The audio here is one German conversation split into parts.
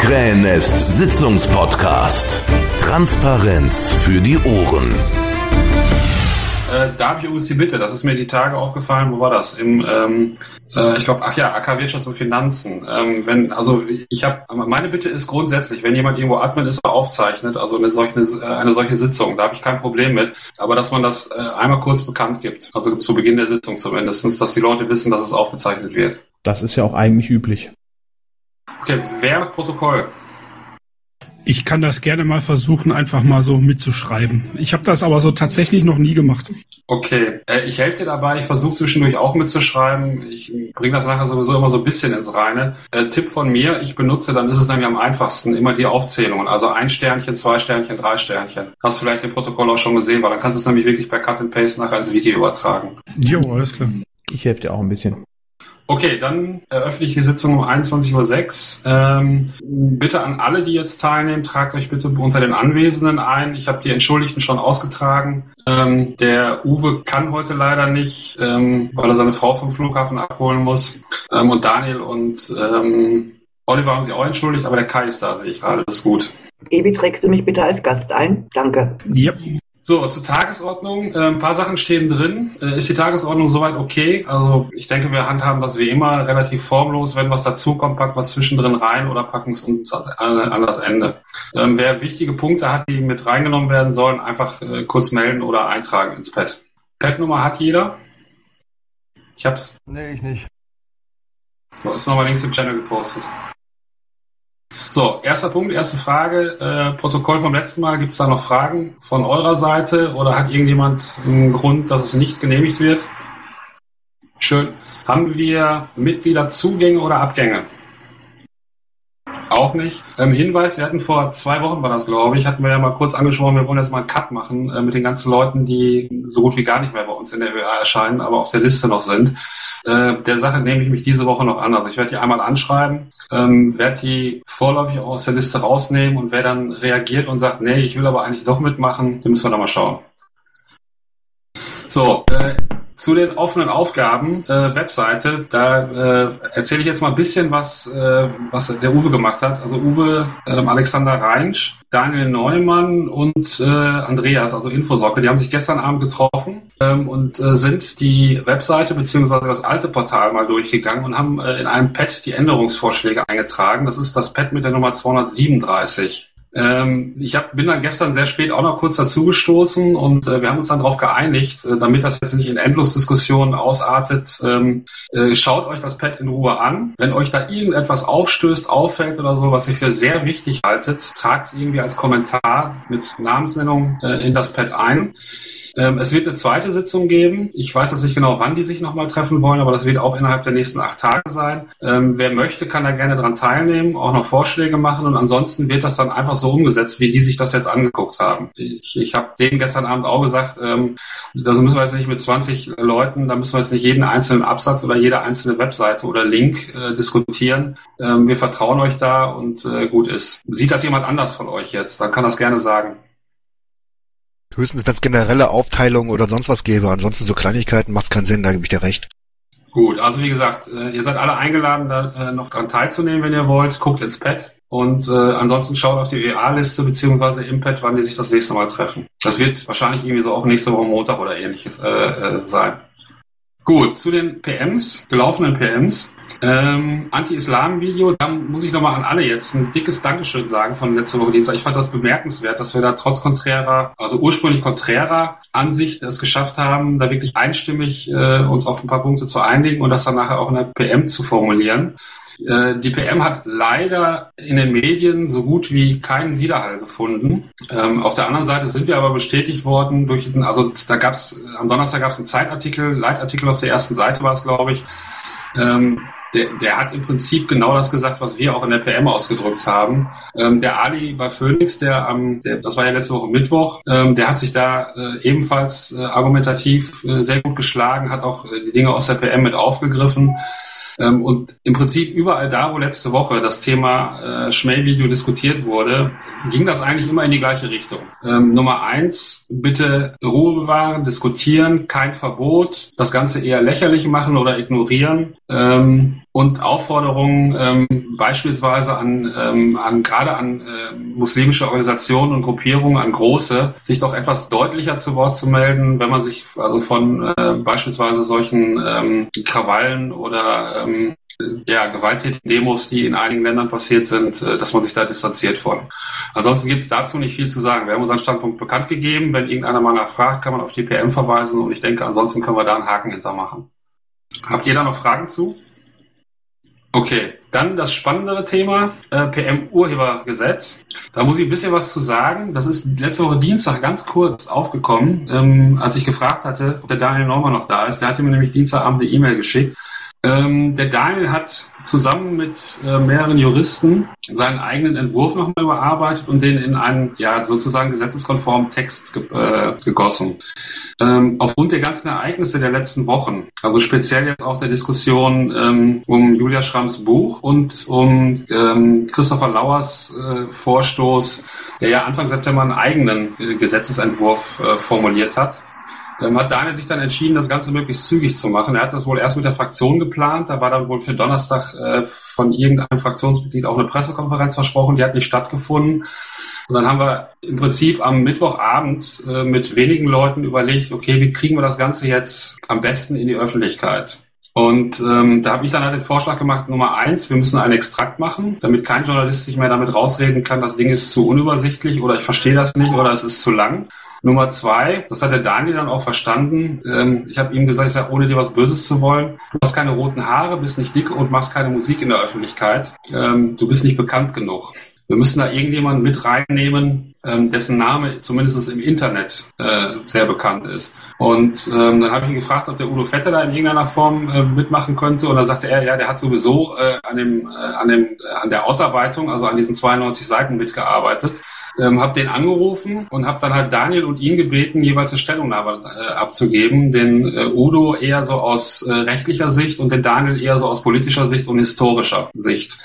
Krähennest Sitzungspodcast. Transparenz für die Ohren. Äh, da habe ich übrigens die Bitte, das ist mir die Tage aufgefallen, wo war das? Im, ähm, äh, ich glaube, ach ja, AK Wirtschaft und Finanzen. Ähm, wenn, also ich habe, meine Bitte ist grundsätzlich, wenn jemand irgendwo Admin ist oder aufzeichnet, also eine solche, eine solche Sitzung, da habe ich kein Problem mit, aber dass man das äh, einmal kurz bekannt gibt, also zu Beginn der Sitzung zumindest, dass die Leute wissen, dass es aufgezeichnet wird. Das ist ja auch eigentlich üblich. Okay, wer das Protokoll? Ich kann das gerne mal versuchen, einfach mal so mitzuschreiben. Ich habe das aber so tatsächlich noch nie gemacht. Okay, äh, ich helfe dir dabei. Ich versuche zwischendurch auch mitzuschreiben. Ich bringe das nachher sowieso immer so ein bisschen ins Reine. Äh, Tipp von mir, ich benutze, dann ist es nämlich am einfachsten, immer die Aufzählungen. Also ein Sternchen, zwei Sternchen, drei Sternchen. Hast du vielleicht im Protokoll auch schon gesehen, weil dann kannst du es nämlich wirklich per Cut and Paste nachher ins Video übertragen. Jo, alles klar. Ich helfe dir auch ein bisschen. Okay, dann eröffne ich die Sitzung um 21.06 Uhr. Ähm, bitte an alle, die jetzt teilnehmen, tragt euch bitte unter den Anwesenden ein. Ich habe die Entschuldigten schon ausgetragen. Ähm, der Uwe kann heute leider nicht, ähm, weil er seine Frau vom Flughafen abholen muss. Ähm, und Daniel und ähm, Oliver haben sich auch entschuldigt, aber der Kai ist da, sehe ich gerade. Das ist gut. Ebi, trägst du mich bitte als Gast ein? Danke. Yep. So, zur Tagesordnung. Äh, ein paar Sachen stehen drin. Äh, ist die Tagesordnung soweit okay? Also ich denke, wir handhaben das wie immer relativ formlos. Wenn was dazukommt, packen wir es zwischendrin rein oder packen es uns an das Ende. Ähm, wer wichtige Punkte hat, die mit reingenommen werden sollen, einfach äh, kurz melden oder eintragen ins Pad. Pad-Nummer hat jeder? Ich hab's. Nee, ich nicht. So, ist nochmal links im Channel gepostet. So, erster Punkt, erste Frage. Äh, Protokoll vom letzten Mal. Gibt es da noch Fragen von eurer Seite oder hat irgendjemand einen Grund, dass es nicht genehmigt wird? Schön. Haben wir Mitgliederzugänge oder Abgänge? Auch nicht. Ähm, Hinweis, wir hatten vor zwei Wochen war das, glaube ich, hatten wir ja mal kurz angesprochen, wir wollen jetzt mal einen Cut machen äh, mit den ganzen Leuten, die so gut wie gar nicht mehr bei uns in der ÖA erscheinen, aber auf der Liste noch sind. Äh, der Sache nehme ich mich diese Woche noch an. Also ich werde die einmal anschreiben, ähm, werde die vorläufig auch aus der Liste rausnehmen und wer dann reagiert und sagt, nee, ich will aber eigentlich doch mitmachen, den müssen wir dann mal schauen. So, äh, zu den offenen Aufgaben, äh, Webseite, da äh, erzähle ich jetzt mal ein bisschen, was, äh, was der Uwe gemacht hat. Also Uwe, äh, Alexander Reinsch, Daniel Neumann und äh, Andreas, also Infosocke, die haben sich gestern Abend getroffen ähm, und äh, sind die Webseite beziehungsweise das alte Portal mal durchgegangen und haben äh, in einem Pad die Änderungsvorschläge eingetragen. Das ist das Pad mit der Nummer 237. Ähm, ich hab, bin dann gestern sehr spät auch noch kurz dazugestoßen und äh, wir haben uns dann darauf geeinigt, äh, damit das jetzt nicht in Endlosdiskussionen ausartet, ähm, äh, schaut euch das Pad in Ruhe an. Wenn euch da irgendetwas aufstößt, auffällt oder so, was ihr für sehr wichtig haltet, tragt es irgendwie als Kommentar mit Namensnennung äh, in das Pad ein. Ähm, es wird eine zweite Sitzung geben. Ich weiß jetzt nicht genau, wann die sich nochmal treffen wollen, aber das wird auch innerhalb der nächsten acht Tage sein. Ähm, wer möchte, kann da gerne dran teilnehmen, auch noch Vorschläge machen und ansonsten wird das dann einfach so umgesetzt, wie die sich das jetzt angeguckt haben. Ich, ich habe denen gestern Abend auch gesagt, ähm, also müssen wir jetzt nicht mit 20 Leuten, da müssen wir jetzt nicht jeden einzelnen Absatz oder jede einzelne Webseite oder Link äh, diskutieren. Ähm, wir vertrauen euch da und äh, gut ist. Sieht das jemand anders von euch jetzt? Dann kann das gerne sagen. Höchstens, wenn es generelle Aufteilungen oder sonst was gäbe. Ansonsten so Kleinigkeiten macht es keinen Sinn, da gebe ich dir recht. Gut, also wie gesagt, äh, ihr seid alle eingeladen, da äh, noch dran teilzunehmen, wenn ihr wollt. Guckt ins Pad und äh, ansonsten schaut auf die EA-Liste beziehungsweise im Pad, wann die sich das nächste Mal treffen. Das wird wahrscheinlich irgendwie so auch nächste Woche Montag oder ähnliches äh, äh, sein. Gut, zu den PMs, gelaufenen PMs. Ähm, Anti-Islam-Video, da muss ich nochmal an alle jetzt ein dickes Dankeschön sagen von letzter Woche Dienstag. Ich fand das bemerkenswert, dass wir da trotz konträrer, also ursprünglich konträrer Ansicht es geschafft haben, da wirklich einstimmig äh, uns auf ein paar Punkte zu einigen und das dann nachher auch in der PM zu formulieren. Äh, die PM hat leider in den Medien so gut wie keinen Widerhall gefunden. Ähm, auf der anderen Seite sind wir aber bestätigt worden durch, also da gab es, am Donnerstag gab es einen Zeitartikel, Leitartikel auf der ersten Seite war es, glaube ich, ähm, der, der hat im Prinzip genau das gesagt, was wir auch in der PM ausgedrückt haben. Ähm, der Ali bei Phoenix, der am, der, das war ja letzte Woche Mittwoch, ähm, der hat sich da äh, ebenfalls äh, argumentativ äh, sehr gut geschlagen, hat auch äh, die Dinge aus der PM mit aufgegriffen. Ähm, und im Prinzip überall da, wo letzte Woche das Thema äh, Schmähvideo diskutiert wurde, ging das eigentlich immer in die gleiche Richtung. Ähm, Nummer eins, bitte Ruhe bewahren, diskutieren, kein Verbot, das Ganze eher lächerlich machen oder ignorieren. Ähm, und Aufforderungen ähm, beispielsweise an, ähm, an gerade an äh, muslimische Organisationen und Gruppierungen, an große, sich doch etwas deutlicher zu Wort zu melden, wenn man sich also von äh, beispielsweise solchen ähm, Krawallen oder ähm, ja, gewalttätigen Demos, die in einigen Ländern passiert sind, äh, dass man sich da distanziert von. Ansonsten gibt es dazu nicht viel zu sagen. Wir haben unseren Standpunkt bekannt gegeben. Wenn irgendeiner mal nachfragt, kann man auf die PM verweisen und ich denke, ansonsten können wir da einen Haken hintermachen. Habt ihr da noch Fragen zu? Okay, dann das spannendere Thema, äh, PM-Urhebergesetz. Da muss ich ein bisschen was zu sagen. Das ist letzte Woche Dienstag ganz kurz aufgekommen, ähm, als ich gefragt hatte, ob der Daniel Norman noch da ist. Der hatte mir nämlich Dienstagabend eine E-Mail geschickt ähm, der Daniel hat zusammen mit äh, mehreren Juristen seinen eigenen Entwurf nochmal überarbeitet und den in einen ja sozusagen gesetzeskonformen Text ge äh, gegossen. Ähm, aufgrund der ganzen Ereignisse der letzten Wochen, also speziell jetzt auch der Diskussion ähm, um Julia Schramms Buch und um ähm, Christopher Lauers äh, Vorstoß, der ja Anfang September einen eigenen äh, Gesetzesentwurf äh, formuliert hat, ähm, hat Daniel sich dann entschieden, das Ganze möglichst zügig zu machen. Er hat das wohl erst mit der Fraktion geplant. Da war dann wohl für Donnerstag äh, von irgendeinem Fraktionsmitglied auch eine Pressekonferenz versprochen. Die hat nicht stattgefunden. Und dann haben wir im Prinzip am Mittwochabend äh, mit wenigen Leuten überlegt, okay, wie kriegen wir das Ganze jetzt am besten in die Öffentlichkeit? Und ähm, da habe ich dann halt den Vorschlag gemacht, Nummer eins, wir müssen einen Extrakt machen, damit kein Journalist sich mehr damit rausreden kann, das Ding ist zu unübersichtlich oder ich verstehe das nicht oder es ist zu lang. Nummer zwei, das hat der Daniel dann auch verstanden. Ähm, ich habe ihm gesagt, ich sage, ohne dir was Böses zu wollen, du hast keine roten Haare, bist nicht dick und machst keine Musik in der Öffentlichkeit. Ähm, du bist nicht bekannt genug. Wir müssen da irgendjemanden mit reinnehmen, ähm, dessen Name zumindest im Internet äh, sehr bekannt ist. Und ähm, dann habe ich ihn gefragt, ob der Udo Vetter da in irgendeiner Form äh, mitmachen könnte. Und dann sagte er, ja, der hat sowieso äh, an, dem, äh, an, dem, äh, an der Ausarbeitung, also an diesen 92 Seiten mitgearbeitet. Ähm, habe den angerufen und habe dann halt Daniel und ihn gebeten, jeweils eine Stellungnahme äh, abzugeben. Den äh, Udo eher so aus äh, rechtlicher Sicht und den Daniel eher so aus politischer Sicht und historischer Sicht.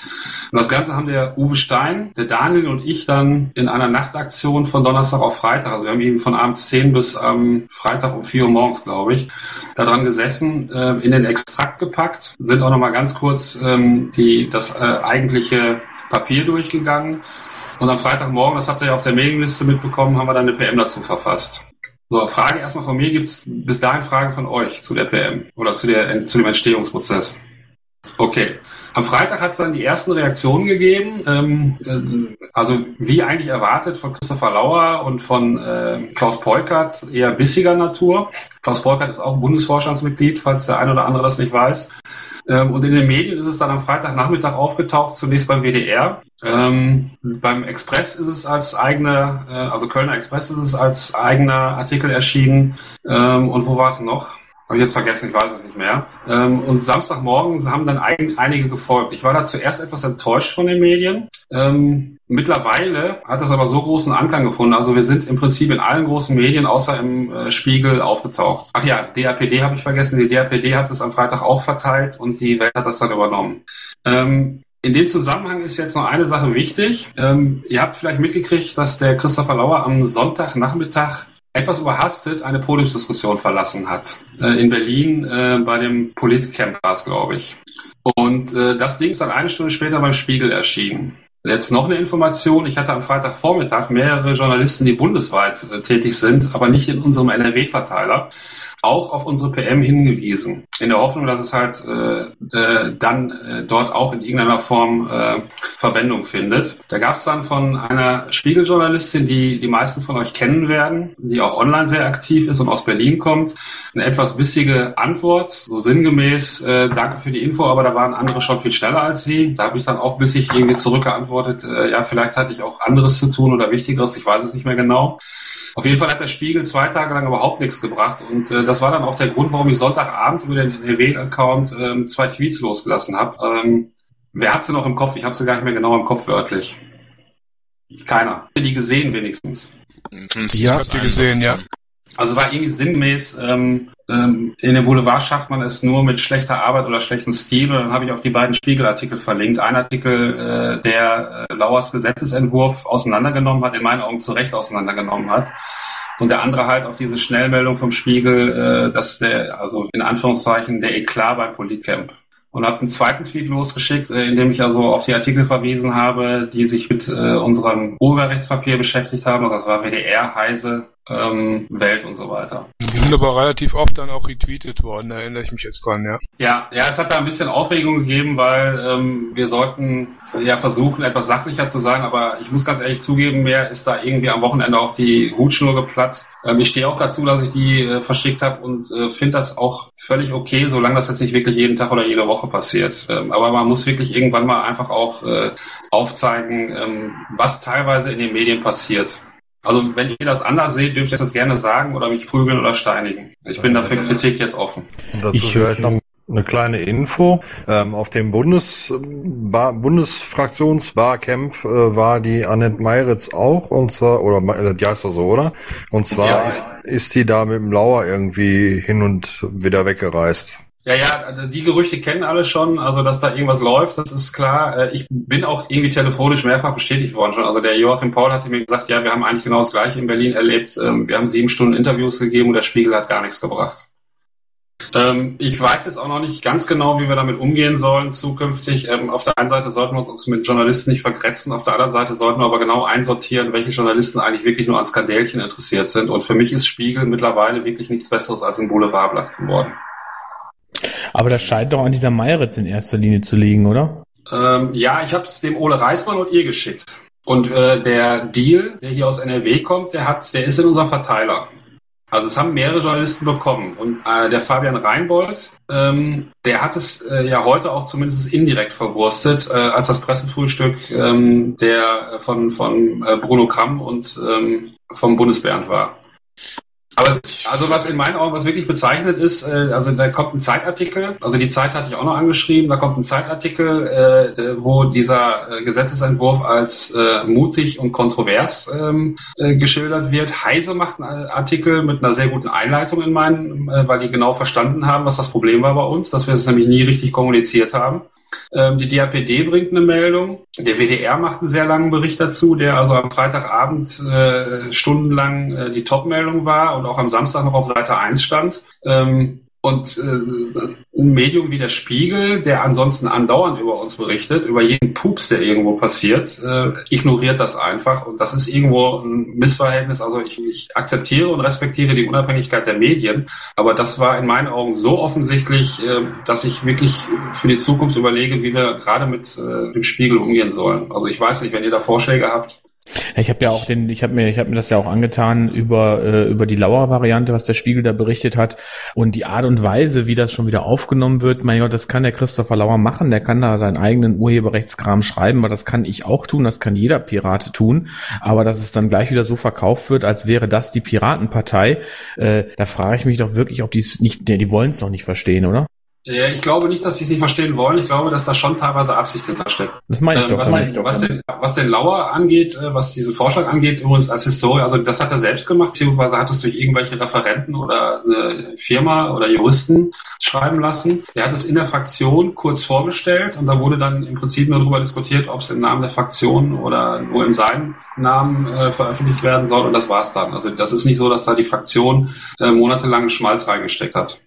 Und das Ganze haben der Uwe Stein, der Daniel und ich dann in einer Nachtaktion von Donnerstag auf Freitag, also wir haben ihn von abends 10 bis am Freitag um 4 Uhr morgens, glaube ich, daran gesessen, äh, in den Extrakt gepackt, sind auch nochmal ganz kurz ähm, die, das äh, eigentliche Papier durchgegangen und am Freitagmorgen, das habt ihr ja auf der Mailingliste mitbekommen, haben wir dann eine PM dazu verfasst. So, Frage erstmal von mir. Gibt es bis dahin Fragen von euch zu der PM oder zu, der, zu dem Entstehungsprozess? Okay. Am Freitag hat es dann die ersten Reaktionen gegeben. Ähm, äh, also wie eigentlich erwartet von Christopher Lauer und von äh, Klaus Peukert, eher bissiger Natur. Klaus Peukert ist auch Bundesvorstandsmitglied, falls der eine oder andere das nicht weiß. Ähm, und in den Medien ist es dann am Freitagnachmittag aufgetaucht, zunächst beim WDR. Ähm, beim Express ist es als eigener, äh, also Kölner Express ist es als eigener Artikel erschienen. Ähm, und wo war es noch? Habe ich jetzt vergessen, ich weiß es nicht mehr. Ähm, und Samstagmorgen haben dann ein, einige gefolgt. Ich war da zuerst etwas enttäuscht von den Medien. Ähm, mittlerweile hat das aber so großen Anklang gefunden. Also wir sind im Prinzip in allen großen Medien außer im äh, Spiegel aufgetaucht. Ach ja, DAPD habe ich vergessen. Die DAPD hat es am Freitag auch verteilt und die Welt hat das dann übernommen. Ähm, in dem Zusammenhang ist jetzt noch eine Sache wichtig. Ähm, ihr habt vielleicht mitgekriegt, dass der Christopher Lauer am Sonntagnachmittag etwas überhastet eine Podiumsdiskussion verlassen hat. Äh, in Berlin äh, bei dem Politcamp war es, glaube ich. Und äh, das Ding ist dann eine Stunde später beim Spiegel erschienen. Jetzt noch eine Information. Ich hatte am Freitagvormittag mehrere Journalisten, die bundesweit äh, tätig sind, aber nicht in unserem NRW-Verteiler auch auf unsere PM hingewiesen, in der Hoffnung, dass es halt äh, äh, dann äh, dort auch in irgendeiner Form äh, Verwendung findet. Da gab es dann von einer Spiegeljournalistin, die die meisten von euch kennen werden, die auch online sehr aktiv ist und aus Berlin kommt, eine etwas bissige Antwort, so sinngemäß, äh, danke für die Info, aber da waren andere schon viel schneller als sie. Da habe ich dann auch bissig irgendwie zurückgeantwortet, äh, ja, vielleicht hatte ich auch anderes zu tun oder Wichtigeres, ich weiß es nicht mehr genau. Auf jeden Fall hat der Spiegel zwei Tage lang überhaupt nichts gebracht und äh, das war dann auch der Grund, warum ich Sonntagabend über den NRW-Account ähm, zwei Tweets losgelassen habe. Ähm, wer hat sie noch im Kopf? Ich habe sie gar nicht mehr genau im Kopf wörtlich. Keiner. Die gesehen wenigstens. Ja, habt ihr gesehen, ja. Also war irgendwie sinngemäß, ähm, ähm, in dem Boulevard schafft man es nur mit schlechter Arbeit oder schlechtem Stil. Und dann habe ich auf die beiden Spiegelartikel verlinkt. Ein Artikel, äh, der äh, Lauers Gesetzesentwurf auseinandergenommen hat, in meinen Augen zu Recht auseinandergenommen hat. Und der andere halt auf diese Schnellmeldung vom Spiegel, äh, dass der, also in Anführungszeichen, der Eklat beim Politcamp. und habe einen zweiten Tweet losgeschickt, äh, in dem ich also auf die Artikel verwiesen habe, die sich mit äh, unserem Urheberrechtspapier beschäftigt haben. Das war WDR, Heise, ähm, Welt und so weiter. Die sind aber relativ oft dann auch retweetet worden, da erinnere ich mich jetzt dran, ja. Ja, ja, es hat da ein bisschen Aufregung gegeben, weil ähm, wir sollten ja versuchen, etwas sachlicher zu sein, aber ich muss ganz ehrlich zugeben, mir ist da irgendwie am Wochenende auch die Hutschnur geplatzt. Ähm, ich stehe auch dazu, dass ich die äh, verschickt habe und äh, finde das auch völlig okay, solange das jetzt nicht wirklich jeden Tag oder jede Woche passiert. Ähm, aber man muss wirklich irgendwann mal einfach auch äh, aufzeigen, ähm, was teilweise in den Medien passiert. Also wenn ihr das anders seht, dürft ihr das gerne sagen oder mich prügeln oder steinigen. Ich bin dafür Kritik jetzt offen. Ich vielleicht noch eine kleine Info. Ähm, auf dem Bundes, Bar, Bundesfraktionsbarcamp äh, war die Annette Meiritz auch, und zwar, oder äh, die heißt doch so, oder? Und zwar ja, ist, ist die da mit dem Lauer irgendwie hin und wieder weggereist. Ja, ja, also die Gerüchte kennen alle schon, also dass da irgendwas läuft, das ist klar. Äh, ich bin auch irgendwie telefonisch mehrfach bestätigt worden schon. Also der Joachim Paul hatte mir gesagt, ja, wir haben eigentlich genau das gleiche in Berlin erlebt. Ähm, wir haben sieben Stunden Interviews gegeben und der Spiegel hat gar nichts gebracht. Ähm, ich weiß jetzt auch noch nicht ganz genau, wie wir damit umgehen sollen zukünftig. Ähm, auf der einen Seite sollten wir uns mit Journalisten nicht vergrätzen, auf der anderen Seite sollten wir aber genau einsortieren, welche Journalisten eigentlich wirklich nur an Skandälchen interessiert sind. Und für mich ist Spiegel mittlerweile wirklich nichts Besseres als ein Boulevardblatt geworden. Aber das scheint doch an dieser Meiritz in erster Linie zu liegen, oder? Ähm, ja, ich habe es dem Ole Reismann und ihr geschickt. Und äh, der Deal, der hier aus NRW kommt, der hat, der ist in unserem Verteiler. Also es haben mehrere Journalisten bekommen. Und äh, der Fabian Reinbold, ähm, der hat es äh, ja heute auch zumindest indirekt verwurstet, äh, als das Pressefrühstück ähm, der von, von äh, Bruno Kramm und ähm, vom Bundesbernd war. Aber ist, also was in meinen Augen was wirklich bezeichnet ist, äh, also da kommt ein Zeitartikel, also die Zeit hatte ich auch noch angeschrieben, da kommt ein Zeitartikel, äh, wo dieser äh, Gesetzesentwurf als äh, mutig und kontrovers ähm, äh, geschildert wird. Heise macht einen Artikel mit einer sehr guten Einleitung in meinen, äh, weil die genau verstanden haben, was das Problem war bei uns, dass wir es nämlich nie richtig kommuniziert haben. Ähm, die DAPD bringt eine Meldung. Der WDR macht einen sehr langen Bericht dazu, der also am Freitagabend äh, stundenlang äh, die Top-Meldung war und auch am Samstag noch auf Seite 1 stand. Ähm, und äh, ein Medium wie der Spiegel, der ansonsten andauernd über uns berichtet, über jeden Pups, der irgendwo passiert, äh, ignoriert das einfach. Und das ist irgendwo ein Missverhältnis. Also ich, ich akzeptiere und respektiere die Unabhängigkeit der Medien. Aber das war in meinen Augen so offensichtlich, äh, dass ich wirklich für die Zukunft überlege, wie wir gerade mit äh, dem Spiegel umgehen sollen. Also ich weiß nicht, wenn ihr da Vorschläge habt, ich habe ja auch den, ich habe mir, ich habe mir das ja auch angetan über äh, über die Lauer-Variante, was der Spiegel da berichtet hat und die Art und Weise, wie das schon wieder aufgenommen wird. Mein Gott, das kann der Christopher Lauer machen. Der kann da seinen eigenen Urheberrechtskram schreiben, aber das kann ich auch tun. Das kann jeder Pirate tun. Aber dass es dann gleich wieder so verkauft wird, als wäre das die Piratenpartei, äh, da frage ich mich doch wirklich, ob die es nicht, die wollen es doch nicht verstehen, oder? Ja, ich glaube nicht, dass sie es nicht verstehen wollen. Ich glaube, dass da schon teilweise Absicht hintersteckt. Das meine ich ähm, doch. Was, den, was, den, was den Lauer angeht, äh, was diesen Vorschlag angeht, übrigens als Historie, also das hat er selbst gemacht, beziehungsweise hat es durch irgendwelche Referenten oder eine Firma oder Juristen schreiben lassen. Er hat es in der Fraktion kurz vorgestellt und da wurde dann im Prinzip nur darüber diskutiert, ob es im Namen der Fraktion oder nur in seinem Namen äh, veröffentlicht werden soll und das war's dann. Also das ist nicht so, dass da die Fraktion äh, monatelang Schmalz reingesteckt hat.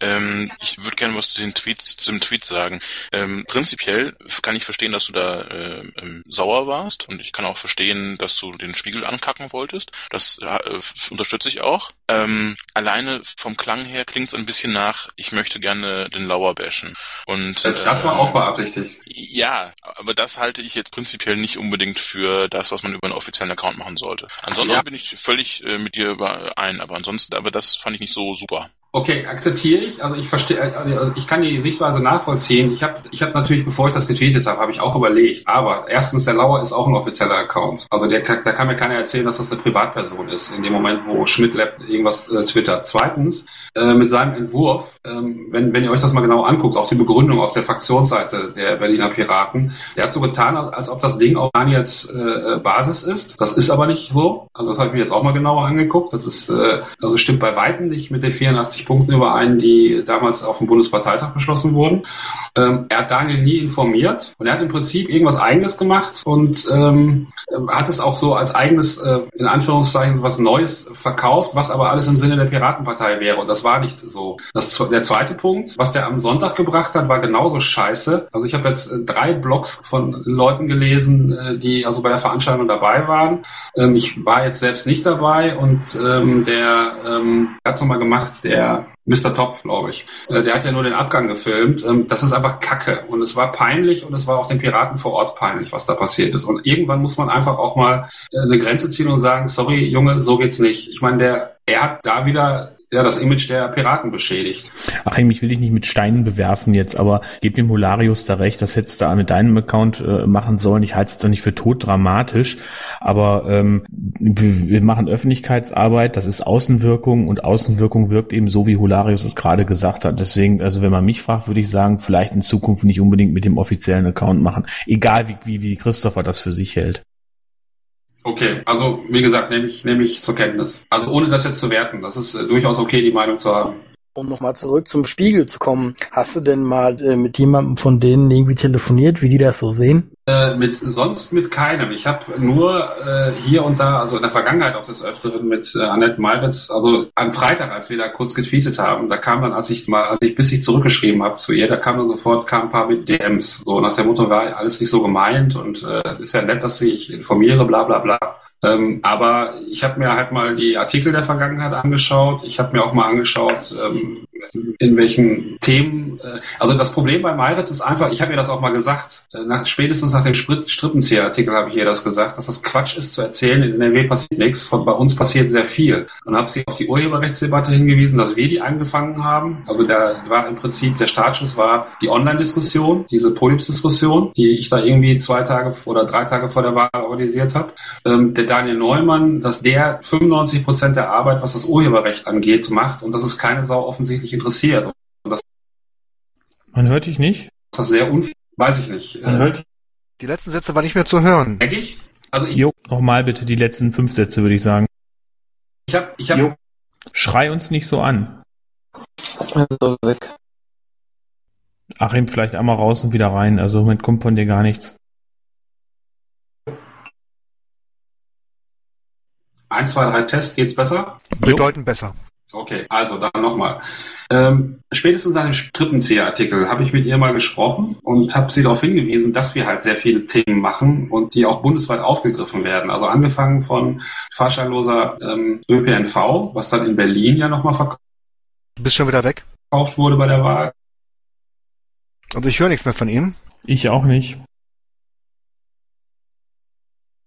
Ähm, ich würde gerne was zu den Tweets, zum Tweet sagen. Ähm, prinzipiell kann ich verstehen, dass du da äh, ähm, sauer warst und ich kann auch verstehen, dass du den Spiegel ankacken wolltest. Das äh, unterstütze ich auch. Ähm, alleine vom Klang her klingt es ein bisschen nach, ich möchte gerne den Lauer bashen. Und, äh, das war auch beabsichtigt. Ja, aber das halte ich jetzt prinzipiell nicht unbedingt für das, was man über einen offiziellen Account machen sollte. Ansonsten ja. bin ich völlig äh, mit dir überein, aber ansonsten, aber das fand ich nicht so super. Okay, akzeptiere ich. Also ich verstehe, also ich kann die Sichtweise nachvollziehen. Ich habe, ich habe natürlich, bevor ich das getweetet habe, habe ich auch überlegt. Aber erstens, der Lauer ist auch ein offizieller Account. Also der, da kann mir keiner erzählen, dass das eine Privatperson ist in dem Moment, wo Schmidt Lab irgendwas äh, twittert. Zweitens, äh, mit seinem Entwurf, ähm, wenn, wenn ihr euch das mal genau anguckt, auch die Begründung auf der Fraktionsseite der Berliner Piraten, der hat so getan, als ob das Ding auch jetzt äh, Basis ist. Das ist aber nicht so. Also das habe ich mir jetzt auch mal genauer angeguckt. Das ist, äh, also stimmt bei weitem nicht mit den 84 30 Punkten überein, die damals auf dem Bundesparteitag beschlossen wurden. Ähm, er hat Daniel nie informiert und er hat im Prinzip irgendwas Eigenes gemacht und ähm, hat es auch so als eigenes, äh, in Anführungszeichen, was Neues verkauft, was aber alles im Sinne der Piratenpartei wäre. Und das war nicht so. Das, der zweite Punkt, was der am Sonntag gebracht hat, war genauso scheiße. Also ich habe jetzt äh, drei Blogs von Leuten gelesen, äh, die also bei der Veranstaltung dabei waren. Ähm, ich war jetzt selbst nicht dabei und ähm, der ähm, hat es nochmal gemacht, der Mr. Topf, glaube ich. Äh, der hat ja nur den Abgang gefilmt. Ähm, das ist einfach Kacke. Und es war peinlich und es war auch den Piraten vor Ort peinlich, was da passiert ist. Und irgendwann muss man einfach auch mal äh, eine Grenze ziehen und sagen, sorry, Junge, so geht's nicht. Ich meine, der, er hat da wieder ja, das Image der Piraten beschädigt. Ach, ich will dich nicht mit Steinen bewerfen jetzt, aber gib dem Holarius da recht, das hättest du mit deinem Account äh, machen sollen. Ich halte es doch nicht für tot dramatisch, aber ähm, wir, wir, machen Öffentlichkeitsarbeit, das ist Außenwirkung und Außenwirkung wirkt eben so, wie Holarius es gerade gesagt hat. Deswegen, also wenn man mich fragt, würde ich sagen, vielleicht in Zukunft nicht unbedingt mit dem offiziellen Account machen, egal wie, wie, wie Christopher das für sich hält. Okay, also wie gesagt, nehme ich, nehme ich zur Kenntnis. Also ohne das jetzt zu werten, das ist äh, durchaus okay, die Meinung zu haben. Um nochmal zurück zum Spiegel zu kommen, hast du denn mal äh, mit jemandem von denen irgendwie telefoniert, wie die das so sehen? Äh, mit sonst mit keinem. Ich habe nur äh, hier und da, also in der Vergangenheit auch des Öfteren mit äh, Annette Meiritz, also am Freitag, als wir da kurz getweetet haben, da kam dann, als ich mal, als ich bis ich zurückgeschrieben habe zu ihr, da kam dann sofort kam ein paar mit DMs. So nach der Motto war alles nicht so gemeint und äh, ist ja nett, dass ich informiere, bla bla bla. Ähm, aber ich habe mir halt mal die Artikel der Vergangenheit angeschaut. Ich habe mir auch mal angeschaut, ähm, in welchen Themen. Äh, also das Problem bei Meiritz ist einfach, ich habe ihr das auch mal gesagt, äh, nach, spätestens nach dem Strippenzieher-Artikel habe ich ihr das gesagt, dass das Quatsch ist zu erzählen, in NRW passiert nichts, von bei uns passiert sehr viel. Und habe sie auf die Urheberrechtsdebatte hingewiesen, dass wir die angefangen haben. Also da war im Prinzip, der Startschuss war die Online-Diskussion, diese Polyps-Diskussion, die ich da irgendwie zwei Tage oder drei Tage vor der Wahl organisiert habe. Ähm, Daniel Neumann, dass der 95 Prozent der Arbeit, was das Urheberrecht angeht, macht und das ist keine Sau offensichtlich interessiert. Das, Man hört dich nicht? Das ist sehr unfair, weiß ich nicht. Man hört die letzten Sätze waren nicht mehr zu hören. Denke ich? Also ich. Jo, nochmal bitte die letzten fünf Sätze, würde ich sagen. Ich hab, ich hab. Schrei uns nicht so an. Also weg. Achim, vielleicht einmal raus und wieder rein. Also im Moment kommt von dir gar nichts. Eins, zwei, drei Test, geht's besser? Bedeutend besser. Okay, also dann nochmal. Ähm, spätestens nach dem Strippenzieher-Artikel habe ich mit ihr mal gesprochen und habe sie darauf hingewiesen, dass wir halt sehr viele Themen machen und die auch bundesweit aufgegriffen werden. Also angefangen von fahrscheinloser ähm, ÖPNV, was dann in Berlin ja nochmal verkauft. Du bist schon wieder weg? Verkauft wurde bei der Wahl. Also ich höre nichts mehr von ihm. Ich auch nicht.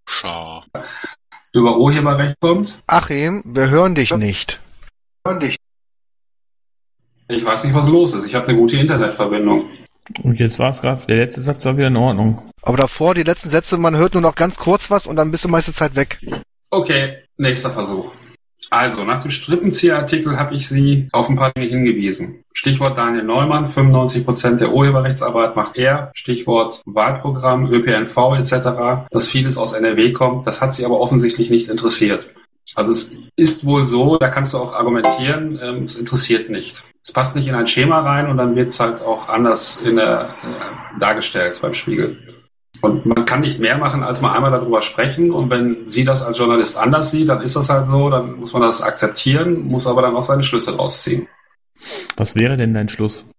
Schau. Über Urheberrecht kommt. Achim, wir hören dich nicht. Hören dich. Ich weiß nicht, was los ist. Ich habe eine gute Internetverbindung. Und jetzt war es gerade, der letzte Satz war wieder in Ordnung. Aber davor, die letzten Sätze, man hört nur noch ganz kurz was und dann bist du meiste Zeit weg. Okay, nächster Versuch. Also, nach dem Strippenzieher-Artikel habe ich Sie auf ein paar Dinge hingewiesen. Stichwort Daniel Neumann, 95% der Urheberrechtsarbeit macht er. Stichwort Wahlprogramm, ÖPNV etc., dass vieles aus NRW kommt. Das hat Sie aber offensichtlich nicht interessiert. Also es ist wohl so, da kannst du auch argumentieren, ähm, es interessiert nicht. Es passt nicht in ein Schema rein und dann wird es halt auch anders in der, äh, dargestellt beim Spiegel. Und man kann nicht mehr machen, als mal einmal darüber sprechen. Und wenn sie das als Journalist anders sieht, dann ist das halt so, dann muss man das akzeptieren, muss aber dann auch seine Schlüsse rausziehen. Was wäre denn dein Schluss?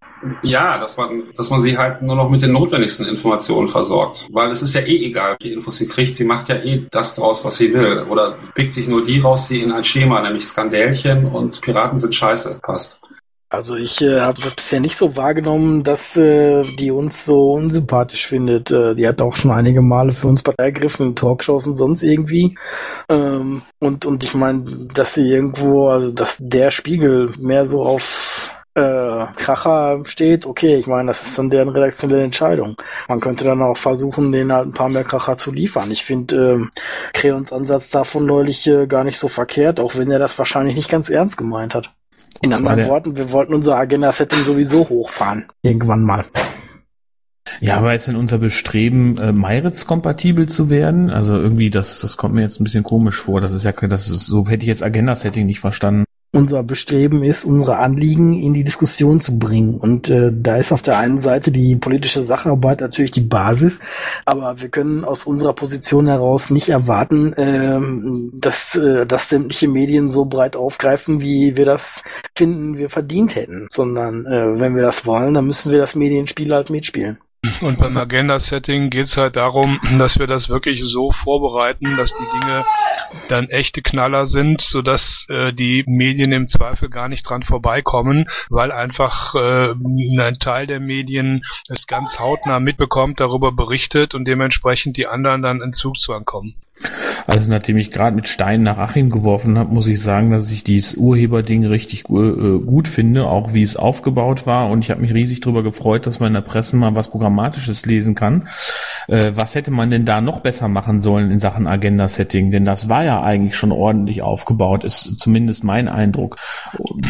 Ja, dass man, dass man sie halt nur noch mit den notwendigsten Informationen versorgt. Weil es ist ja eh egal, welche Infos sie kriegt. Sie macht ja eh das draus, was sie will. Oder pickt sich nur die raus, die in ein Schema, nämlich Skandälchen und Piraten sind scheiße, passt. Also ich äh, habe bisher nicht so wahrgenommen, dass äh, die uns so unsympathisch findet. Äh, die hat auch schon einige Male für uns Partei ergriffen in Talkshows und sonst irgendwie. Ähm, und und ich meine, dass sie irgendwo, also dass der Spiegel mehr so auf äh, Kracher steht, okay, ich meine, das ist dann deren redaktionelle Entscheidung. Man könnte dann auch versuchen, denen halt ein paar mehr Kracher zu liefern. Ich finde äh, Creons Ansatz davon neulich äh, gar nicht so verkehrt, auch wenn er das wahrscheinlich nicht ganz ernst gemeint hat. In anderen Worten, wir wollten unser Agenda-Setting sowieso hochfahren. Irgendwann mal. Ja, aber jetzt in unser Bestreben, äh, Meiritz kompatibel zu werden, also irgendwie, das, das kommt mir jetzt ein bisschen komisch vor. Das ist ja, das ist, so hätte ich jetzt Agenda-Setting nicht verstanden. Unser Bestreben ist, unsere Anliegen in die Diskussion zu bringen. Und äh, da ist auf der einen Seite die politische Sacharbeit natürlich die Basis, aber wir können aus unserer Position heraus nicht erwarten, ähm, dass, äh, dass sämtliche Medien so breit aufgreifen, wie wir das finden, wir verdient hätten, sondern äh, wenn wir das wollen, dann müssen wir das Medienspiel halt mitspielen. Und beim Agenda-Setting geht es halt darum, dass wir das wirklich so vorbereiten, dass die Dinge dann echte Knaller sind, sodass äh, die Medien im Zweifel gar nicht dran vorbeikommen, weil einfach äh, ein Teil der Medien es ganz hautnah mitbekommt, darüber berichtet und dementsprechend die anderen dann in Zugzwang kommen. Also nachdem ich gerade mit Steinen nach Achim geworfen habe, muss ich sagen, dass ich dieses Urheberding richtig äh, gut finde, auch wie es aufgebaut war. Und ich habe mich riesig darüber gefreut, dass man in der Presse mal was Programmatisches lesen kann. Äh, was hätte man denn da noch besser machen sollen in Sachen Agenda-Setting? Denn das war ja eigentlich schon ordentlich aufgebaut, ist zumindest mein Eindruck.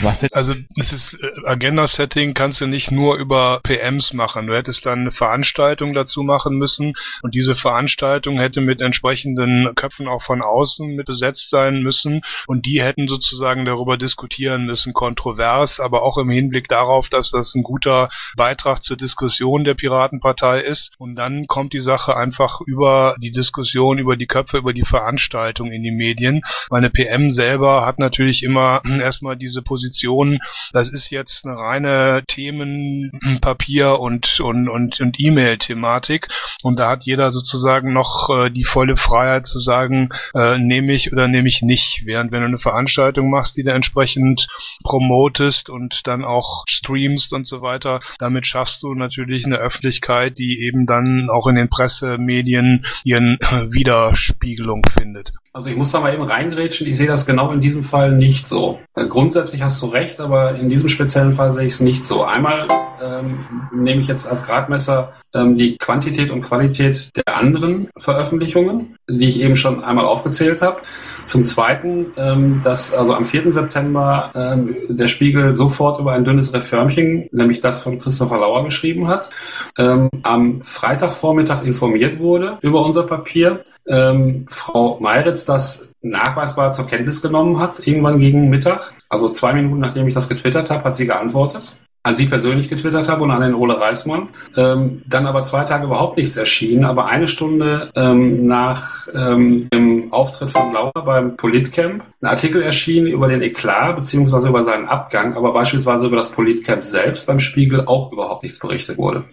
Was also es ist äh, Agenda-Setting kannst du nicht nur über PMs machen. Du hättest dann eine Veranstaltung dazu machen müssen und diese Veranstaltung hätte mit entsprechenden Köpfen auch von außen mit besetzt sein müssen und die hätten sozusagen darüber diskutieren müssen, kontrovers, aber auch im Hinblick darauf, dass das ein guter Beitrag zur Diskussion der Piratenpartei ist. Und dann kommt die Sache einfach über die Diskussion, über die Köpfe, über die Veranstaltung in die Medien. Meine PM selber hat natürlich immer erstmal diese Position, das ist jetzt eine reine Themenpapier und, und, und, und E-Mail-Thematik. Und da hat jeder sozusagen noch äh, die volle Freiheit zu sagen, äh, nehme ich oder nehme ich nicht. Während wenn du eine Veranstaltung machst, die du entsprechend promotest und dann auch streamst und so weiter, damit schaffst du natürlich eine Öffentlichkeit, die eben dann auch in den Pressemedien ihren Widerspiegelung findet. Also ich muss da mal eben reingrätschen, ich sehe das genau in diesem Fall nicht so. Äh, grundsätzlich hast du recht, aber in diesem speziellen Fall sehe ich es nicht so. Einmal ähm, nehme ich jetzt als Gradmesser ähm, die Quantität und Qualität der anderen Veröffentlichungen, die ich eben schon einmal aufgezählt habe. Zum Zweiten, ähm, dass also am 4. September ähm, der Spiegel sofort über ein dünnes Reformchen, nämlich das von Christopher Lauer geschrieben hat, ähm, am Freitagvormittag informiert wurde über unser Papier. Ähm, Frau Meiritz das nachweisbar zur Kenntnis genommen hat, irgendwann gegen Mittag. Also zwei Minuten nachdem ich das getwittert habe, hat sie geantwortet an Sie persönlich getwittert habe und an den Ole Reismann. Ähm, dann aber zwei Tage überhaupt nichts erschienen, aber eine Stunde ähm, nach ähm, dem Auftritt von Laura beim Politcamp ein Artikel erschien über den Eklat beziehungsweise über seinen Abgang, aber beispielsweise über das Politcamp selbst beim Spiegel auch überhaupt nichts berichtet wurde.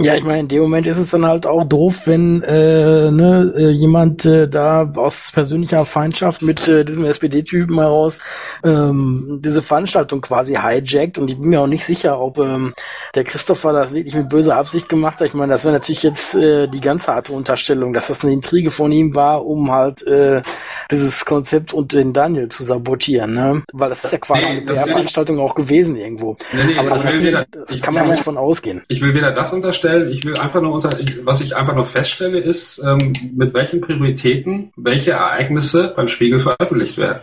Ja, ich meine, in dem Moment ist es dann halt auch doof, wenn äh, ne, äh, jemand äh, da aus persönlicher Feindschaft mit äh, diesem SPD-Typen heraus ähm, diese Veranstaltung quasi hijackt. Und ich bin mir auch nicht sicher, ob ähm, der Christopher das wirklich mit böser Absicht gemacht hat. Ich meine, das wäre natürlich jetzt äh, die ganz harte Unterstellung, dass das eine Intrige von ihm war, um halt äh, dieses Konzept und den Daniel zu sabotieren. Ne? Weil das ist ja quasi nee, eine PR-Veranstaltung auch gewesen irgendwo. Nee, nee, Aber das, weder, das kann man nicht von ausgehen. Ich will weder das unterstellen, feststellen, ich will einfach nur unter, was ich einfach nur feststelle, ist, ähm, mit welchen Prioritäten welche Ereignisse beim Spiegel veröffentlicht werden.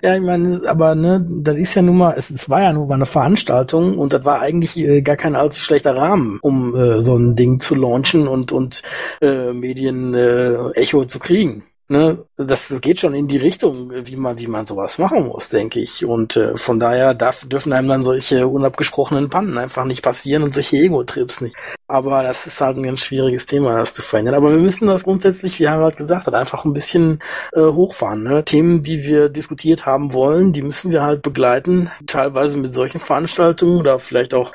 Ja, ich meine, aber ne, das ist ja nun mal, es, es war ja nur mal eine Veranstaltung und das war eigentlich äh, gar kein allzu schlechter Rahmen, um äh, so ein Ding zu launchen und und äh, Medien äh, Echo zu kriegen ne, das, das geht schon in die Richtung, wie man, wie man sowas machen muss, denke ich. Und äh, von daher darf, dürfen einem dann solche unabgesprochenen Pannen einfach nicht passieren und solche Ego-Trips nicht. Aber das ist halt ein ganz schwieriges Thema, das zu verändern. Aber wir müssen das grundsätzlich, wie Harald gesagt hat, einfach ein bisschen äh, hochfahren. Ne? Themen, die wir diskutiert haben wollen, die müssen wir halt begleiten, teilweise mit solchen Veranstaltungen oder vielleicht auch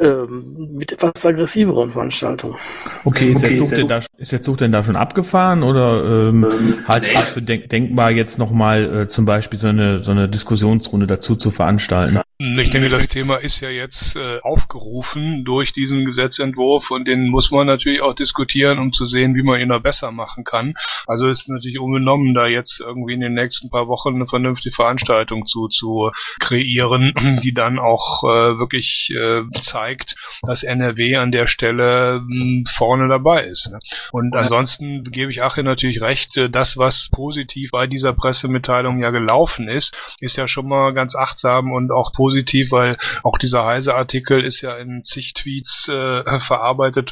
ähm, mit etwas aggressiveren Veranstaltungen. Okay, ist, okay, der Zug denn da, ist der Zug denn da schon abgefahren oder ähm, ähm halt nee. für denk denkbar, jetzt nochmal äh, zum Beispiel so eine, so eine Diskussionsrunde dazu zu veranstalten? Ich denke, das Thema ist ja jetzt äh, aufgerufen durch diesen Gesetzentwurf und den muss man natürlich auch diskutieren, um zu sehen, wie man ihn noch besser machen kann. Also ist natürlich unbenommen, da jetzt irgendwie in den nächsten paar Wochen eine vernünftige Veranstaltung zu, zu kreieren, die dann auch äh, wirklich äh, zeigt, dass NRW an der Stelle äh, vorne dabei ist. Ne? Und ansonsten gebe ich Achim natürlich recht, äh, das, was positiv bei dieser Pressemitteilung ja gelaufen ist, ist ja schon mal ganz achtsam und auch positiv positiv, weil auch dieser Heise-Artikel ist ja in zig Tweets äh, verarbeitet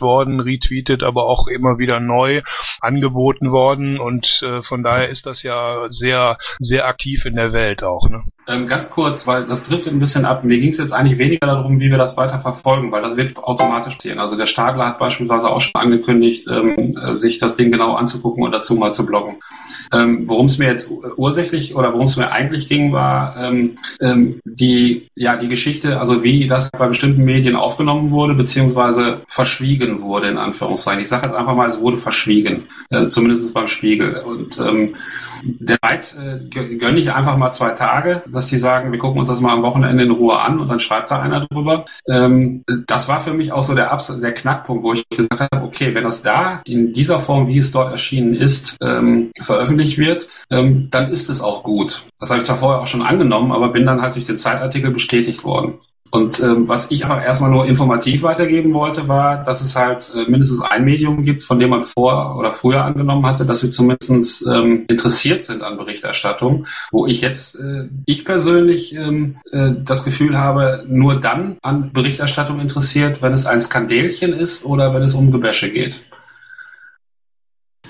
worden, retweetet, aber auch immer wieder neu angeboten worden und äh, von daher ist das ja sehr, sehr aktiv in der Welt auch. Ne? Ähm, ganz kurz, weil das driftet ein bisschen ab. Mir ging es jetzt eigentlich weniger darum, wie wir das weiter verfolgen, weil das wird automatisch passieren. Also der Stadler hat beispielsweise auch schon angekündigt, ähm, äh, sich das Ding genau anzugucken und dazu mal zu bloggen. Ähm, worum es mir jetzt ursächlich oder worum es mir eigentlich ging, war ähm, ähm, die ja die Geschichte, also wie das bei bestimmten Medien aufgenommen wurde beziehungsweise verschwiegen wurde in Anführungszeichen. Ich sage jetzt einfach mal, es wurde verschwiegen, äh, zumindest beim Spiegel. Und ähm, der Zeit äh, gönne ich einfach mal zwei Tage, dass die sagen, wir gucken uns das mal am Wochenende in Ruhe an und dann schreibt da einer drüber. Ähm, das war für mich auch so der, Abs der Knackpunkt, wo ich gesagt habe, okay, wenn das da in dieser Form, wie es dort erschienen ist, ähm, veröffentlicht wird, ähm, dann ist es auch gut. Das habe ich zwar vorher auch schon angenommen, aber bin dann halt durch den Zeitartikel bestätigt worden. Und ähm, was ich einfach erstmal nur informativ weitergeben wollte, war, dass es halt äh, mindestens ein Medium gibt, von dem man vor oder früher angenommen hatte, dass sie zumindest ähm, interessiert sind an Berichterstattung, wo ich jetzt, äh, ich persönlich ähm, äh, das Gefühl habe, nur dann an Berichterstattung interessiert, wenn es ein Skandälchen ist oder wenn es um Gebäsche geht.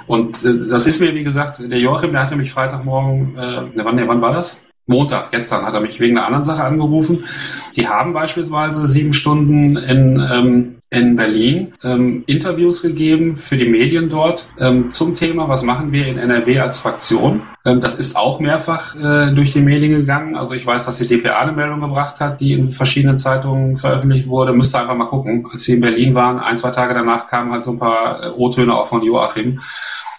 Und äh, das ist mir, wie gesagt, der Joachim, der hatte mich Freitagmorgen, äh, wann, wann war das? Montag, gestern hat er mich wegen einer anderen Sache angerufen. Die haben beispielsweise sieben Stunden in, ähm, in Berlin ähm, Interviews gegeben für die Medien dort ähm, zum Thema, was machen wir in NRW als Fraktion. Ähm, das ist auch mehrfach äh, durch die Medien gegangen. Also ich weiß, dass die DPA eine Meldung gebracht hat, die in verschiedenen Zeitungen veröffentlicht wurde. Müsste einfach mal gucken. Als sie in Berlin waren, ein, zwei Tage danach kamen halt so ein paar äh, O-Töne auch von Joachim.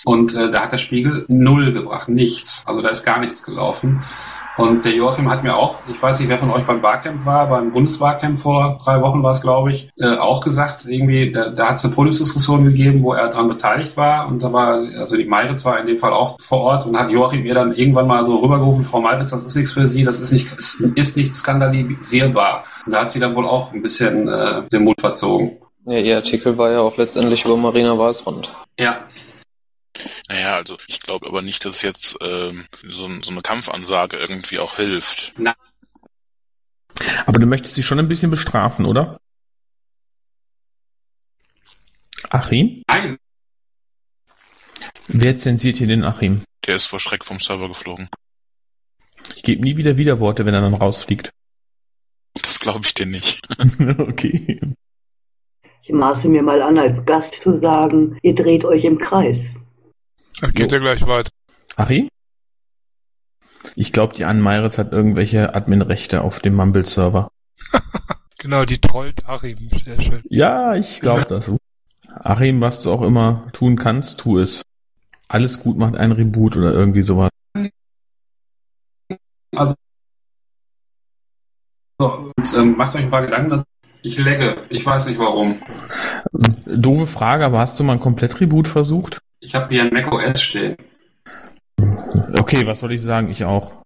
Und äh, da hat der Spiegel null gebracht, nichts. Also da ist gar nichts gelaufen. Und der Joachim hat mir auch, ich weiß nicht, wer von euch beim Barcamp war, beim Bundesbarcamp vor drei Wochen war es, glaube ich, äh, auch gesagt, irgendwie, da, da hat es eine Podiumsdiskussion gegeben, wo er daran beteiligt war. Und da war, also die Meiritz war in dem Fall auch vor Ort und hat Joachim ihr dann irgendwann mal so rübergerufen, Frau Meiritz, das ist nichts für Sie, das ist nicht, ist, nicht skandalisierbar. Und da hat sie dann wohl auch ein bisschen äh, den Mut verzogen. Ja, ihr Artikel war ja auch letztendlich über Marina Weißrand. Ja, naja, also ich glaube aber nicht, dass es jetzt ähm, so, so eine Kampfansage irgendwie auch hilft. Na. Aber du möchtest sie schon ein bisschen bestrafen, oder? Achim? Nein. Wer zensiert hier den Achim? Der ist vor Schreck vom Server geflogen. Ich gebe nie wieder Widerworte, wenn er dann rausfliegt. Das glaube ich dir nicht. okay. Ich maße mir mal an, als Gast zu sagen, ihr dreht euch im Kreis. Ach, geht ja gleich weiter. Achim? Ich glaube, die Anne Meiritz hat irgendwelche Adminrechte auf dem Mumble-Server. genau, die trollt Achim. Sehr schön. Ja, ich glaube das. Achim, was du auch immer tun kannst, tu es. Alles gut macht ein Reboot oder irgendwie sowas. Also, so, und, ähm, macht euch ein paar Gedanken. dass Ich legge. Ich weiß nicht warum. Doofe Frage, aber hast du mal ein Komplett-Reboot versucht? Ich habe hier ein macOS stehen. Okay, was soll ich sagen? Ich auch.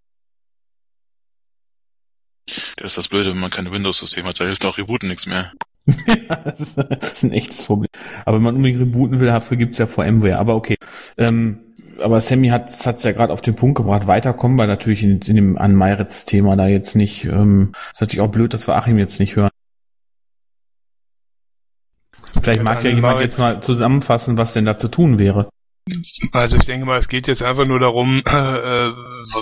Das ist das Blöde, wenn man kein Windows-System hat, da hilft auch Rebooten nichts mehr. das, ist, das ist ein echtes Problem. Aber wenn man unbedingt rebooten will, dafür gibt's ja VMware. Aber okay. Ähm, aber Sammy hat es ja gerade auf den Punkt gebracht. Weiterkommen wir natürlich in, in dem an Meiritz-Thema da jetzt nicht. Ähm, ist natürlich auch blöd, dass wir Achim jetzt nicht hören. Vielleicht mag ja jemand jetzt mal zusammenfassen, was denn da zu tun wäre. Also ich denke mal, es geht jetzt einfach nur darum, äh,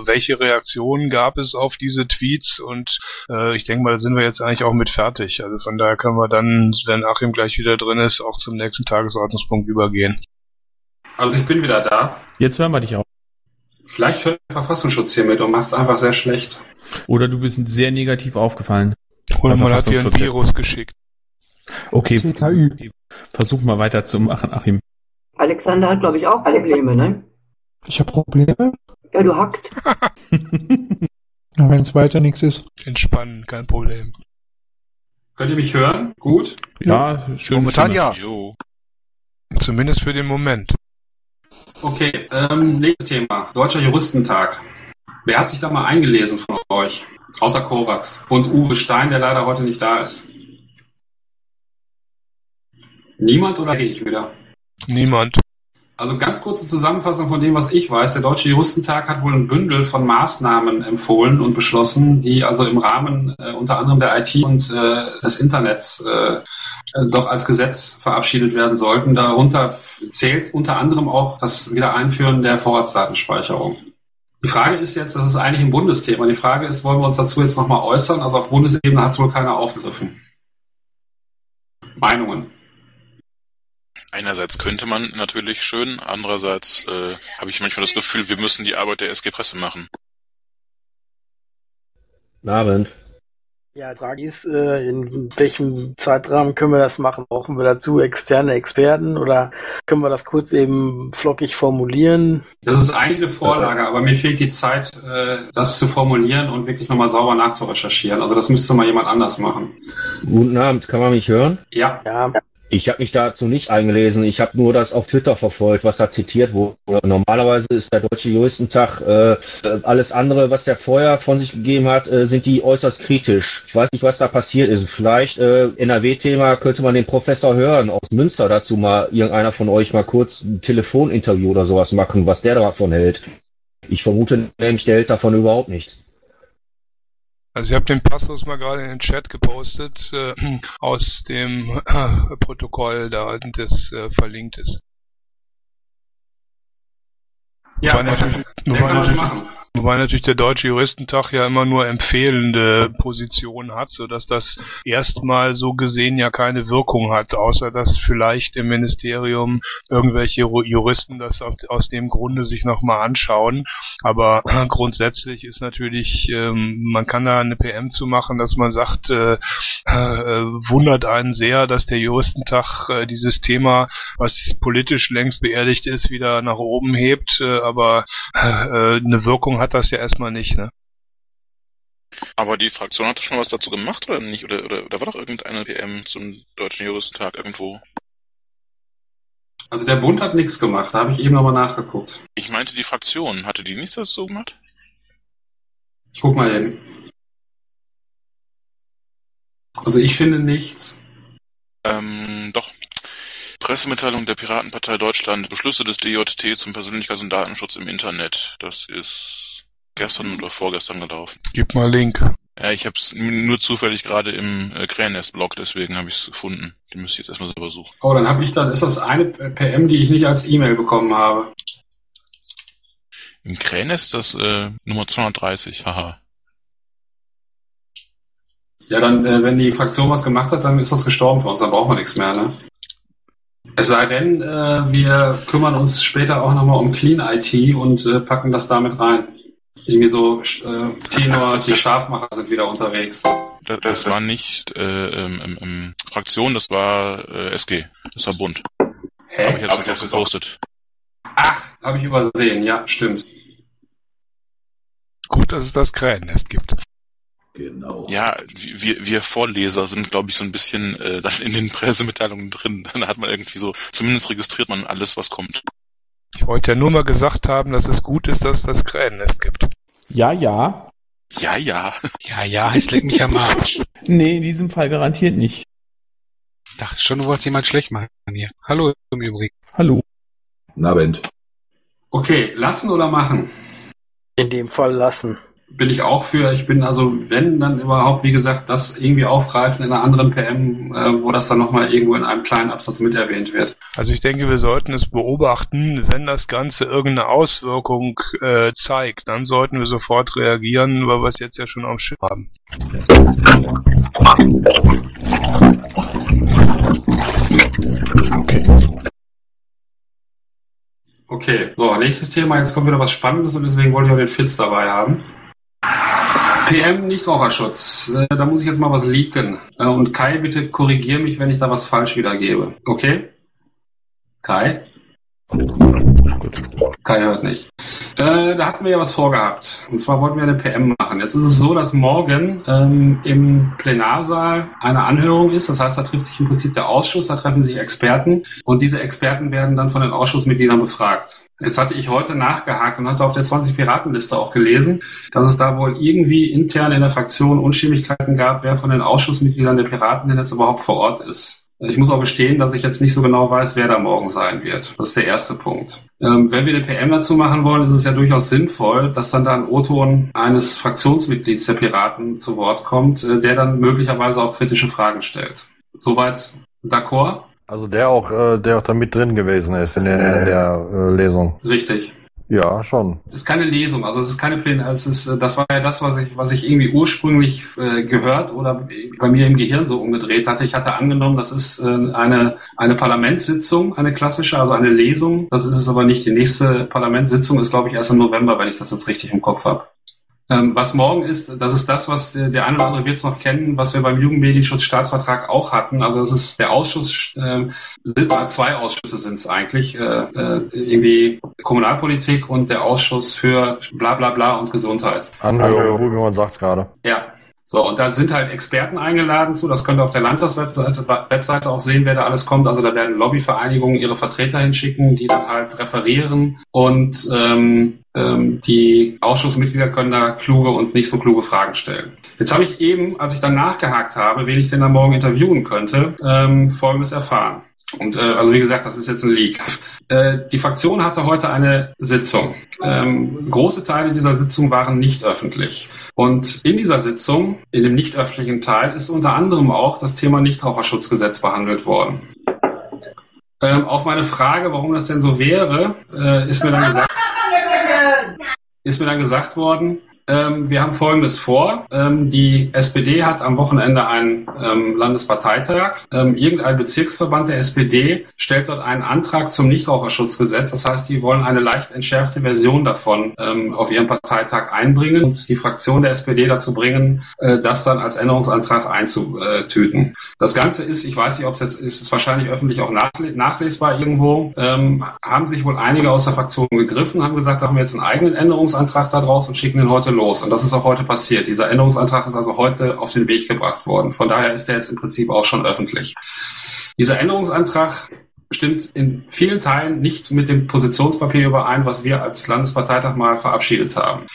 welche Reaktionen gab es auf diese Tweets und äh, ich denke mal, da sind wir jetzt eigentlich auch mit fertig. Also von daher können wir dann, wenn Achim gleich wieder drin ist, auch zum nächsten Tagesordnungspunkt übergehen. Also ich bin wieder da. Jetzt hören wir dich auch. Vielleicht hört der Verfassungsschutz hier mit und macht es einfach sehr schlecht. Oder du bist sehr negativ aufgefallen. Oder man hat dir ein Virus geschickt. Okay, TKÜ. versuch mal weiterzumachen, Achim. Alexander hat, glaube ich, auch Probleme, ne? Ich habe Probleme? Ja, du hackt. Wenn es weiter nichts ist. Entspannen, kein Problem. Könnt ihr mich hören? Gut? Ja, schön. Momentan ja. Jo. Zumindest für den Moment. Okay, ähm, nächstes Thema. Deutscher Juristentag. Wer hat sich da mal eingelesen von euch? Außer Kovacs. Und Uwe Stein, der leider heute nicht da ist. Niemand oder gehe ich wieder? Niemand. Also ganz kurze Zusammenfassung von dem, was ich weiß. Der Deutsche Juristentag hat wohl ein Bündel von Maßnahmen empfohlen und beschlossen, die also im Rahmen äh, unter anderem der IT und äh, des Internets äh, doch als Gesetz verabschiedet werden sollten. Darunter zählt unter anderem auch das Wiedereinführen der Vorratsdatenspeicherung. Die Frage ist jetzt, das ist eigentlich ein Bundesthema. Die Frage ist, wollen wir uns dazu jetzt nochmal äußern? Also auf Bundesebene hat es wohl keiner aufgegriffen. Meinungen. Einerseits könnte man natürlich schön, andererseits äh, habe ich manchmal das Gefühl, wir müssen die Arbeit der SG Presse machen. Guten Abend. Ja, Frage ist, äh, in welchem Zeitrahmen können wir das machen? Brauchen wir dazu externe Experten oder können wir das kurz eben flockig formulieren? Das ist eigentlich eine Vorlage, aber mir fehlt die Zeit, äh, das zu formulieren und wirklich nochmal sauber nachzurecherchieren. Also das müsste mal jemand anders machen. Guten Abend, kann man mich hören? Ja. Ja. Ich habe mich dazu nicht eingelesen. Ich habe nur das auf Twitter verfolgt, was da zitiert wurde. Normalerweise ist der Deutsche Juristentag äh, alles andere, was der vorher von sich gegeben hat, äh, sind die äußerst kritisch. Ich weiß nicht, was da passiert ist. Vielleicht äh, NRW-Thema könnte man den Professor hören aus Münster dazu mal irgendeiner von euch mal kurz ein Telefoninterview oder sowas machen, was der davon hält. Ich vermute nämlich, der hält davon überhaupt nichts. Also ich habe den Passus mal gerade in den Chat gepostet äh, aus dem äh, Protokoll, da das äh, verlinkt ist. Ja, wobei, natürlich, natürlich, machen. Wobei natürlich der Deutsche Juristentag ja immer nur empfehlende Positionen hat, sodass das erstmal so gesehen ja keine Wirkung hat, außer dass vielleicht im Ministerium irgendwelche Juristen das aus dem Grunde sich nochmal anschauen. Aber grundsätzlich ist natürlich, ähm, man kann da eine PM zu machen, dass man sagt, äh, äh, wundert einen sehr, dass der Juristentag äh, dieses Thema, was politisch längst beerdigt ist, wieder nach oben hebt, aber eine Wirkung hat das ja erstmal nicht. Ne? Aber die Fraktion hat doch schon was dazu gemacht, oder nicht? Oder, oder da war doch irgendeine PM zum Deutschen Juristentag irgendwo. Also der Bund hat nichts gemacht, da habe ich eben nochmal nachgeguckt. Ich meinte, die Fraktion, hatte die nichts dazu gemacht? Ich guck mal hin. Also ich finde nichts. Ähm, doch. Pressemitteilung der Piratenpartei Deutschland, Beschlüsse des DJT zum Persönlichkeits- und Datenschutz im Internet. Das ist gestern oder vorgestern gelaufen. Gib mal Link. Ja, ich habe es nur zufällig gerade im äh, Krähennest-Blog, deswegen habe ich es gefunden. Die müsste ich jetzt erstmal selber suchen. Oh, dann habe ich dann, ist das eine PM, die ich nicht als E-Mail bekommen habe. Im Krähennest das äh, Nummer 230, haha. Ja, dann, äh, wenn die Fraktion was gemacht hat, dann ist das gestorben für uns, dann brauchen wir nichts mehr, ne? Es sei denn, äh, wir kümmern uns später auch nochmal um Clean IT und äh, packen das damit rein. Irgendwie so, äh, Tenor, die Scharfmacher sind wieder unterwegs. Das, das war nicht äh, ähm, ähm, ähm, Fraktion, das war äh, SG. Das war Bund. Hä? Aber ich habe es jetzt gepostet. Ach, habe ich übersehen, ja, stimmt. Gut, dass es das Krähennest gibt. Genau. Ja, wir, wir Vorleser sind, glaube ich, so ein bisschen äh, dann in den Pressemitteilungen drin. Dann hat man irgendwie so, zumindest registriert man alles, was kommt. Ich wollte ja nur mal gesagt haben, dass es gut ist, dass es das Krähennest gibt. Ja, ja. Ja, ja. Ja, ja, heißt leck mich am Arsch. Nee, in diesem Fall garantiert nicht. Dachte schon, du wolltest jemand schlecht machen hier. Hallo im Übrigen. Hallo. Guten Abend. Okay, lassen oder machen? In dem Fall lassen. Bin ich auch für. Ich bin also, wenn dann überhaupt, wie gesagt, das irgendwie aufgreifen in einer anderen PM, äh, wo das dann nochmal irgendwo in einem kleinen Absatz mit erwähnt wird. Also ich denke, wir sollten es beobachten. Wenn das Ganze irgendeine Auswirkung äh, zeigt, dann sollten wir sofort reagieren, weil wir es jetzt ja schon am Schirm haben. Okay, so, nächstes Thema. Jetzt kommt wieder was Spannendes und deswegen wollte ich auch den Fitz dabei haben. PM Nichtraucherschutz. Äh, da muss ich jetzt mal was leaken. Äh, und Kai, bitte korrigier mich, wenn ich da was falsch wiedergebe. Okay? Kai? Kai hört nicht. Äh, da hatten wir ja was vorgehabt. Und zwar wollten wir eine PM machen. Jetzt ist es so, dass morgen ähm, im Plenarsaal eine Anhörung ist. Das heißt, da trifft sich im Prinzip der Ausschuss, da treffen sich Experten und diese Experten werden dann von den Ausschussmitgliedern befragt. Jetzt hatte ich heute nachgehakt und hatte auf der 20 Piratenliste auch gelesen, dass es da wohl irgendwie intern in der Fraktion Unstimmigkeiten gab, wer von den Ausschussmitgliedern der Piraten denn jetzt überhaupt vor Ort ist. Also Ich muss auch gestehen, dass ich jetzt nicht so genau weiß, wer da morgen sein wird. Das ist der erste Punkt. Ähm, wenn wir eine PM dazu machen wollen, ist es ja durchaus sinnvoll, dass dann da ein O-Ton eines Fraktionsmitglieds der Piraten zu Wort kommt, äh, der dann möglicherweise auch kritische Fragen stellt. Soweit d'accord? Also der auch, äh, der auch da mit drin gewesen ist in der, in der äh, Lesung. Richtig. Ja, schon. Es ist keine Lesung, also es ist keine Pläne, es ist, äh, das war ja das, was ich, was ich irgendwie ursprünglich äh, gehört oder bei mir im Gehirn so umgedreht hatte. Ich hatte angenommen, das ist äh, eine, eine Parlamentssitzung, eine klassische, also eine Lesung. Das ist es aber nicht. Die nächste Parlamentssitzung ist, glaube ich, erst im November, wenn ich das jetzt richtig im Kopf habe. Ähm, was morgen ist, das ist das, was der, der eine oder andere wird es noch kennen, was wir beim Jugendmedienschutzstaatsvertrag auch hatten. Also es ist der Ausschuss, äh, sind, zwei Ausschüsse sind es eigentlich, äh, äh, irgendwie Kommunalpolitik und der Ausschuss für bla bla bla und Gesundheit. Anhörung, wie man sagt gerade. Ja, so, und da sind halt Experten eingeladen zu. Das könnt ihr auf der Landtagswebseite Webseite auch sehen, wer da alles kommt. Also da werden Lobbyvereinigungen ihre Vertreter hinschicken, die dann halt referieren. Und ähm, ähm, die Ausschussmitglieder können da kluge und nicht so kluge Fragen stellen. Jetzt habe ich eben, als ich dann nachgehakt habe, wen ich denn da morgen interviewen könnte, ähm, Folgendes erfahren. Und äh, also wie gesagt, das ist jetzt ein Leak. Äh, die Fraktion hatte heute eine Sitzung. Ähm, große Teile dieser Sitzung waren nicht öffentlich. Und in dieser Sitzung, in dem nicht öffentlichen Teil, ist unter anderem auch das Thema Nichtraucherschutzgesetz behandelt worden. Ähm, auf meine Frage, warum das denn so wäre, äh, ist mir dann gesagt, ist mir dann gesagt worden, ähm, wir haben Folgendes vor. Ähm, die SPD hat am Wochenende einen ähm, Landesparteitag. Ähm, irgendein Bezirksverband der SPD stellt dort einen Antrag zum Nichtraucherschutzgesetz. Das heißt, die wollen eine leicht entschärfte Version davon ähm, auf ihren Parteitag einbringen und die Fraktion der SPD dazu bringen, äh, das dann als Änderungsantrag einzutüten. Das Ganze ist, ich weiß nicht, ob es jetzt ist, es wahrscheinlich öffentlich auch nachlesbar irgendwo, ähm, haben sich wohl einige aus der Fraktion gegriffen, haben gesagt, da haben wir jetzt einen eigenen Änderungsantrag daraus und schicken den heute los. Und das ist auch heute passiert. Dieser Änderungsantrag ist also heute auf den Weg gebracht worden. Von daher ist er jetzt im Prinzip auch schon öffentlich. Dieser Änderungsantrag stimmt in vielen Teilen nicht mit dem Positionspapier überein, was wir als Landesparteitag mal verabschiedet haben.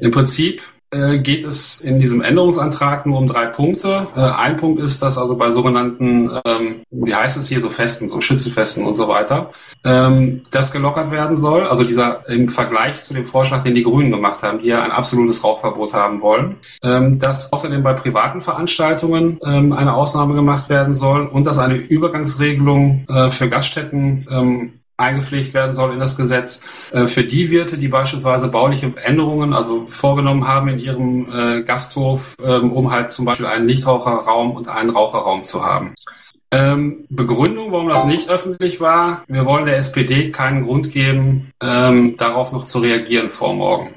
Im Prinzip geht es in diesem Änderungsantrag nur um drei Punkte. Äh, ein Punkt ist, dass also bei sogenannten, ähm, wie heißt es hier, so Festen, so Schützenfesten und so weiter, ähm, das gelockert werden soll. Also dieser im Vergleich zu dem Vorschlag, den die Grünen gemacht haben, die ja ein absolutes Rauchverbot haben wollen, ähm, dass außerdem bei privaten Veranstaltungen ähm, eine Ausnahme gemacht werden soll und dass eine Übergangsregelung äh, für Gaststätten ähm, eingepflegt werden soll in das Gesetz. Äh, für die Wirte, die beispielsweise bauliche Änderungen also vorgenommen haben in ihrem äh, Gasthof, ähm, um halt zum Beispiel einen Nichtraucherraum und einen Raucherraum zu haben. Ähm, Begründung, warum das nicht öffentlich war, wir wollen der SPD keinen Grund geben, ähm, darauf noch zu reagieren vor morgen.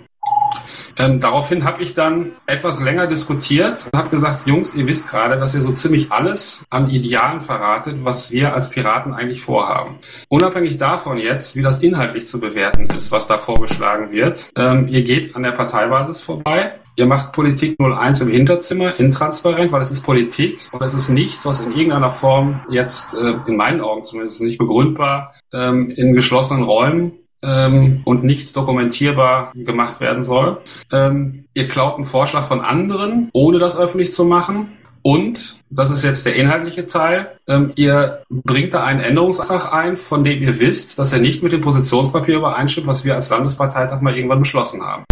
Ähm, daraufhin habe ich dann etwas länger diskutiert und habe gesagt, Jungs, ihr wisst gerade, dass ihr so ziemlich alles an Idealen verratet, was wir als Piraten eigentlich vorhaben. Unabhängig davon jetzt, wie das inhaltlich zu bewerten ist, was da vorgeschlagen wird, ähm, ihr geht an der Parteibasis vorbei. Ihr macht Politik 01 im Hinterzimmer, intransparent, weil es ist Politik und es ist nichts, was in irgendeiner Form jetzt, äh, in meinen Augen zumindest nicht begründbar, ähm, in geschlossenen Räumen ähm, und nicht dokumentierbar gemacht werden soll. Ähm, ihr klaut einen Vorschlag von anderen, ohne das öffentlich zu machen. Und, das ist jetzt der inhaltliche Teil, ähm, ihr bringt da einen Änderungsantrag ein, von dem ihr wisst, dass er nicht mit dem Positionspapier übereinstimmt, was wir als Landesparteitag mal irgendwann beschlossen haben.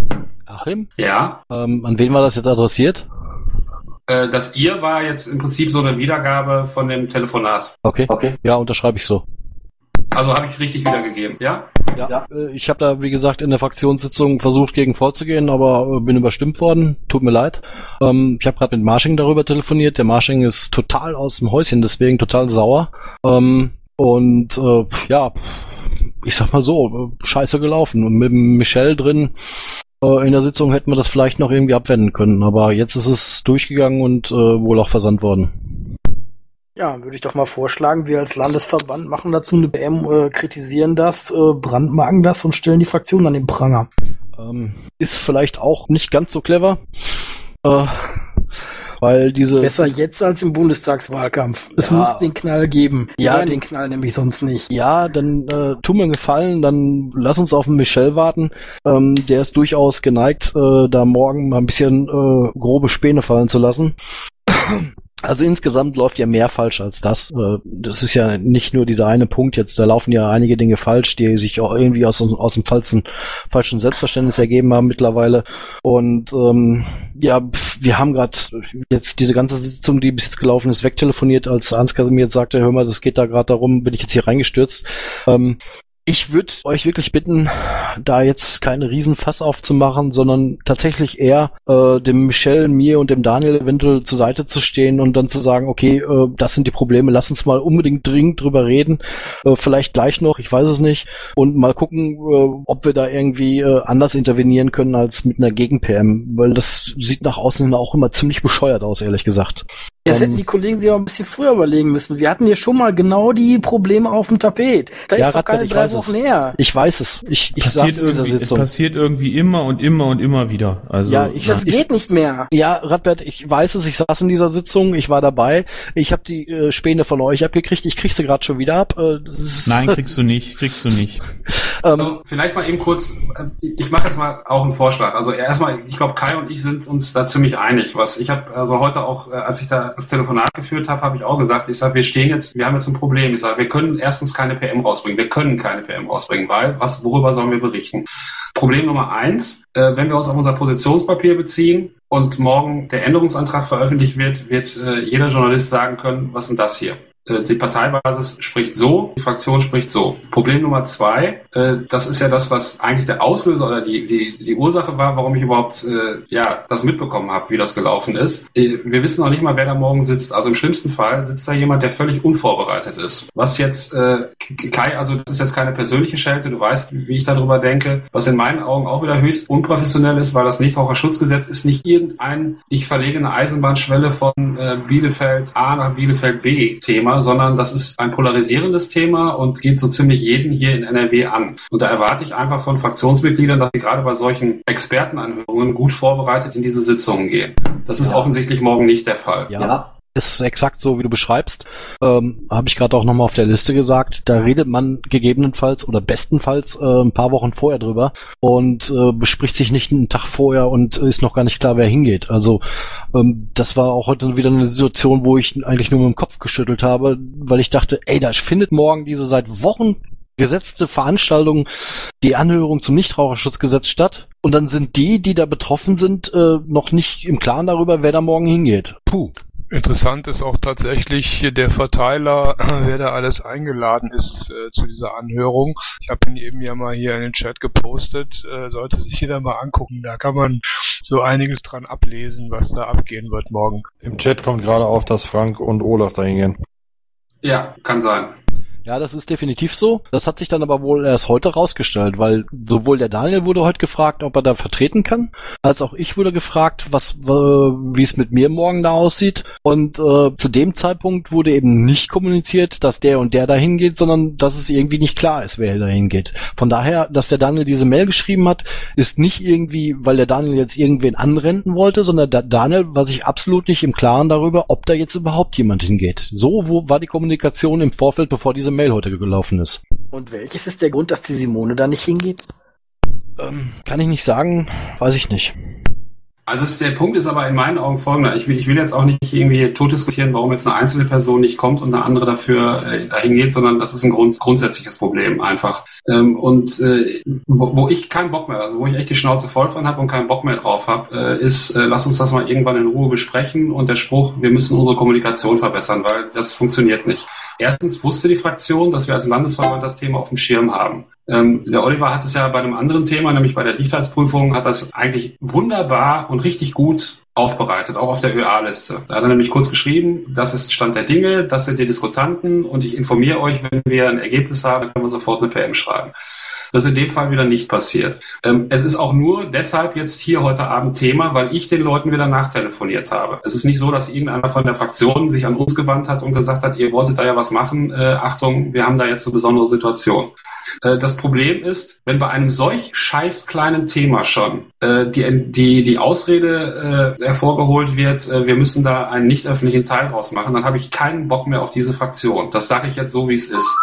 Achim? Ja. Ähm, an wen war das jetzt adressiert? Äh, das ihr war jetzt im Prinzip so eine Wiedergabe von dem Telefonat. Okay. okay. Ja, unterschreibe ich so. Also habe ich richtig wiedergegeben, ja? Ja. ja. Äh, ich habe da, wie gesagt, in der Fraktionssitzung versucht, gegen vorzugehen, aber äh, bin überstimmt worden. Tut mir leid. Ähm, ich habe gerade mit Marsching darüber telefoniert. Der Marsching ist total aus dem Häuschen, deswegen total sauer. Ähm, und äh, ja, ich sag mal so, äh, scheiße gelaufen. Und mit Michel drin in der Sitzung hätten wir das vielleicht noch irgendwie abwenden können. Aber jetzt ist es durchgegangen und äh, wohl auch versandt worden. Ja, würde ich doch mal vorschlagen, wir als Landesverband machen dazu eine BM, äh, kritisieren das, äh, brandmarken das und stellen die Fraktion an den Pranger. Ähm, ist vielleicht auch nicht ganz so clever. Äh, weil diese besser jetzt als im Bundestagswahlkampf. Es ja. muss den Knall geben. Wir ja, den Knall nämlich sonst nicht. Ja, dann äh, tu mir einen Gefallen, dann lass uns auf den Michel warten. Ähm, der ist durchaus geneigt, äh, da morgen mal ein bisschen äh, grobe Späne fallen zu lassen. Also insgesamt läuft ja mehr falsch als das. Äh, das ist ja nicht nur dieser eine Punkt jetzt, da laufen ja einige Dinge falsch, die sich auch irgendwie aus, aus dem falschen, falschen Selbstverständnis ergeben haben mittlerweile. Und ähm, ja, wir haben gerade jetzt diese ganze Sitzung, die bis jetzt gelaufen ist, wegtelefoniert, als Ansgar mir jetzt sagte, hör mal, das geht da gerade darum, bin ich jetzt hier reingestürzt. Ähm, ich würde euch wirklich bitten, da jetzt keine Riesenfass aufzumachen, sondern tatsächlich eher äh, dem Michel, mir und dem Daniel eventuell zur Seite zu stehen und dann zu sagen, okay, äh, das sind die Probleme, lass uns mal unbedingt dringend drüber reden, äh, vielleicht gleich noch, ich weiß es nicht, und mal gucken, äh, ob wir da irgendwie äh, anders intervenieren können als mit einer Gegen-PM, weil das sieht nach außen hin auch immer ziemlich bescheuert aus, ehrlich gesagt. Das hätten die Kollegen sich auch ein bisschen früher überlegen müssen. Wir hatten hier schon mal genau die Probleme auf dem Tapet. Da ist doch keine drei Wochen es. her. Ich weiß es. Ich, ich saß passiert, in dieser irgendwie, es Sitzung. passiert irgendwie immer und immer und immer wieder. Also, Ja, ich- Das geht nicht mehr. Ja, Radbert, ich weiß es, ich saß in dieser Sitzung, ich war dabei. Ich habe die äh, Späne von euch abgekriegt, ich krieg sie gerade schon wieder ab. Äh, nein, kriegst du nicht, kriegst du nicht. ähm, So, vielleicht mal eben kurz, äh, ich mache jetzt mal auch einen Vorschlag. Also erstmal, ich glaube, Kai und ich sind uns da ziemlich einig. Was ich habe also heute auch, äh, als ich da das Telefonat geführt habe, habe ich auch gesagt, ich sage, wir stehen jetzt, wir haben jetzt ein Problem. Ich sage, wir können erstens keine PM rausbringen. Wir können keine PM rausbringen, weil was, worüber sollen wir berichten? Problem Nummer eins, äh, wenn wir uns auf unser Positionspapier beziehen und morgen der Änderungsantrag veröffentlicht wird, wird äh, jeder Journalist sagen können, was ist denn das hier? Äh, Die Parteibasis spricht so, die Fraktion spricht so. Problem Nummer zwei, äh, das ist ja das, was eigentlich der Auslöser oder die, die, die Ursache war, warum ich überhaupt äh, ja das mitbekommen habe, wie das gelaufen ist. Äh, Wir wissen noch nicht mal, wer da morgen sitzt. Also im schlimmsten Fall sitzt da jemand, der völlig unvorbereitet ist. Was jetzt, äh, Kai, also das ist jetzt keine persönliche Schelte, du weißt, wie ich darüber denke, was in meinen Augen auch wieder höchst unprofessionell ist, weil das Nichtraucherschutzgesetz ist nicht irgendein, ich verlege eine Eisenbahnschwelle von äh, Bielefeld A nach Bielefeld B Thema, sondern das ist ein polarisierendes Thema und geht so ziemlich jeden hier in NRW an. Und da erwarte ich einfach von Fraktionsmitgliedern, dass sie gerade bei solchen Expertenanhörungen gut vorbereitet in diese Sitzungen gehen. Das ist offensichtlich morgen nicht der Fall. Ja. Ist exakt so, wie du beschreibst. Ähm, Habe ich gerade auch nochmal auf der Liste gesagt. Da redet man gegebenenfalls oder bestenfalls äh, ein paar Wochen vorher drüber und äh, bespricht sich nicht einen Tag vorher und ist noch gar nicht klar, wer hingeht. Also ähm, das war auch heute wieder eine Situation, wo ich eigentlich nur mit dem Kopf geschüttelt habe, weil ich dachte, ey, da findet morgen diese seit Wochen gesetzte Veranstaltung, die Anhörung zum Nichtraucherschutzgesetz statt. Und dann sind die, die da betroffen sind, äh, noch nicht im Klaren darüber, wer da morgen hingeht. Puh. Interessant ist auch tatsächlich der Verteiler, wer da alles eingeladen ist äh, zu dieser Anhörung. Ich habe ihn eben ja mal hier in den Chat gepostet, äh, sollte sich jeder mal angucken. Da kann man so einiges dran ablesen, was da abgehen wird morgen. Im Chat kommt gerade auf, dass Frank und Olaf dahin gehen. Ja, kann sein. Ja, das ist definitiv so. Das hat sich dann aber wohl erst heute rausgestellt, weil sowohl der Daniel wurde heute gefragt, ob er da vertreten kann, als auch ich wurde gefragt, was, wie es mit mir morgen da aussieht. Und äh, zu dem Zeitpunkt wurde eben nicht kommuniziert, dass der und der da hingeht, sondern dass es irgendwie nicht klar ist, wer da hingeht. Von daher, dass der Daniel diese Mail geschrieben hat, ist nicht irgendwie, weil der Daniel jetzt irgendwen anrenten wollte, sondern der Daniel war sich absolut nicht im Klaren darüber, ob da jetzt überhaupt jemand hingeht. So wo war die Kommunikation im Vorfeld, bevor diese Mail heute gelaufen ist. Und welches ist der Grund, dass die Simone da nicht hingeht? Ähm, kann ich nicht sagen, weiß ich nicht. Also es, der Punkt ist aber in meinen Augen folgender. Ich will, ich will jetzt auch nicht irgendwie tot diskutieren, warum jetzt eine einzelne Person nicht kommt und eine andere dafür äh, dahin geht, sondern das ist ein Grund, grundsätzliches Problem einfach. Ähm, und äh, wo, wo ich keinen Bock mehr, also wo ich echt die Schnauze voll von habe und keinen Bock mehr drauf habe, äh, ist, äh, lass uns das mal irgendwann in Ruhe besprechen und der Spruch, wir müssen unsere Kommunikation verbessern, weil das funktioniert nicht. Erstens wusste die Fraktion, dass wir als Landesverband das Thema auf dem Schirm haben. Ähm, der Oliver hat es ja bei einem anderen Thema, nämlich bei der Dichtheitsprüfung, hat das eigentlich wunderbar und richtig gut aufbereitet, auch auf der ÖA-Liste. Da hat er nämlich kurz geschrieben, das ist Stand der Dinge, das sind die Diskutanten und ich informiere euch, wenn wir ein Ergebnis haben, dann können wir sofort eine PM schreiben. Das ist in dem Fall wieder nicht passiert. Ähm, es ist auch nur deshalb jetzt hier heute Abend Thema, weil ich den Leuten wieder nachtelefoniert habe. Es ist nicht so, dass irgendeiner von der Fraktion sich an uns gewandt hat und gesagt hat, ihr wolltet da ja was machen. Äh, Achtung, wir haben da jetzt eine besondere Situation. Äh, das Problem ist, wenn bei einem solch scheiß kleinen Thema schon äh, die, die, die Ausrede äh, hervorgeholt wird, äh, wir müssen da einen nicht öffentlichen Teil draus machen, dann habe ich keinen Bock mehr auf diese Fraktion. Das sage ich jetzt so, wie es ist.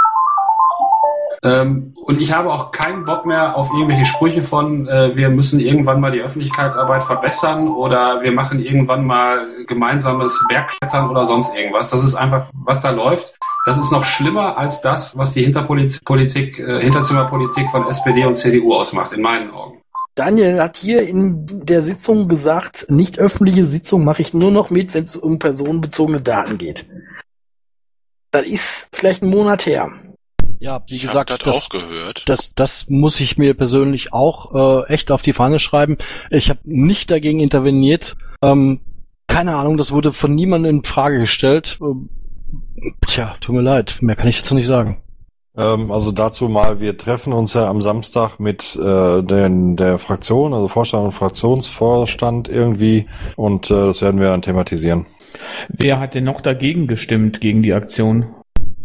Ähm, und ich habe auch keinen Bock mehr auf irgendwelche Sprüche von, äh, wir müssen irgendwann mal die Öffentlichkeitsarbeit verbessern oder wir machen irgendwann mal gemeinsames Bergklettern oder sonst irgendwas. Das ist einfach, was da läuft. Das ist noch schlimmer als das, was die Hinterpolitik, äh, Hinterzimmerpolitik von SPD und CDU ausmacht, in meinen Augen. Daniel hat hier in der Sitzung gesagt, nicht öffentliche Sitzung mache ich nur noch mit, wenn es um personenbezogene Daten geht. Das ist vielleicht ein Monat her. Ja, wie ich gesagt, das, auch gehört. Das, das muss ich mir persönlich auch äh, echt auf die Fahne schreiben. Ich habe nicht dagegen interveniert. Ähm, keine Ahnung, das wurde von niemandem in Frage gestellt. Ähm, tja, tut mir leid, mehr kann ich dazu nicht sagen. Ähm, also dazu mal, wir treffen uns ja am Samstag mit äh, den, der Fraktion, also Vorstand und Fraktionsvorstand irgendwie und äh, das werden wir dann thematisieren. Wer hat denn noch dagegen gestimmt, gegen die Aktion?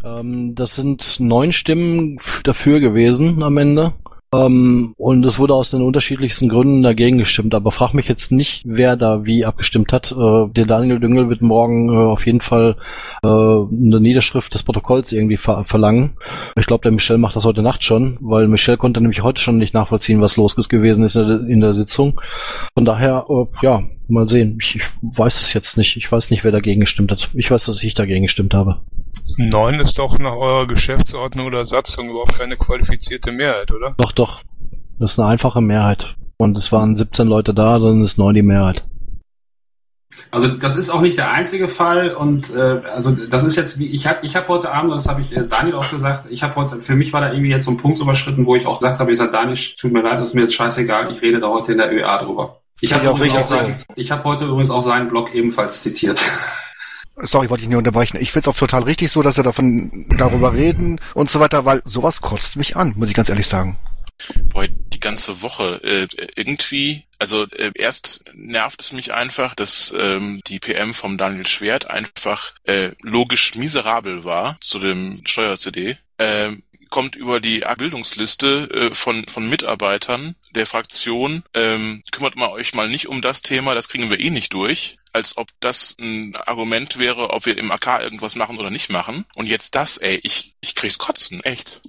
Ähm, das sind neun Stimmen dafür gewesen am Ende. Ähm, und es wurde aus den unterschiedlichsten Gründen dagegen gestimmt. Aber frag mich jetzt nicht, wer da wie abgestimmt hat. Äh, der Daniel Düngel wird morgen äh, auf jeden Fall äh, eine Niederschrift des Protokolls irgendwie ver verlangen. Ich glaube, der Michel macht das heute Nacht schon, weil Michel konnte nämlich heute schon nicht nachvollziehen, was los gewesen ist in der, in der Sitzung. Von daher, äh, ja, mal sehen. Ich, ich weiß es jetzt nicht. Ich weiß nicht, wer dagegen gestimmt hat. Ich weiß, dass ich dagegen gestimmt habe. Neun ist doch nach eurer Geschäftsordnung oder Satzung überhaupt keine qualifizierte Mehrheit, oder? Doch, doch. Das ist eine einfache Mehrheit. Und es waren 17 Leute da, dann ist neun die Mehrheit. Also das ist auch nicht der einzige Fall und äh, also das ist jetzt wie ich habe ich habe heute Abend und das habe ich äh, Daniel auch gesagt ich habe heute für mich war da irgendwie jetzt so ein Punkt überschritten wo ich auch gesagt habe ich sage Daniel tut mir leid das ist mir jetzt scheißegal ich rede da heute in der ÖA drüber ich habe auch, auch sein, ich habe heute übrigens auch seinen Blog ebenfalls zitiert Sorry, wollte ich nicht unterbrechen. Ich finde es auch total richtig so, dass wir davon darüber reden und so weiter, weil sowas kotzt mich an, muss ich ganz ehrlich sagen. Boah, die ganze Woche äh, irgendwie, also äh, erst nervt es mich einfach, dass ähm, die PM vom Daniel Schwert einfach äh, logisch miserabel war zu dem Steuer-CD. Ähm, kommt über die Bildungsliste äh, von, von Mitarbeitern der Fraktion. Ähm, kümmert mal euch mal nicht um das Thema, das kriegen wir eh nicht durch als ob das ein Argument wäre, ob wir im AK irgendwas machen oder nicht machen. Und jetzt das, ey, ich, ich krieg's kotzen, echt.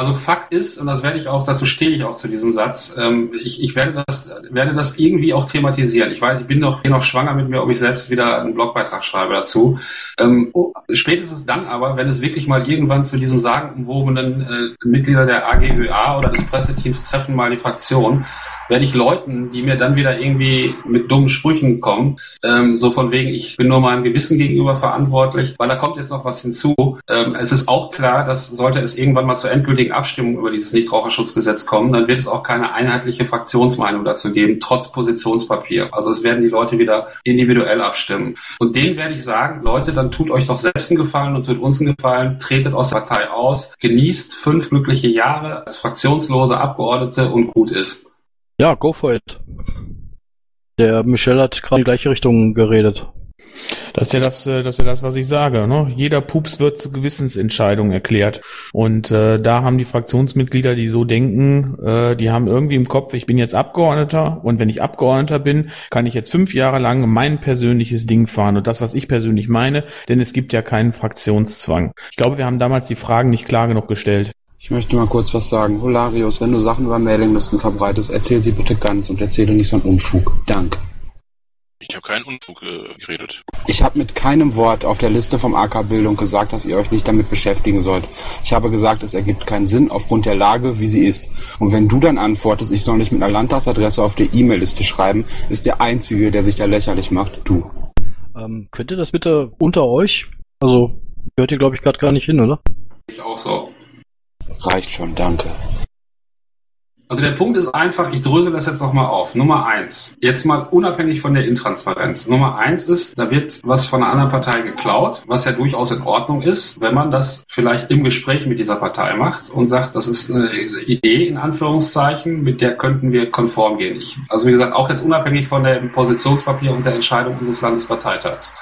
Also Fakt ist, und das werde ich auch, dazu stehe ich auch zu diesem Satz, ähm, ich, ich werde, das, werde das irgendwie auch thematisieren. Ich weiß, ich bin noch, hier noch schwanger mit mir, ob ich selbst wieder einen Blogbeitrag schreibe dazu. Ähm, spätestens dann aber, wenn es wirklich mal irgendwann zu diesem sagenumwobenen äh, Mitglieder der AGÖA oder des Presseteams treffen mal die Fraktion, werde ich Leuten, die mir dann wieder irgendwie mit dummen Sprüchen kommen, ähm, so von wegen, ich bin nur meinem Gewissen gegenüber verantwortlich, weil da kommt jetzt noch was hinzu. Ähm, es ist auch klar, dass sollte es irgendwann mal zur endgültigen Abstimmung über dieses Nichtraucherschutzgesetz kommen, dann wird es auch keine einheitliche Fraktionsmeinung dazu geben, trotz Positionspapier. Also es werden die Leute wieder individuell abstimmen. Und denen werde ich sagen, Leute, dann tut euch doch selbst einen Gefallen und tut uns einen Gefallen, tretet aus der Partei aus, genießt fünf glückliche Jahre als fraktionslose Abgeordnete und gut ist. Ja, go for it. Der Michel hat gerade in die gleiche Richtung geredet. Das ist ja das, äh, das ist ja das, was ich sage. Ne? Jeder Pups wird zu Gewissensentscheidungen erklärt. Und äh, da haben die Fraktionsmitglieder, die so denken, äh, die haben irgendwie im Kopf, ich bin jetzt Abgeordneter und wenn ich Abgeordneter bin, kann ich jetzt fünf Jahre lang mein persönliches Ding fahren und das, was ich persönlich meine, denn es gibt ja keinen Fraktionszwang. Ich glaube, wir haben damals die Fragen nicht klar genug gestellt. Ich möchte mal kurz was sagen. Holarius, wenn du Sachen über Mailinglisten verbreitest, erzähl sie bitte ganz und erzähle nicht so einen Unfug. Danke. Ich habe keinen Unfug äh, geredet. Ich habe mit keinem Wort auf der Liste vom AK Bildung gesagt, dass ihr euch nicht damit beschäftigen sollt. Ich habe gesagt, es ergibt keinen Sinn aufgrund der Lage, wie sie ist. Und wenn du dann antwortest, ich soll nicht mit einer Landtagsadresse auf der E-Mail-Liste schreiben, ist der Einzige, der sich da lächerlich macht, du. Ähm, könnt ihr das bitte unter euch? Also, gehört ihr, glaube ich, gerade gar nicht hin, oder? Ich auch so. Reicht schon, danke. Also der Punkt ist einfach, ich drösel das jetzt nochmal auf. Nummer eins, jetzt mal unabhängig von der Intransparenz. Nummer eins ist, da wird was von einer anderen Partei geklaut, was ja durchaus in Ordnung ist, wenn man das vielleicht im Gespräch mit dieser Partei macht und sagt, das ist eine Idee in Anführungszeichen, mit der könnten wir konform gehen. Ich, also wie gesagt, auch jetzt unabhängig von dem Positionspapier und der Entscheidung unseres Landesparteitags.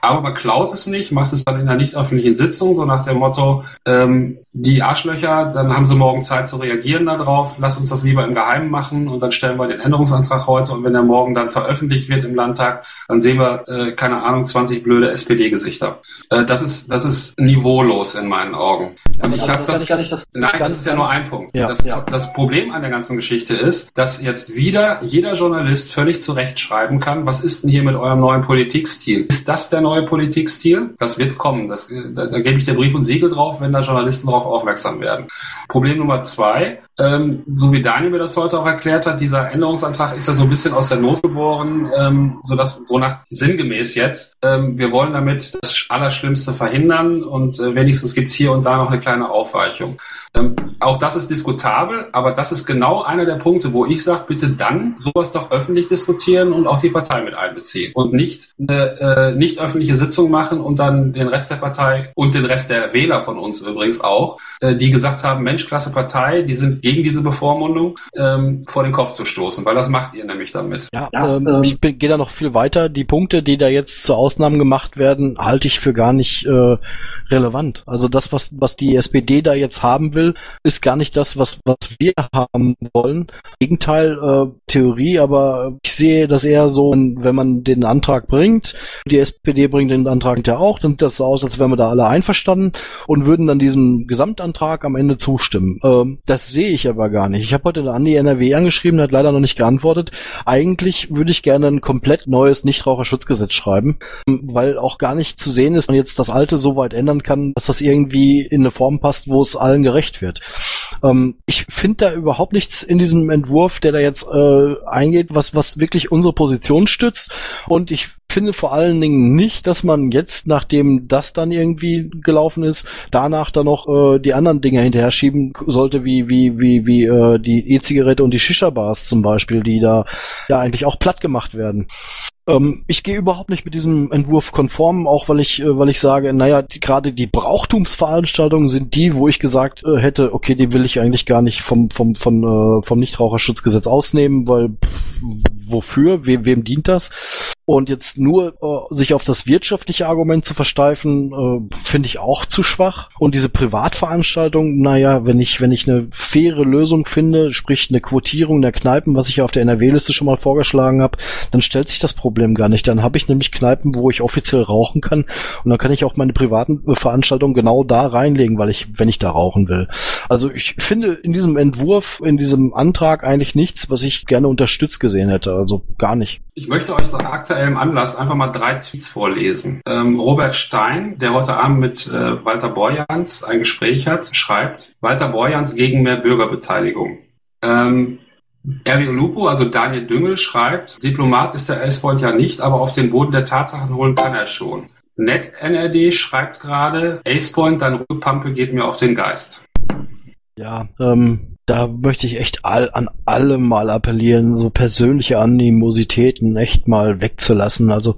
Aber man klaut es nicht, macht es dann in einer nicht öffentlichen Sitzung, so nach dem Motto, ähm, die Arschlöcher, dann haben sie morgen Zeit zu reagieren darauf, lass uns das lieber im Geheimen machen und dann stellen wir den Änderungsantrag heute und wenn der morgen dann veröffentlicht wird im Landtag, dann sehen wir, äh, keine Ahnung, 20 blöde SPD-Gesichter. Äh, das ist, das ist niveaulos in meinen Augen. Und ich das, das, das, das, nein, das ist ja nur ein Punkt. Ja, das, ja. das Problem an der ganzen Geschichte ist, dass jetzt wieder jeder Journalist völlig zurecht schreiben kann, was ist denn hier mit eurem neuen Politikstil? Ist das der neue Politikstil? Das wird kommen. Das, da, da gebe ich der Brief und Siegel drauf, wenn da Journalisten darauf aufmerksam werden. Problem Nummer zwei, ähm, so wie Daniel mir das heute auch erklärt hat, dieser Änderungsantrag ist ja so ein bisschen aus der Not geboren, ähm, so dass so nach sinngemäß jetzt. Ähm, wir wollen damit das Allerschlimmste verhindern und äh, wenigstens gibt's hier und da noch eine kleine Aufweichung. Ähm, auch das ist diskutabel, aber das ist genau einer der Punkte, wo ich sage, bitte dann sowas doch öffentlich diskutieren und auch die Partei mit einbeziehen und nicht eine äh, nicht öffentliche Sitzung machen und dann den Rest der Partei und den Rest der Wähler von uns übrigens auch, äh, die gesagt haben, Mensch, klasse Partei, die sind gegen diese Bevormundung, ähm, vor den Kopf zu stoßen, weil das macht ihr nämlich damit. Ja, ähm, ich gehe da noch viel weiter. Die Punkte, die da jetzt zu Ausnahmen gemacht werden, halte ich für gar nicht äh, relevant. Also das, was, was die SPD da jetzt haben will, ist gar nicht das, was, was wir haben wollen. Gegenteil, äh, Theorie, aber ich sehe das eher so, wenn man den Antrag bringt, die SPD bringt den Antrag ja auch, dann sieht das so aus, als wären wir da alle einverstanden und würden dann diesem Gesamtantrag am Ende zustimmen. Ähm, das sehe ich aber gar nicht. Ich habe heute an die NRW angeschrieben, hat leider noch nicht geantwortet. Eigentlich würde ich gerne ein komplett neues Nichtraucherschutzgesetz schreiben, weil auch gar nicht zu sehen ist, man jetzt das alte so weit ändern kann, dass das irgendwie in eine Form passt, wo es allen gerecht wird. Ähm, ich finde da überhaupt nichts in diesem Entwurf, der da jetzt äh, eingeht, was, was wirklich unsere Position stützt. Und ich finde vor allen Dingen nicht, dass man jetzt, nachdem das dann irgendwie gelaufen ist, danach dann noch äh, die anderen Dinge hinterher schieben sollte, wie wie wie wie äh, die E-Zigarette und die Shisha-Bars zum Beispiel, die da ja eigentlich auch platt gemacht werden. Ähm, ich gehe überhaupt nicht mit diesem Entwurf konform, auch weil ich, äh, weil ich sage, naja, die, gerade die Brauchtumsveranstaltungen sind die, wo ich gesagt äh, hätte, okay, die will ich eigentlich gar nicht vom, vom, von, äh, vom Nichtraucherschutzgesetz ausnehmen, weil pff, wofür, wem, wem dient das? Und jetzt nur äh, sich auf das wirtschaftliche Argument zu versteifen, äh, finde ich auch zu schwach. Und diese Privatveranstaltung, naja, wenn ich, wenn ich eine faire Lösung finde, sprich eine Quotierung der Kneipen, was ich ja auf der NRW-Liste schon mal vorgeschlagen habe, dann stellt sich das Problem gar nicht. Dann habe ich nämlich Kneipen, wo ich offiziell rauchen kann und dann kann ich auch meine privaten Veranstaltungen genau da reinlegen, weil ich, wenn ich da rauchen will. Also ich finde in diesem Entwurf, in diesem Antrag eigentlich nichts, was ich gerne unterstützt gesehen hätte. Also gar nicht. Ich möchte euch aktuell aktuellem Anlass einfach mal drei Tweets vorlesen. Ähm, Robert Stein, der heute Abend mit äh, Walter Borjans ein Gespräch hat, schreibt, Walter Borjans gegen mehr Bürgerbeteiligung. Ähm, Erwin Lupo, also Daniel Düngel, schreibt, Diplomat ist der S-Freund ja nicht, aber auf den Boden der Tatsachen holen kann er schon. NetNRD schreibt gerade, Acepoint, dein Rückpampe geht mir auf den Geist. Ja, ähm, da möchte ich echt all, an alle mal appellieren, so persönliche Animositäten echt mal wegzulassen. Also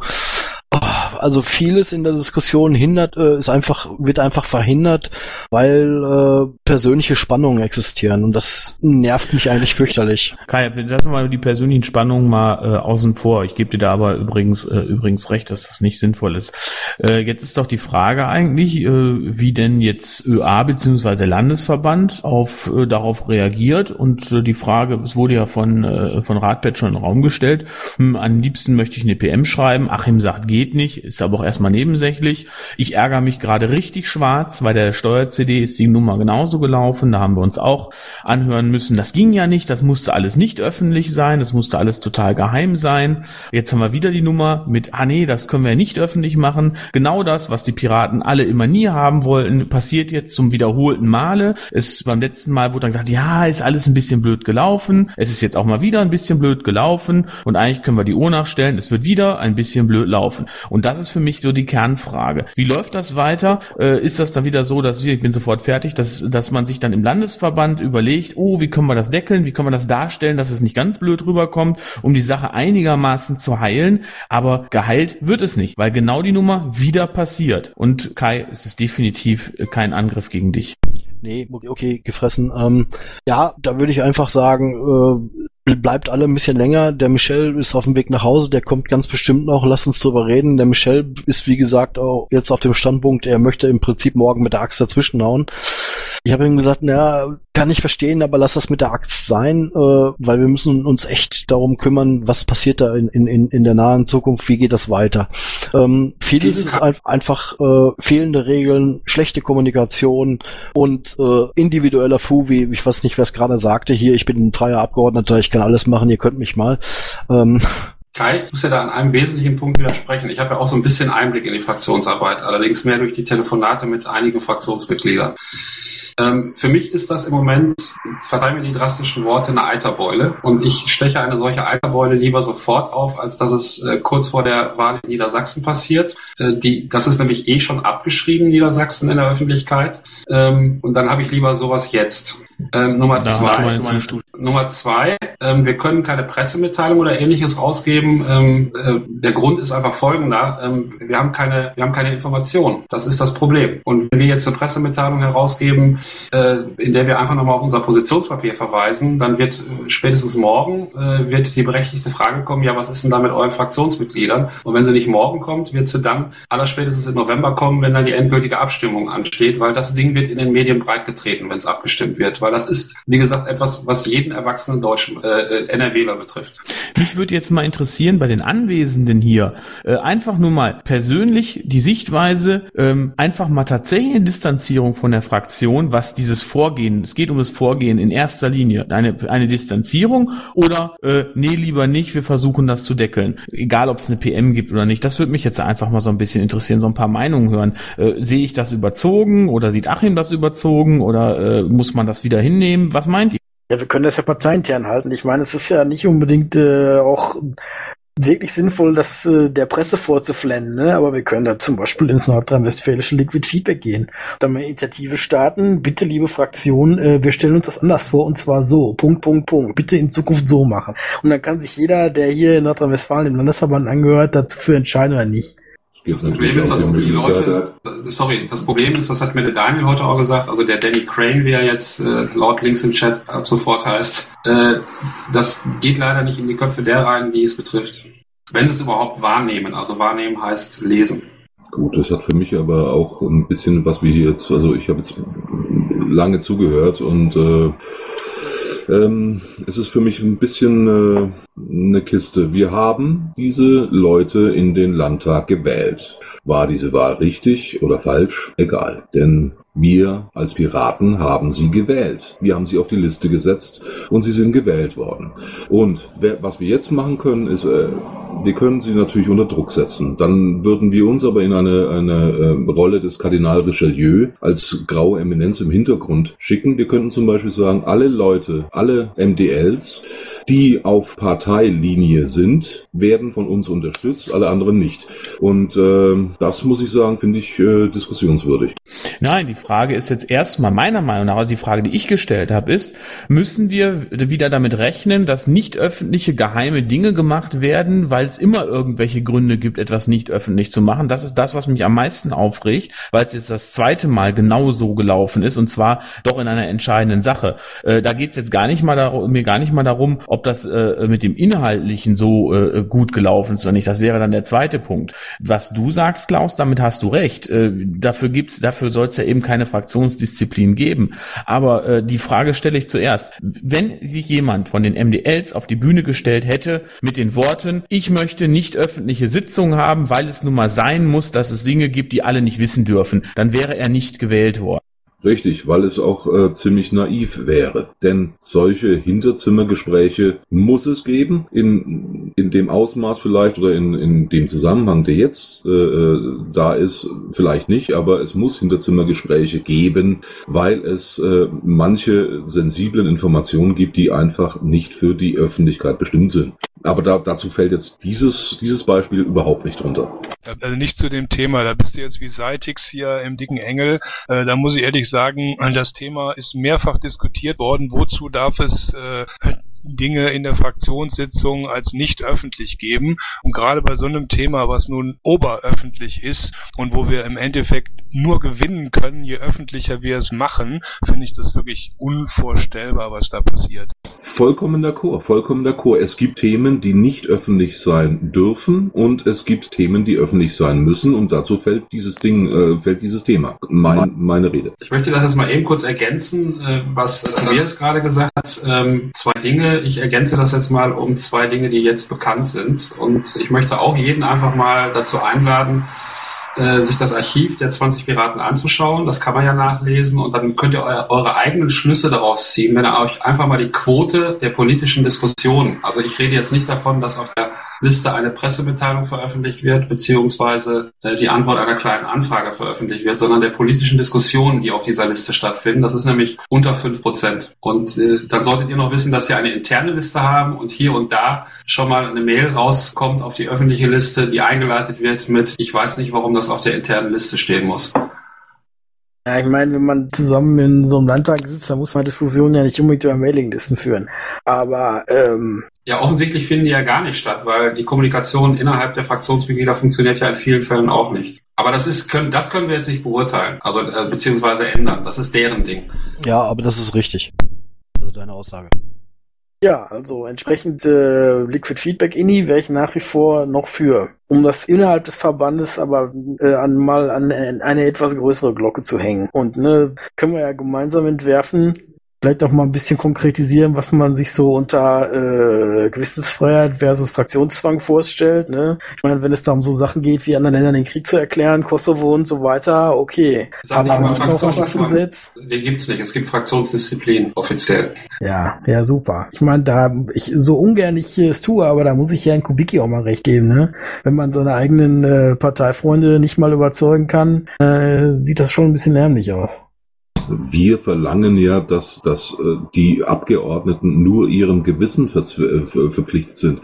also vieles in der Diskussion hindert, äh, ist einfach, wird einfach verhindert, weil äh, persönliche Spannungen existieren und das nervt mich eigentlich fürchterlich. Kai, lassen wir mal die persönlichen Spannungen mal äh, außen vor. Ich gebe dir da aber übrigens äh, übrigens recht, dass das nicht sinnvoll ist. Äh, jetzt ist doch die Frage eigentlich, äh, wie denn jetzt ÖA bzw. Landesverband auf äh, darauf reagiert und äh, die Frage, es wurde ja von äh, von Radpet schon in den Raum gestellt. Hm, am liebsten möchte ich eine PM schreiben. Achim sagt, geht nicht ist aber auch erstmal nebensächlich. Ich ärgere mich gerade richtig schwarz, weil der Steuer-CD ist die Nummer genauso gelaufen. Da haben wir uns auch anhören müssen. Das ging ja nicht, das musste alles nicht öffentlich sein, das musste alles total geheim sein. Jetzt haben wir wieder die Nummer mit, ah nee, das können wir nicht öffentlich machen. Genau das, was die Piraten alle immer nie haben wollten, passiert jetzt zum wiederholten Male. Es beim letzten Mal wurde dann gesagt, ja, ist alles ein bisschen blöd gelaufen. Es ist jetzt auch mal wieder ein bisschen blöd gelaufen und eigentlich können wir die Uhr nachstellen. Es wird wieder ein bisschen blöd laufen. Und das ist für mich so die Kernfrage. Wie läuft das weiter? Äh, ist das dann wieder so, dass wir, ich bin sofort fertig, dass, dass man sich dann im Landesverband überlegt, oh, wie können wir das deckeln? Wie können wir das darstellen, dass es nicht ganz blöd rüberkommt, um die Sache einigermaßen zu heilen? Aber geheilt wird es nicht, weil genau die Nummer wieder passiert. Und Kai, es ist definitiv kein Angriff gegen dich. Nee, okay, gefressen. Ähm, ja, da würde ich einfach sagen, äh, bleibt alle ein bisschen länger. Der Michel ist auf dem Weg nach Hause, der kommt ganz bestimmt noch. Lass uns drüber reden. Der Michel ist, wie gesagt, auch jetzt auf dem Standpunkt, er möchte im Prinzip morgen mit der Axt dazwischenhauen. Ich habe ihm gesagt, na, kann ich verstehen, aber lass das mit der Axt sein, äh, weil wir müssen uns echt darum kümmern, was passiert da in, in, in der nahen Zukunft, wie geht das weiter. Ähm, vieles ist ein, einfach äh, fehlende Regeln, schlechte Kommunikation und äh, individueller Fu, wie ich weiß nicht, wer es gerade sagte, hier, ich bin ein freier Abgeordneter, ich kann alles machen, ihr könnt mich mal. Ähm, Kai, ich muss ja da an einem wesentlichen Punkt widersprechen. Ich habe ja auch so ein bisschen Einblick in die Fraktionsarbeit, allerdings mehr durch die Telefonate mit einigen Fraktionsmitgliedern. Ähm, für mich ist das im Moment, verteilen mir die drastischen Worte, eine Eiterbeule. Und ich steche eine solche Eiterbeule lieber sofort auf, als dass es äh, kurz vor der Wahl in Niedersachsen passiert. Äh, die, das ist nämlich eh schon abgeschrieben, Niedersachsen in der Öffentlichkeit. Ähm, und dann habe ich lieber sowas jetzt. Ähm, Nummer Da hast du zwei. Nummer zwei, ähm, wir können keine Pressemitteilung oder ähnliches rausgeben. Ähm, äh, der Grund ist einfach folgender. Ähm, wir haben keine, wir haben keine Informationen. Das ist das Problem. Und wenn wir jetzt eine Pressemitteilung herausgeben, äh, in der wir einfach nochmal auf unser Positionspapier verweisen, dann wird äh, spätestens morgen äh, wird die berechtigte Frage kommen, ja, was ist denn da mit euren Fraktionsmitgliedern? Und wenn sie nicht morgen kommt, wird sie dann allerspätestens im November kommen, wenn dann die endgültige Abstimmung ansteht, weil das Ding wird in den Medien breitgetreten, wenn es abgestimmt wird. Weil das ist, wie gesagt, etwas, was jeden erwachsenen deutschen äh, äh, NRWler betrifft. Mich würde jetzt mal interessieren bei den Anwesenden hier, äh, einfach nur mal persönlich die Sichtweise, ähm, einfach mal tatsächlich eine Distanzierung von der Fraktion, was dieses Vorgehen, es geht um das Vorgehen in erster Linie, eine, eine Distanzierung oder äh, nee, lieber nicht, wir versuchen das zu deckeln. Egal, ob es eine PM gibt oder nicht, das würde mich jetzt einfach mal so ein bisschen interessieren, so ein paar Meinungen hören. Äh, sehe ich das überzogen oder sieht Achim das überzogen oder äh, muss man das wieder hinnehmen? Was meint ihr? Ja, wir können das ja parteiintern halten. Ich meine, es ist ja nicht unbedingt äh, auch wirklich sinnvoll, das äh, der Presse vorzuflennen, ne? aber wir können da zum Beispiel ins nordrhein-westfälische Liquid Feedback gehen. Dann mal eine Initiative starten. Bitte, liebe Fraktion, äh, wir stellen uns das anders vor und zwar so. Punkt, Punkt, Punkt. Bitte in Zukunft so machen. Und dann kann sich jeder, der hier in Nordrhein-Westfalen dem Landesverband angehört, dazu für entscheiden oder nicht. Das Problem ist, dass die Leute, sorry, das Problem ist, das hat mir der Daniel heute auch gesagt, also der Danny Crane, wie er jetzt äh, laut Links im Chat ab sofort heißt, äh, das geht leider nicht in die Köpfe der rein, die es betrifft. Wenn sie es überhaupt wahrnehmen, also wahrnehmen heißt lesen. Gut, das hat für mich aber auch ein bisschen, was wir hier jetzt, also ich habe jetzt lange zugehört und äh, ähm, es ist für mich ein bisschen äh, eine Kiste. Wir haben diese Leute in den Landtag gewählt. War diese Wahl richtig oder falsch? Egal. Denn wir als Piraten haben sie gewählt. Wir haben sie auf die Liste gesetzt und sie sind gewählt worden. Und was wir jetzt machen können, ist, äh, wir können sie natürlich unter Druck setzen. Dann würden wir uns aber in eine, eine äh, Rolle des Kardinal Richelieu als graue Eminenz im Hintergrund schicken. Wir könnten zum Beispiel sagen, alle Leute, alle MDLs, die auf Parteilinie sind, werden von uns unterstützt, alle anderen nicht. Und äh, das muss ich sagen, finde ich äh, diskussionswürdig. Nein, die Frage ist jetzt erstmal meiner Meinung nach, also die Frage, die ich gestellt habe, ist, müssen wir wieder damit rechnen, dass nicht öffentliche geheime Dinge gemacht werden, weil es immer irgendwelche Gründe gibt, etwas nicht öffentlich zu machen? Das ist das, was mich am meisten aufregt, weil es jetzt das zweite Mal genau so gelaufen ist und zwar doch in einer entscheidenden Sache. Äh, da geht es jetzt gar nicht mal darum, mir gar nicht mal darum, ob das äh, mit dem Inhaltlichen so äh, gut gelaufen ist oder nicht. Das wäre dann der zweite Punkt. Was du sagst, Klaus, damit hast du recht. Äh, dafür gibt's, dafür soll es ja eben keine Fraktionsdisziplin geben. Aber äh, die Frage stelle ich zuerst. Wenn sich jemand von den MDLs auf die Bühne gestellt hätte mit den Worten, ich möchte nicht öffentliche Sitzungen haben, weil es nun mal sein muss, dass es Dinge gibt, die alle nicht wissen dürfen, dann wäre er nicht gewählt worden. Richtig, weil es auch äh, ziemlich naiv wäre. Denn solche Hinterzimmergespräche muss es geben, in, in dem Ausmaß vielleicht oder in, in dem Zusammenhang, der jetzt äh, da ist, vielleicht nicht, aber es muss Hinterzimmergespräche geben, weil es äh, manche sensiblen Informationen gibt, die einfach nicht für die Öffentlichkeit bestimmt sind. Aber da, dazu fällt jetzt dieses, dieses Beispiel überhaupt nicht runter. Also nicht zu dem Thema, da bist du jetzt wie Seitix hier im dicken Engel. Äh, da muss ich ehrlich sagen, das Thema ist mehrfach diskutiert worden. Wozu darf es äh, Dinge in der Fraktionssitzung als nicht öffentlich geben. Und gerade bei so einem Thema, was nun oberöffentlich ist und wo wir im Endeffekt nur gewinnen können, je öffentlicher wir es machen, finde ich das wirklich unvorstellbar, was da passiert. Vollkommen d'accord, vollkommen d'accord. Es gibt Themen, die nicht öffentlich sein dürfen und es gibt Themen, die öffentlich sein müssen und dazu fällt dieses Ding, äh, fällt dieses Thema. Mein, meine Rede. Ich möchte das jetzt mal eben kurz ergänzen, äh, was Tobias gerade gesagt hat. Ähm, zwei Dinge. Ich ergänze das jetzt mal um zwei Dinge, die jetzt bekannt sind. Und ich möchte auch jeden einfach mal dazu einladen, äh, sich das Archiv der 20 Piraten anzuschauen. Das kann man ja nachlesen und dann könnt ihr eu eure eigenen Schlüsse daraus ziehen, wenn ihr euch einfach mal die Quote der politischen Diskussion, also ich rede jetzt nicht davon, dass auf der Liste eine Pressemitteilung veröffentlicht wird, beziehungsweise äh, die Antwort einer kleinen Anfrage veröffentlicht wird, sondern der politischen Diskussionen, die auf dieser Liste stattfinden. Das ist nämlich unter fünf Prozent. Und äh, dann solltet ihr noch wissen, dass sie eine interne Liste haben und hier und da schon mal eine Mail rauskommt auf die öffentliche Liste, die eingeleitet wird mit, ich weiß nicht, warum das auf der internen Liste stehen muss. Ja, ich meine, wenn man zusammen in so einem Landtag sitzt, dann muss man Diskussionen ja nicht unbedingt über Mailinglisten führen. Aber ähm, Ja, offensichtlich finden die ja gar nicht statt, weil die Kommunikation innerhalb der Fraktionsmitglieder funktioniert ja in vielen Fällen auch nicht. Aber das ist, können, das können wir jetzt nicht beurteilen, also äh, beziehungsweise ändern. Das ist deren Ding. Ja, aber das ist richtig. Also deine Aussage. Ja, also entsprechend äh, Liquid Feedback INI wäre ich nach wie vor noch für, um das innerhalb des Verbandes aber äh, an, mal an, an eine etwas größere Glocke zu hängen. Und ne, können wir ja gemeinsam entwerfen, vielleicht auch mal ein bisschen konkretisieren, was man sich so unter äh, Gewissensfreiheit versus Fraktionszwang vorstellt. Ne? Ich meine, wenn es da um so Sachen geht, wie anderen Ländern den Krieg zu erklären, Kosovo und so weiter, okay. Sag nicht mal Fraktionszwang. Den gibt's nicht. Es gibt Fraktionsdisziplin, offiziell. Ja, ja, super. Ich meine, da, ich, so ungern ich es tue, aber da muss ich ja in Kubicki auch mal recht geben, ne? Wenn man seine eigenen äh, Parteifreunde nicht mal überzeugen kann, äh, sieht das schon ein bisschen lärmlich aus. Wir verlangen ja, dass, dass äh, die Abgeordneten nur ihrem Gewissen äh, ver- verpflichtet sind.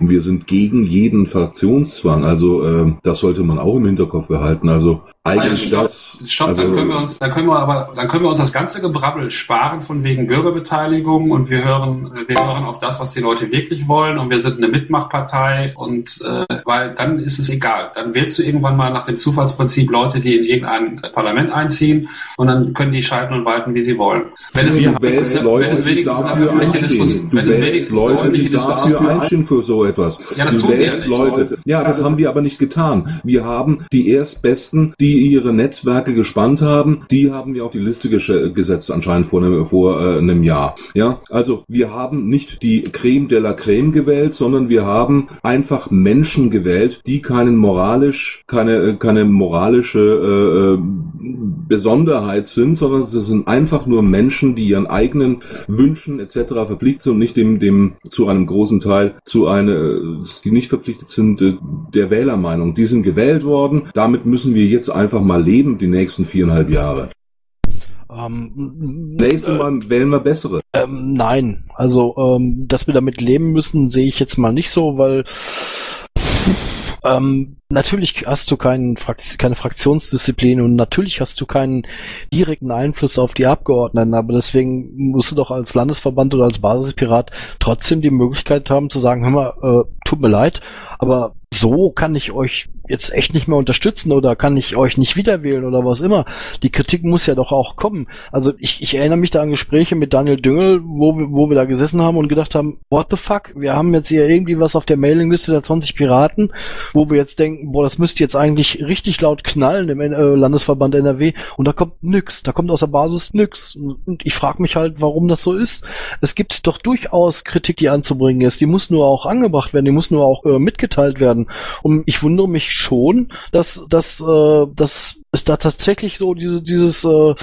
Und wir sind gegen jeden Fraktionszwang. Also äh, das sollte man auch im Hinterkopf behalten. Also eigentlich das. stopp also, dann können wir uns, dann können wir aber, dann können wir uns das ganze Gebrabbel sparen von wegen Bürgerbeteiligung und wir hören, wir hören auf das, was die Leute wirklich wollen und wir sind eine Mitmachpartei und äh, weil dann ist es egal. Dann wählst du irgendwann mal nach dem Zufallsprinzip Leute, die in irgendein Parlament einziehen und dann können die schalten und walten, wie sie wollen. Wenn es, wenn es, Leute, wenn es wenigstens eine dafür öffentliche. Diskussion, wenn es wenigstens eine Leute, die öffentliche Diskussion einstehen für so etwas. Ja, das du tun sie ja nicht. Leute. Ja, das haben wir aber nicht getan. Wir haben die Erstbesten, die ihre Netzwerke gespannt haben, die haben wir auf die Liste gesch- gesetzt, anscheinend vor einem, vor, äh, einem Jahr. Ja, also wir haben nicht die Creme de la Creme gewählt, sondern wir haben einfach Menschen gewählt, die keinen moralisch, keine, äh, keine moralische äh, äh, Besonderheit sind, sondern es sind einfach nur Menschen, die ihren eigenen Wünschen etc. verpflichtet sind und nicht dem, dem zu einem großen Teil zu einer, die nicht verpflichtet sind, äh, der Wählermeinung. Die sind gewählt worden. Damit müssen wir jetzt einfach mal leben, die nächsten viereinhalb Jahre. Ähm, Nächstes Mal wählen wir bessere. Ähm, nein, also ähm, dass wir damit leben müssen, sehe ich jetzt mal nicht so, weil ähm, natürlich hast du keinen Frakt keine Fraktionsdisziplin und natürlich hast du keinen direkten Einfluss auf die Abgeordneten, aber deswegen musst du doch als Landesverband oder als Basispirat trotzdem die Möglichkeit haben zu sagen, hör mal, äh, tut mir leid, aber so kann ich euch jetzt echt nicht mehr unterstützen oder kann ich euch nicht wiederwählen oder was immer. Die Kritik muss ja doch auch kommen. Also ich, ich erinnere mich da an Gespräche mit Daniel Düngel, wo wo wir da gesessen haben und gedacht haben, what the fuck, wir haben jetzt hier irgendwie was auf der Mailingliste der 20 Piraten, wo wir jetzt denken, boah, das müsste jetzt eigentlich richtig laut knallen im äh, Landesverband NRW und da kommt nix, da kommt aus der Basis nix. Und ich frage mich halt, warum das so ist. Es gibt doch durchaus Kritik, die anzubringen ist. Die muss nur auch angebracht werden, die muss nur auch äh, mitgeteilt werden. Und ich wundere mich schon, dass, dass, äh, dass es da tatsächlich so diese, dieses, äh,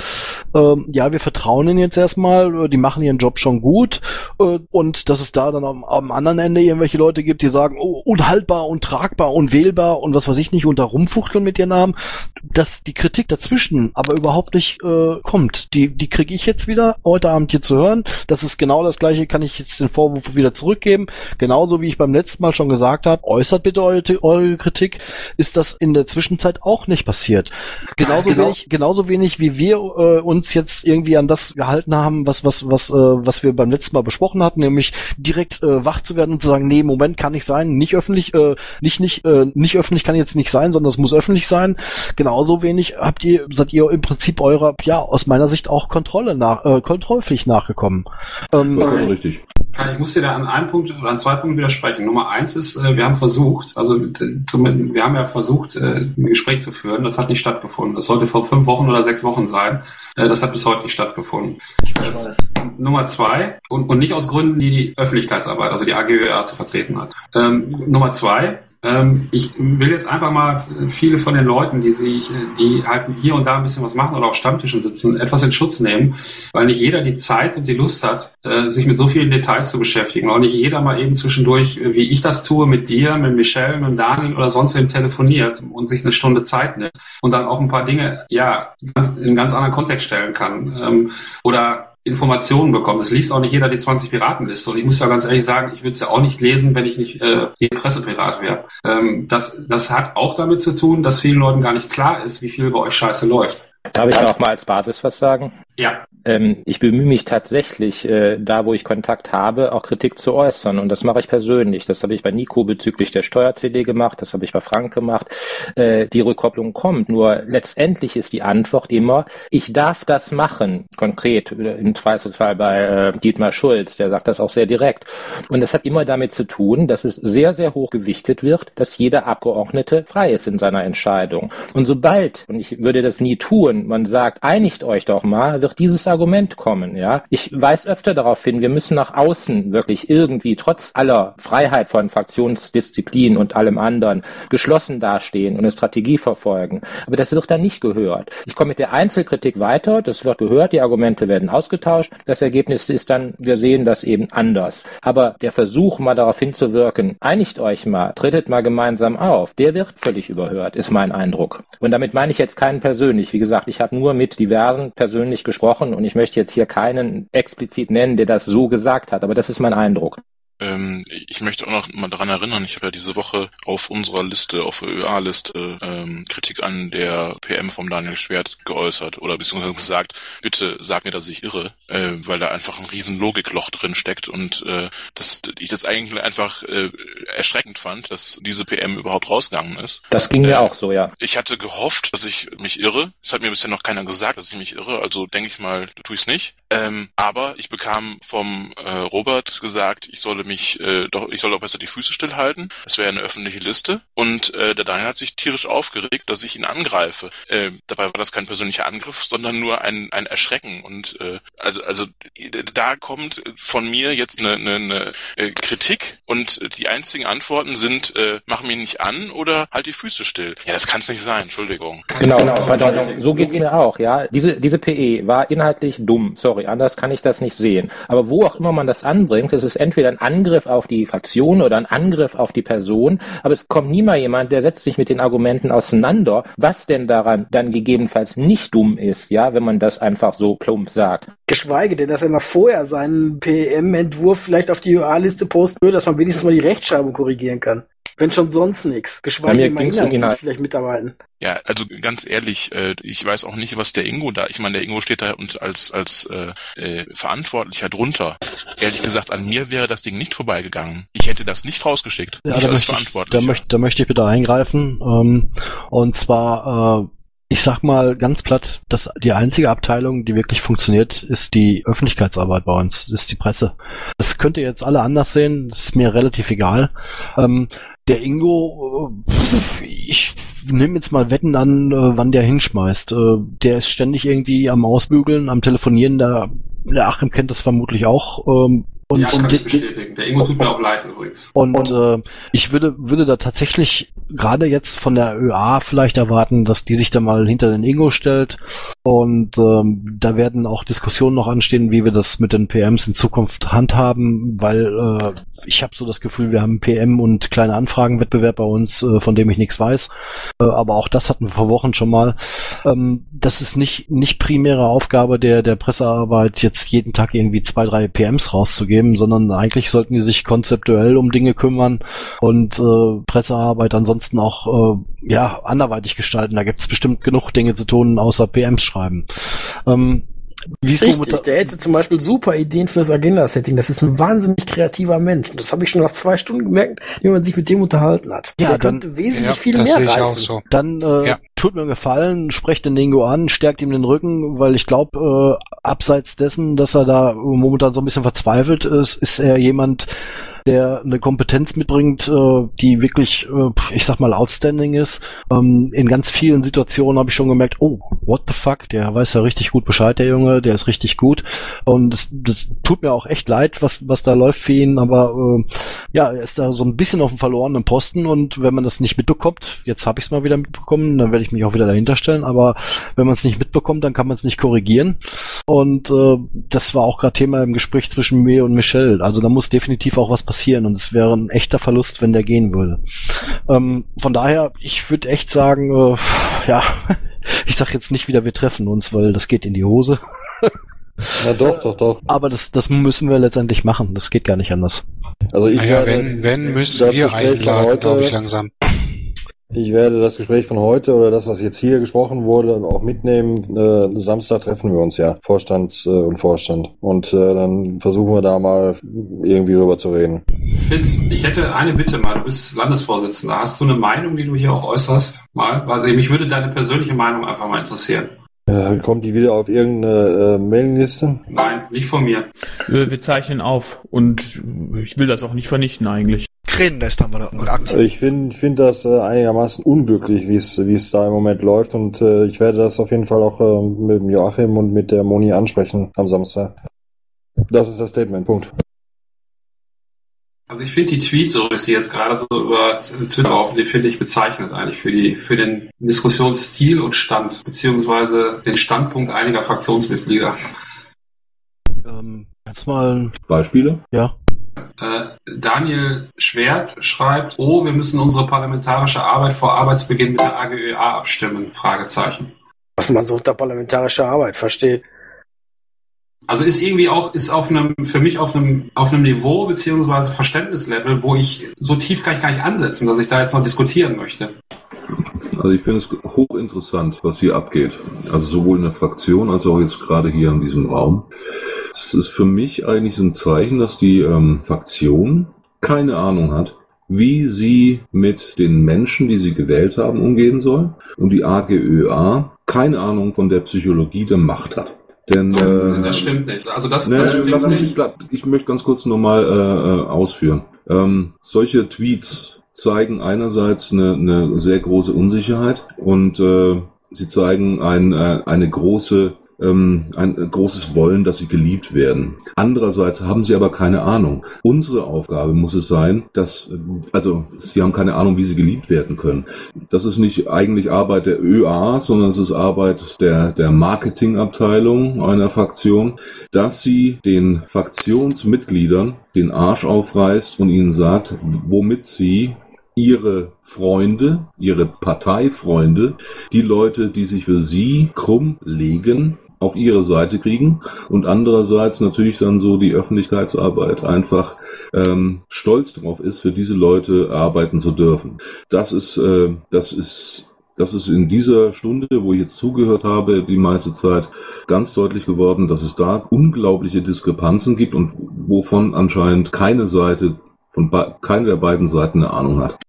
äh, ja, wir vertrauen ihnen jetzt erstmal, äh, die machen ihren Job schon gut äh, und dass es da dann am, am anderen Ende irgendwelche Leute gibt, die sagen, oh, unhaltbar und tragbar und wählbar und was weiß ich nicht und da rumfuchteln mit ihren Namen, dass die Kritik dazwischen aber überhaupt nicht äh, kommt. Die, die kriege ich jetzt wieder heute Abend hier zu hören. Das ist genau das gleiche, kann ich jetzt den Vorwurf wieder zurückgeben. Genauso wie ich beim letzten Mal schon gesagt habe, äußert bitte eure, eure Kritik, ist das in der Zwischenzeit auch nicht passiert. Genauso genau. wenig, genauso wenig wie wir äh, uns jetzt irgendwie an das gehalten haben, was was was äh, was wir beim letzten Mal besprochen hatten, nämlich direkt äh, wach zu werden und zu sagen, nee, Moment kann nicht sein, nicht öffentlich, äh, nicht nicht äh, nicht öffentlich kann jetzt nicht sein, sondern es muss öffentlich sein. Genauso wenig habt ihr seid ihr im Prinzip eurer ja aus meiner Sicht auch Kontrolle nach äh, kontrollpflicht nachgekommen. Ähm, Vollkommen richtig. Kann, ich muss dir da an einem Punkt oder an zwei Punkten widersprechen. Nummer eins ist, äh, wir haben versucht, also zum, wir haben ja versucht, äh, ein Gespräch zu führen. Das hat nicht stattgefunden. Das sollte vor fünf Wochen oder sechs Wochen sein. Äh, das hat bis heute nicht stattgefunden. Äh, Nummer zwei und, und nicht aus Gründen, die die Öffentlichkeitsarbeit, also die AGÖR zu vertreten hat. Ähm, Nummer zwei, Ähm, ich will jetzt einfach mal viele von den Leuten, die sich, die halt hier und da ein bisschen was machen oder auf Stammtischen sitzen, etwas in Schutz nehmen, weil nicht jeder die Zeit und die Lust hat, äh, sich mit so vielen Details zu beschäftigen. Auch nicht jeder mal eben zwischendurch, wie ich das tue, mit dir, mit Michelle, mit Daniel oder sonst wem telefoniert und sich eine Stunde Zeit nimmt und dann auch ein paar Dinge, ja, ganz, in einen ganz anderen Kontext stellen kann. Ähm, oder Informationen bekommt. Es liest auch nicht jeder die 20 Piratenliste. Und ich muss ja ganz ehrlich sagen, ich würde es ja auch nicht lesen, wenn ich nicht äh, Pressepirat wäre. Ähm, das, das hat auch damit zu tun, dass vielen Leuten gar nicht klar ist, wie viel bei euch Scheiße läuft. Darf ich noch mal als Basis was sagen? Ja. Ähm, ich bemühe mich tatsächlich, äh, da wo ich Kontakt habe, auch Kritik zu äußern. Und das mache ich persönlich. Das habe ich bei Nico bezüglich der Steuer-CD gemacht, das habe ich bei Frank gemacht. Äh, die Rückkopplung kommt. Nur letztendlich ist die Antwort immer, ich darf das machen. Konkret, im Zweifelsfall bei äh, Dietmar Schulz, der sagt das auch sehr direkt. Und das hat immer damit zu tun, dass es sehr, sehr hoch gewichtet wird, dass jeder Abgeordnete frei ist in seiner Entscheidung. Und sobald, und ich würde das nie tun, man sagt, einigt euch doch mal, wird dieses Argument kommen, ja. Ich weise öfter darauf hin, wir müssen nach außen wirklich irgendwie trotz aller Freiheit von Fraktionsdisziplin und allem anderen geschlossen dastehen und eine Strategie verfolgen. Aber das wird dann nicht gehört. Ich komme mit der Einzelkritik weiter, das wird gehört, die Argumente werden ausgetauscht. Das Ergebnis ist dann, wir sehen das eben anders. Aber der Versuch, mal darauf hinzuwirken, einigt euch mal, tretet mal gemeinsam auf, der wird völlig überhört, ist mein Eindruck. Und damit meine ich jetzt keinen persönlich. Wie gesagt, ich habe nur mit diversen persönlich gesprochen gesprochen und ich möchte jetzt hier keinen explizit nennen, der das so gesagt hat, aber das ist mein Eindruck. Ähm, ich möchte auch noch mal daran erinnern, ich habe ja diese Woche auf unserer Liste, auf der ÖA-Liste, ähm, Kritik an der PM vom Daniel Schwert geäußert oder beziehungsweise gesagt, bitte sag mir, dass ich irre, äh, weil da einfach ein riesen Logikloch drin steckt und äh, dass ich das eigentlich einfach äh, erschreckend fand, dass diese PM überhaupt rausgegangen ist. Das ging mir äh, auch so, ja. Ich hatte gehofft, dass ich mich irre. Es hat mir bisher noch keiner gesagt, dass ich mich irre, also denke ich mal, tue ich es nicht. Ähm, aber ich bekam vom äh, Robert gesagt, ich solle mich äh, doch, ich soll doch besser die Füße stillhalten. Es wäre eine öffentliche Liste. Und äh, der Daniel hat sich tierisch aufgeregt, dass ich ihn angreife. Äh, dabei war das kein persönlicher Angriff, sondern nur ein, ein Erschrecken. Und äh, also, also da kommt von mir jetzt eine, eine, eine äh, Kritik und die einzigen Antworten sind, äh, mach mich nicht an oder halt die Füße still. Ja, das kann es nicht sein, Entschuldigung. Genau, pardon, so geht's mir auch, ja. Diese, diese PE war inhaltlich dumm, sorry, anders kann ich das nicht sehen. Aber wo auch immer man das anbringt, es ist entweder ein Angriff auf die Fraktion oder ein Angriff auf die Person, aber es kommt niemals jemand, der setzt sich mit den Argumenten auseinander, was denn daran dann gegebenenfalls nicht dumm ist, ja, wenn man das einfach so plump sagt. Geschweige denn, dass er mal vorher seinen PM-Entwurf vielleicht auf die UA-Liste posten würde, dass man wenigstens mal die Rechtschreibung korrigieren kann. Wenn schon sonst nichts. Geschweige denn mal inhaltlich vielleicht mitarbeiten. Ja, also ganz ehrlich, äh, ich weiß auch nicht, was der Ingo da. Ich meine, der Ingo steht da und als als äh, äh, Verantwortlicher drunter. Ehrlich gesagt, an mir wäre das Ding nicht vorbeigegangen. Ich hätte das nicht rausgeschickt. Ja, nicht da, als möchte ich, da, möchte, da möchte ich bitte eingreifen. Ähm, und zwar, äh, ich sag mal ganz platt, dass die einzige Abteilung, die wirklich funktioniert, ist die Öffentlichkeitsarbeit bei uns, ist die Presse. Das könnt ihr jetzt alle anders sehen, das ist mir relativ egal. Ähm, der Ingo, äh, ich nehme jetzt mal Wetten an, äh, wann der hinschmeißt. Äh, der ist ständig irgendwie am Ausbügeln, am Telefonieren. Der, der Achim kennt das vermutlich auch. Und, ja, kann und ich bestätigen. Der Ingo tut mir auch leid übrigens. Und äh, ich würde, würde da tatsächlich gerade jetzt von der ÖA vielleicht erwarten, dass die sich da mal hinter den Ingo stellt. Und ähm, da werden auch Diskussionen noch anstehen, wie wir das mit den PMs in Zukunft handhaben, weil äh, ich habe so das Gefühl, wir haben PM und kleine Anfragenwettbewerb bei uns, äh, von dem ich nichts weiß. Äh, aber auch das hatten wir vor Wochen schon mal. Ähm, das ist nicht, nicht primäre Aufgabe der, der Pressearbeit, jetzt jeden Tag irgendwie zwei, drei PMs rauszugeben, sondern eigentlich sollten die sich konzeptuell um Dinge kümmern und äh, Pressearbeit ansonsten auch äh, ja anderweitig gestalten. Da gibt es bestimmt genug Dinge zu tun, außer PMs schreiben. Ähm, wie ist Richtig, der hätte zum Beispiel super Ideen für das Agenda-Setting. Das ist ein wahnsinnig kreativer Mensch. Und das habe ich schon nach zwei Stunden gemerkt, wie man sich mit dem unterhalten hat. Ja, der dann, könnte wesentlich ja, viel mehr reißen. So. Dann äh, ja. tut mir einen Gefallen, sprecht den Dingo an, stärkt ihm den Rücken, weil ich glaube, äh, abseits dessen, dass er da momentan so ein bisschen verzweifelt ist, ist er jemand, der eine Kompetenz mitbringt, äh, die wirklich, äh, ich sag mal, outstanding ist. Ähm, in ganz vielen Situationen habe ich schon gemerkt, oh, what the fuck, der weiß ja richtig gut Bescheid, der Junge, der ist richtig gut. Und das, das tut mir auch echt leid, was, was da läuft für ihn, aber äh, ja, er ist da so ein bisschen auf dem verlorenen Posten und wenn man das nicht mitbekommt, jetzt habe ich es mal wieder mitbekommen, dann werde ich mich auch wieder dahinter stellen, aber wenn man es nicht mitbekommt, dann kann man es nicht korrigieren. Und äh, das war auch gerade Thema im Gespräch zwischen mir und Michelle. Also da muss definitiv auch was passieren und es wäre ein echter Verlust, wenn der gehen würde. Ähm, von daher, ich würde echt sagen, äh, ja, ich sag jetzt nicht wieder, wir treffen uns, weil das geht in die Hose. Ja, doch, doch, doch. Aber das, das müssen wir letztendlich machen. Das geht gar nicht anders. Also ich naja, werde wenn, wenn müssen wir einladen, glaube ich langsam. Ich werde das Gespräch von heute oder das, was jetzt hier gesprochen wurde, auch mitnehmen. Äh, Samstag treffen wir uns ja, Vorstand äh, und Vorstand. Und äh, dann versuchen wir da mal irgendwie drüber zu reden. Fitz, ich hätte eine Bitte mal. Du bist Landesvorsitzender. Hast du eine Meinung, die du hier auch äußerst? Mal? Also mich würde deine persönliche Meinung einfach mal interessieren. Äh, kommt die wieder auf irgendeine äh, Mailingliste? Nein, nicht von mir. Wir, wir zeichnen auf und ich will das auch nicht vernichten eigentlich. Krähennest haben wir da Aktien. Ich finde find das äh, einigermaßen unglücklich, wie es wie es da im Moment läuft. Und äh, ich werde das auf jeden Fall auch äh, mit dem Joachim und mit der Moni ansprechen am Samstag. Das ist das Statement. Punkt. Also ich finde die Tweets, so wie sie jetzt gerade so über Twitter laufen, die finde ich bezeichnend eigentlich für die für den Diskussionsstil und Stand, beziehungsweise den Standpunkt einiger Fraktionsmitglieder. Ähm, jetzt mal, Beispiele? ja. Äh, Daniel Schwert schreibt, oh, wir müssen unsere parlamentarische Arbeit vor Arbeitsbeginn mit der AGÖA abstimmen? Was man so unter parlamentarischer Arbeit versteht. Also ist irgendwie auch, ist auf einem, für mich auf einem, auf einem Niveau beziehungsweise Verständnislevel, wo ich, so tief kann ich gar nicht ansetzen, dass ich da jetzt noch diskutieren möchte. Also ich finde es hochinteressant, was hier abgeht. Also sowohl in der Fraktion als auch jetzt gerade hier in diesem Raum. Es ist für mich eigentlich ein Zeichen, dass die ähm, Fraktion keine Ahnung hat, wie sie mit den Menschen, die sie gewählt haben, umgehen soll. Und die AGÖA keine Ahnung von der Psychologie der Macht hat. Denn äh, das stimmt nicht. Also das, Ne, das stimmt nicht. ich möchte ganz kurz nochmal äh, äh, ausführen. Ähm, solche Tweets zeigen einerseits eine, eine sehr große Unsicherheit und äh, sie zeigen ein, äh, eine große ähm, ein großes Wollen, dass sie geliebt werden. Andererseits haben sie aber keine Ahnung. Unsere Aufgabe muss es sein, dass, äh, also sie haben keine Ahnung, wie sie geliebt werden können. Das ist nicht eigentlich Arbeit der ÖA, sondern es ist Arbeit der, der Marketingabteilung einer Fraktion, dass sie den Fraktionsmitgliedern den Arsch aufreißt und ihnen sagt, womit sie ihre Freunde, ihre Parteifreunde, die Leute, die sich für sie krumm legen, auf ihre Seite kriegen und andererseits natürlich dann so die Öffentlichkeitsarbeit einfach ähm, stolz drauf ist, für diese Leute arbeiten zu dürfen. Das ist, äh, das ist das ist in dieser Stunde, wo ich jetzt zugehört habe, die meiste Zeit ganz deutlich geworden, dass es da unglaubliche Diskrepanzen gibt und wovon anscheinend keine Seite von keine der beiden Seiten eine Ahnung hat.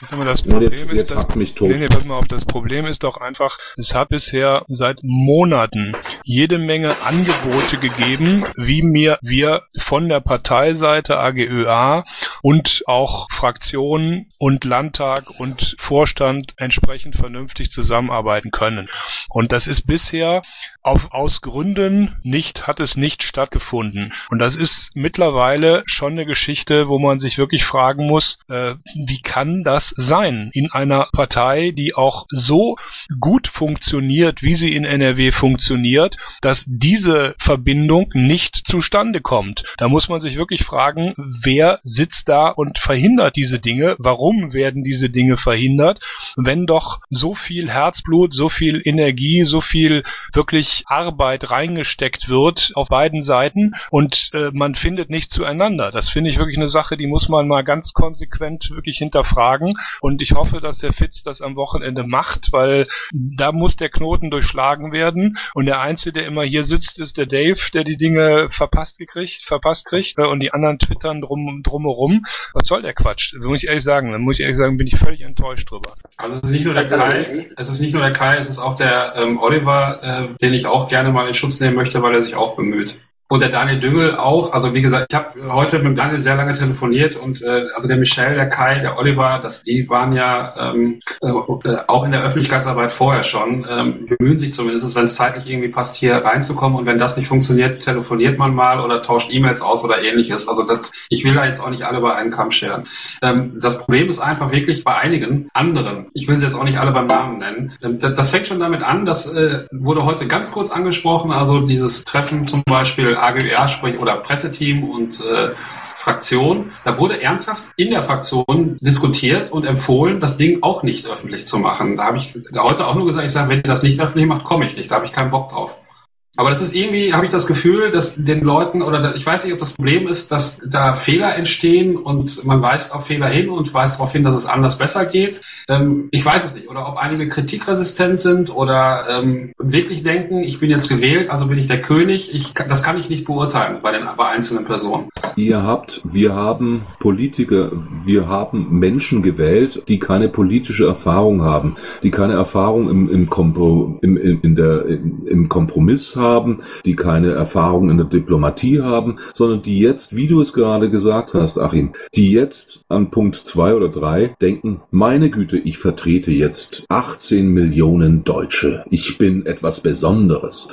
Jetzt haben wir das Problem jetzt- ist, jetzt hackt mich tot. Nee, nee, pass mal auf, das Problem ist doch einfach, es hat bisher seit Monaten jede Menge Angebote gegeben, wie mir wir von der Parteiseite AGÖA und auch Fraktionen und Landtag und Vorstand entsprechend vernünftig zusammenarbeiten können. Und das ist bisher auf, aus Gründen nicht, hat es nicht stattgefunden. Und das ist mittlerweile schon eine Geschichte, wo man sich wirklich fragen muss, äh, wie kann das sein in einer Partei, die auch so gut funktioniert, wie sie in NRW funktioniert, dass diese Verbindung nicht zustande kommt. Da muss man sich wirklich fragen, wer sitzt da und verhindert diese Dinge? Warum werden diese Dinge verhindert? Wenn doch so viel Herzblut, so viel Energie, so viel wirklich Arbeit reingesteckt wird auf beiden Seiten und äh, man findet nicht zueinander. Das finde ich wirklich eine Sache, die muss man mal ganz konsequent wirklich hinterfragen und ich hoffe, dass der Fitz das am Wochenende macht, weil da muss der Knoten durchschlagen werden und der Einzige, der immer hier sitzt, ist der Dave, der die Dinge verpasst gekriegt, verpasst kriegt äh, und die anderen twittern drum, drumherum. Was soll der Quatsch? Muss ich ehrlich sagen, dann muss ich ehrlich sagen, bin ich völlig enttäuscht drüber. Also es ist nicht nur der Kai, es ist nicht nur der Kai, es ist auch der ähm, Oliver, äh, den ich auch gerne mal in Schutz nehmen möchte, weil er sich auch bemüht. Und der Daniel Düngel auch. Also wie gesagt, ich habe heute mit Daniel sehr lange telefoniert und äh, also der Michel, der Kai, der Oliver, das, die waren ja ähm, äh, auch in der Öffentlichkeitsarbeit vorher schon, ähm, bemühen sich zumindest, wenn es zeitlich irgendwie passt, hier reinzukommen. Und wenn das nicht funktioniert, telefoniert man mal oder tauscht E-Mails aus oder ähnliches. Also das, ich will da jetzt auch nicht alle bei einem Kamm scheren. Ähm, das Problem ist einfach wirklich bei einigen anderen, ich will sie jetzt auch nicht alle beim Namen nennen, ähm, das, das fängt schon damit an, das äh, wurde heute ganz kurz angesprochen, also dieses Treffen zum Beispiel AGR, sprich oder Presseteam und äh, Fraktion, da wurde ernsthaft in der Fraktion diskutiert und empfohlen, das Ding auch nicht öffentlich zu machen. Da habe ich heute auch nur gesagt, ich sage, wenn ihr das nicht öffentlich macht, komme ich nicht, da habe ich keinen Bock drauf. Aber das ist irgendwie, habe ich das Gefühl, dass den Leuten, oder ich weiß nicht, ob das Problem ist, dass da Fehler entstehen und man weist auf Fehler hin und weist darauf hin, dass es anders besser geht. Ähm, ich weiß es nicht. Oder ob einige kritikresistent sind oder ähm, wirklich denken, ich bin jetzt gewählt, also bin ich der König. Ich, das kann ich nicht beurteilen bei den bei einzelnen Personen. Ihr habt, wir haben Politiker, wir haben Menschen gewählt, die keine politische Erfahrung haben, die keine Erfahrung im, im, Kompro, im, in der, im Kompromiss haben haben, die keine Erfahrung in der Diplomatie haben, sondern die jetzt, wie du es gerade gesagt hast, Achim, die jetzt an Punkt zwei oder drei denken, meine Güte, ich vertrete jetzt 18 Millionen Deutsche. Ich bin etwas Besonderes.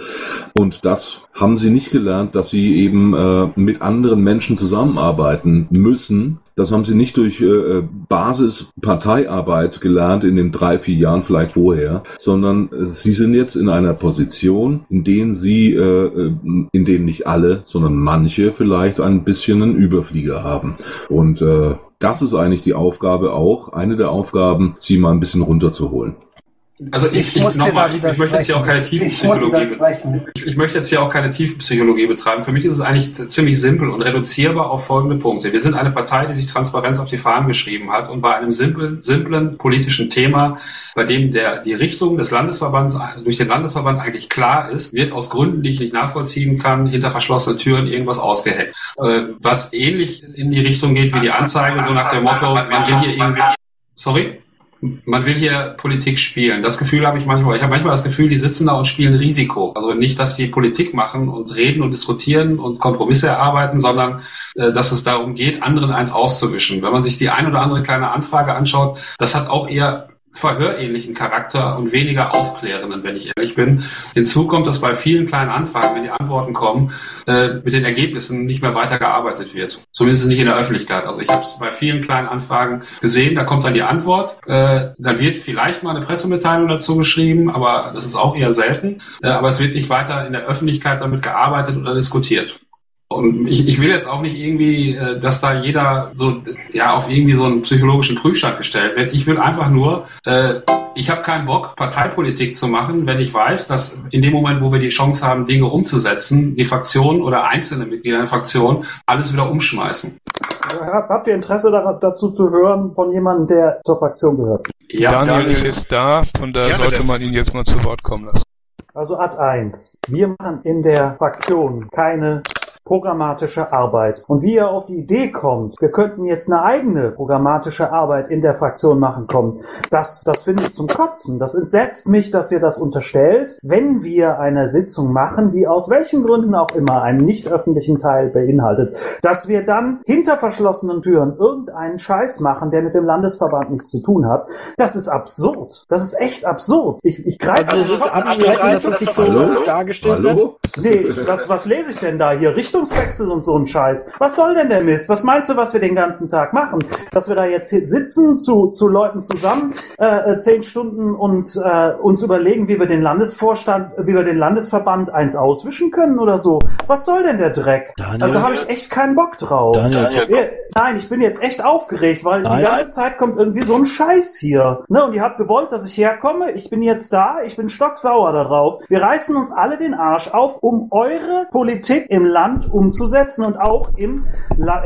Und das haben sie nicht gelernt, dass sie eben äh, mit anderen Menschen zusammenarbeiten müssen, das haben sie nicht durch äh, Basis-Parteiarbeit gelernt in den drei, vier Jahren vielleicht vorher, sondern äh, sie sind jetzt in einer Position, in denen sie, äh, äh, in denen nicht alle, sondern manche vielleicht ein bisschen einen Überflieger haben. Und äh, das ist eigentlich die Aufgabe auch, eine der Aufgaben, sie mal ein bisschen runterzuholen. Also ich, ich, ich nochmal, ich, ich möchte jetzt hier auch keine Tiefenpsychologie ich, ich möchte jetzt hier auch keine Tiefenpsychologie betreiben. Für mich ist es eigentlich ziemlich simpel und reduzierbar auf folgende Punkte. Wir sind eine Partei, die sich Transparenz auf die Fahnen geschrieben hat und bei einem simplen, simplen politischen Thema, bei dem der, die Richtung des Landesverbands durch den Landesverband eigentlich klar ist, wird aus Gründen, die ich nicht nachvollziehen kann, hinter verschlossenen Türen irgendwas ausgeheckt. Äh, was ähnlich in die Richtung geht wie die Anzeige, so nach dem Motto, man will hier irgendwie, sorry? Man will hier Politik spielen. Das Gefühl habe ich manchmal. Ich habe manchmal das Gefühl, die sitzen da und spielen Risiko. Also nicht, dass sie Politik machen und reden und diskutieren und Kompromisse erarbeiten, sondern äh, dass es darum geht, anderen eins auszuwischen. Wenn man sich die ein oder andere kleine Anfrage anschaut, das hat auch eher verhörähnlichen Charakter und weniger aufklärenden, wenn ich ehrlich bin. Hinzu kommt, dass bei vielen kleinen Anfragen, wenn die Antworten kommen, äh, mit den Ergebnissen nicht mehr weitergearbeitet wird. Zumindest nicht in der Öffentlichkeit. Also ich habe es bei vielen kleinen Anfragen gesehen, da kommt dann die Antwort, äh, dann wird vielleicht mal eine Pressemitteilung dazu geschrieben, aber das ist auch eher selten. Äh, aber es wird nicht weiter in der Öffentlichkeit damit gearbeitet oder diskutiert. Und ich, ich will jetzt auch nicht irgendwie, äh, dass da jeder so ja auf irgendwie so einen psychologischen Prüfstand gestellt wird. Ich will einfach nur, äh, ich habe keinen Bock, Parteipolitik zu machen, wenn ich weiß, dass in dem Moment, wo wir die Chance haben, Dinge umzusetzen, die Fraktion oder einzelne Mitglieder der Fraktion alles wieder umschmeißen. Habt ihr Interesse dazu zu hören von jemandem, der zur Fraktion gehört? Ja, Daniel, Daniel ist jetzt da, von daher sollte man ihn jetzt mal zu Wort kommen lassen. Also Ad 1. Wir machen in der Fraktion keine programmatische Arbeit. Und wie ihr auf die Idee kommt, wir könnten jetzt eine eigene programmatische Arbeit in der Fraktion machen kommen, das, das finde ich zum Kotzen. Das entsetzt mich, dass ihr das unterstellt, wenn wir eine Sitzung machen, die aus welchen Gründen auch immer einen nicht öffentlichen Teil beinhaltet, dass wir dann hinter verschlossenen Türen irgendeinen Scheiß machen, der mit dem Landesverband nichts zu tun hat. Das ist absurd. Das ist echt absurd. Ich, ich greife also, also abstreiten, dass das sich so Hallo? dargestellt Hallo? wird. Nee, was, was lese ich denn da hier? Richtig Richtungswechsel und so ein Scheiß. Was soll denn der Mist? Was meinst du, was wir den ganzen Tag machen? Dass wir da jetzt sitzen zu, zu Leuten zusammen, äh, äh, zehn Stunden und äh, uns überlegen, wie wir den Landesvorstand, wie wir den Landesverband eins auswischen können oder so. Was soll denn der Dreck? Daniel, also da habe ich echt keinen Bock drauf. Daniel. Nein, ich bin jetzt echt aufgeregt, weil Nein. die ganze Zeit kommt irgendwie so ein Scheiß hier. Ne? Und ihr habt gewollt, dass ich herkomme. Ich bin jetzt da. Ich bin stocksauer darauf. Wir reißen uns alle den Arsch auf, um eure Politik im Land umzusetzen und auch im,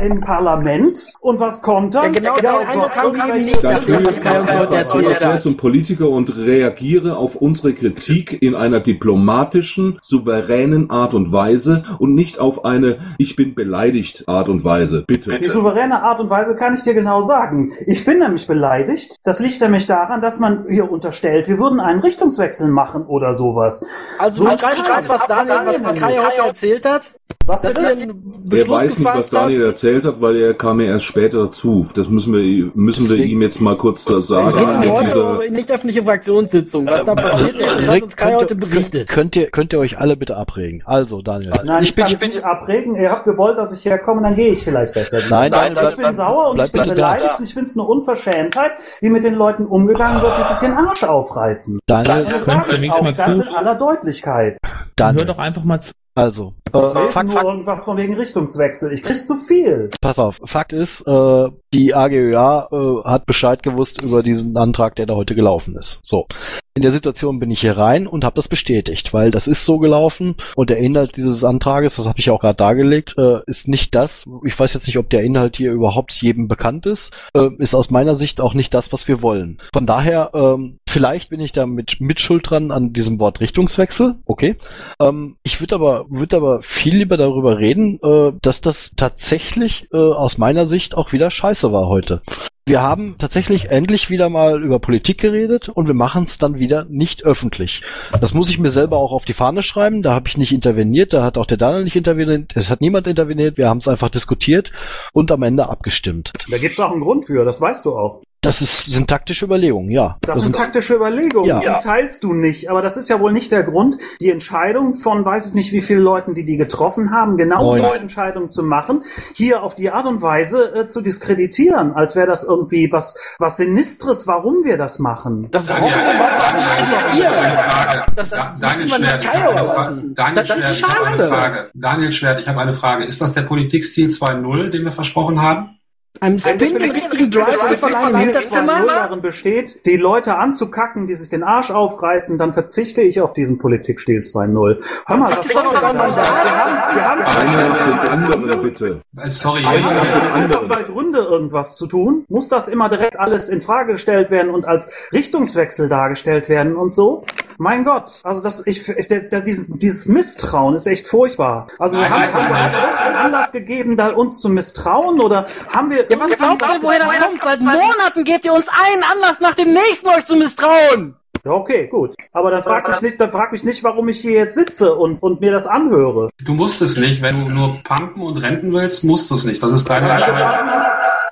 im Parlament. Und was kommt dann? Ja, genau, ja, den Eindruck haben wir nicht. Dann tue ich so, als ein Politiker und reagiere auf unsere Kritik in einer diplomatischen, souveränen Art und Weise und nicht auf eine Ich bin beleidigt Art und Weise. Bitte. Die souveräne Art und Weise kann ich dir genau sagen. Ich bin nämlich beleidigt. Das liegt nämlich daran, dass man hier unterstellt, wir würden einen Richtungswechsel machen oder sowas. Also so schreibt was Daniel, was Kai heute erzählt hat. Was dass ihr einen Er Beschluss weiß nicht, was Daniel erzählt hat, weil er kam ja erst später dazu. Das müssen wir, müssen wir ihm jetzt mal kurz sagen. Es geht um nicht öffentliche Fraktionssitzung. Was da passiert ist, das hat uns Kai heute berichtet. Könnt ihr, könnt ihr euch alle bitte abregen? Also, Daniel. Nein, ich, ich bin, kann mich nicht abregen. Ihr habt gewollt, dass ich herkomme, dann gehe ich vielleicht besser. Nein, nein, ich bin sauer und ich bin beleidigt und ich finde es eine Unverschämtheit, wie mit den Leuten umgegangen wird, die sich den Arsch aufreißen. Daniel, das sage ich auch ganz in aller Deutlichkeit. Dann hör doch einfach mal zu. Also, Ich äh, lese Fakt, nur irgendwas von wegen Richtungswechsel. Ich krieg zu viel. pass auf. Fakt ist, äh, die AGÖA äh, hat Bescheid gewusst über diesen Antrag, der da heute gelaufen ist. So. In der Situation bin ich hier rein und habe das bestätigt, weil das ist so gelaufen und der Inhalt dieses Antrages, das habe ich auch gerade dargelegt, äh, ist nicht das. Ich weiß jetzt nicht, ob der Inhalt hier überhaupt jedem bekannt ist. Äh, ist aus meiner Sicht auch nicht das, was wir wollen. Von daher, ähm, vielleicht bin ich da mit Mitschuld dran an diesem Wort Richtungswechsel. Okay. Ähm, ich würde aber, würde aber viel lieber darüber reden, äh, dass das tatsächlich äh, aus meiner Sicht auch wieder scheiße war heute. Wir haben tatsächlich endlich wieder mal über Politik geredet und wir machen es dann wieder nicht öffentlich. Das muss ich mir selber auch auf die Fahne schreiben. Da habe ich nicht interveniert, da hat auch der Daniel nicht interveniert, es hat niemand interveniert. Wir haben es einfach diskutiert und am Ende abgestimmt. Da gibt's auch einen Grund für, das weißt du auch. Das ist, sind taktische Überlegungen, ja. Das sind taktische Überlegungen, Ja. die teilst du nicht. Aber das ist ja wohl nicht der Grund, die Entscheidung von weiß ich nicht wie vielen Leuten, die die getroffen haben, genau Neun. diese Entscheidung zu machen, hier auf die Art und Weise äh, zu diskreditieren, als wäre das irgendwie was, was Sinistres, warum wir das machen. Das Daniel, Daniel, eine Frage. Da- Daniel Schwert, ich habe eine Frage. Daniel Das- das Schwert, ist ich habe eine. Frage. Daniel Schwert, ich habe eine Frage. Ist das der Politikstil 2.0, den wir versprochen haben? Einem Spin den richtigen Drive zu verleihen, mal darin besteht, die Leute anzukacken, die sich den Arsch aufreißen, dann verzichte ich auf diesen Politikstil 2.0. Hör mal, was soll doch man mal das? sagen. Wir haben, wir haben einer nach dem anderen, bitte. Äh, Sorry, Einer nach dem einfach anderen. bei Gründe irgendwas zu tun. Muss das immer direkt alles in Frage gestellt werden und als Richtungswechsel dargestellt werden und so? Mein Gott, also das, ich, ich das, das, dieses, dieses Misstrauen ist echt furchtbar. Also wir haben, einen Anlass gegeben, da uns zu misstrauen oder haben wir? Ja, was glaubt ihr, woher das kommt? Seit Monaten gebt ihr uns einen Anlass nach dem nächsten, euch zu misstrauen. Ja, okay, gut. Aber dann frag mich nicht, dann frag mich nicht, warum ich hier jetzt sitze und, und mir das anhöre. Du musst es nicht. Wenn du nur pumpen und renten willst, musst du es nicht. Das ist deine Entscheidung.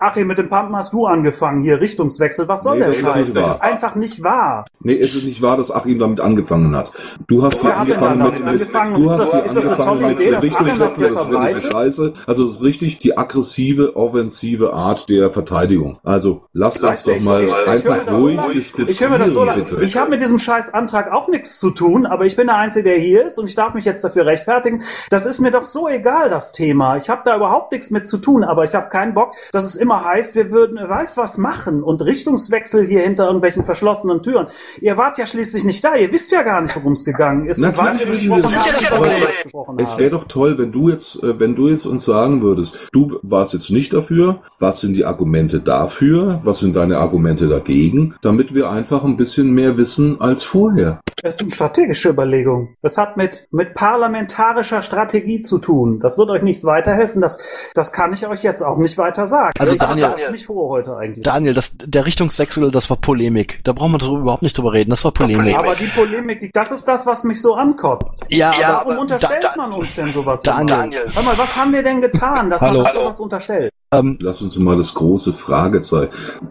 Achim, mit dem Pumpen hast du angefangen, hier Richtungswechsel. Was soll Nee, der das Scheiß? Das ist einfach nicht wahr. Nee, es ist nicht wahr, dass Achim damit angefangen hat. Du hast hier angefangen mit, mit angefangen? du hast hier angefangen mit Idee, Richtungswechsel, hier das ich verbreitet? scheiße. Also es ist richtig die aggressive, offensive Art der Verteidigung. Also lasst uns doch mal Ich einfach so ruhig lang- diskutieren, Ich höre mir das so lang. bitte. Ich habe mit diesem scheiß Antrag auch nichts zu tun, aber ich bin der Einzige, der hier ist und ich darf mich jetzt dafür rechtfertigen. Das ist mir doch so egal, das Thema. Ich habe da überhaupt nichts mit zu tun, aber ich habe keinen Bock, dass es immer heißt, wir würden weiß was machen und Richtungswechsel hier hinter irgendwelchen verschlossenen Türen. Ihr wart ja schließlich nicht da, ihr wisst ja gar nicht, worum es gegangen ist. und was Natürlich wir wissen das. wir gesprochen Es wäre doch toll, wenn du jetzt, äh, wenn du jetzt uns sagen würdest, du warst jetzt nicht dafür, was sind die Argumente dafür, was sind deine Argumente dagegen, damit wir einfach ein bisschen mehr wissen als vorher. Es sind strategische Überlegungen. Das hat mit, mit parlamentarischer Strategie zu tun. Das wird euch nichts weiterhelfen. Das, das kann ich euch jetzt auch nicht weiter sagen. Also Daniel- da nicht froh heute eigentlich. Daniel, das, der Richtungswechsel, das war Polemik. Da brauchen wir drüber, überhaupt nicht drüber reden. Das war Polemik. Aber die Polemik, die, das ist das, was mich so ankotzt. Ja, aber- Warum unterstellt Da- man uns denn sowas? Daniel. immer? Hör mal, was haben wir denn getan, dass Hallo. man uns sowas unterstellt? Lass uns mal das große Fragezeichen.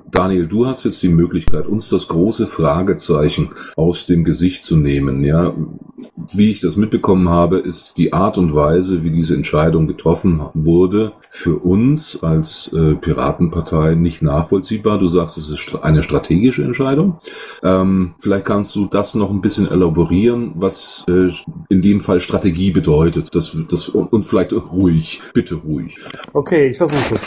Daniel, du hast jetzt die Möglichkeit, uns das große Fragezeichen aus dem Gesicht zu nehmen. Ja, wie ich das mitbekommen habe, ist die Art und Weise, wie diese Entscheidung getroffen wurde, für uns als äh, Piratenpartei nicht nachvollziehbar. Du sagst, es ist stra- eine strategische Entscheidung. Ähm, vielleicht kannst du das noch ein bisschen elaborieren, was äh, in dem Fall Strategie bedeutet. Das, das und, und vielleicht ruhig, bitte ruhig. Okay, ich versuche es.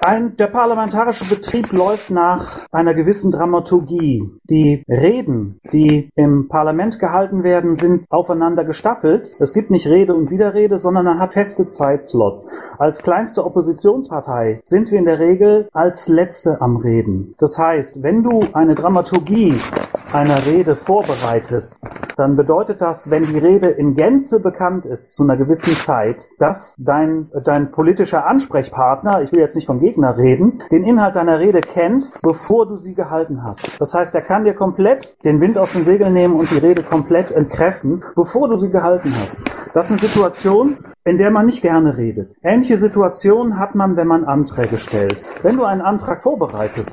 Ein, der parlamentarische Betrieb läuft nach einer gewissen Dramaturgie. Die Reden, die im Parlament gehalten werden, sind aufeinander gestaffelt. Es gibt nicht Rede und Widerrede, sondern man hat feste Zeitslots. Als kleinste Oppositionspartei sind wir in der Regel als Letzte am Reden. Das heißt, wenn du eine Dramaturgie einer Rede vorbereitest, dann bedeutet das, wenn die Rede in Gänze bekannt ist zu einer gewissen Zeit, dass dein, dein politischer Ansprechpartner, ich will jetzt nicht vom Gegner reden, den Inhalt deiner Rede kennt, bevor du sie gehalten hast. Das heißt, er kann dir komplett den Wind aus den Segeln nehmen und die Rede komplett entkräften, bevor du sie gehalten hast. Das ist eine Situation, in der man nicht gerne redet. Ähnliche Situationen hat man, wenn man Anträge stellt. Wenn du einen Antrag vorbereitest,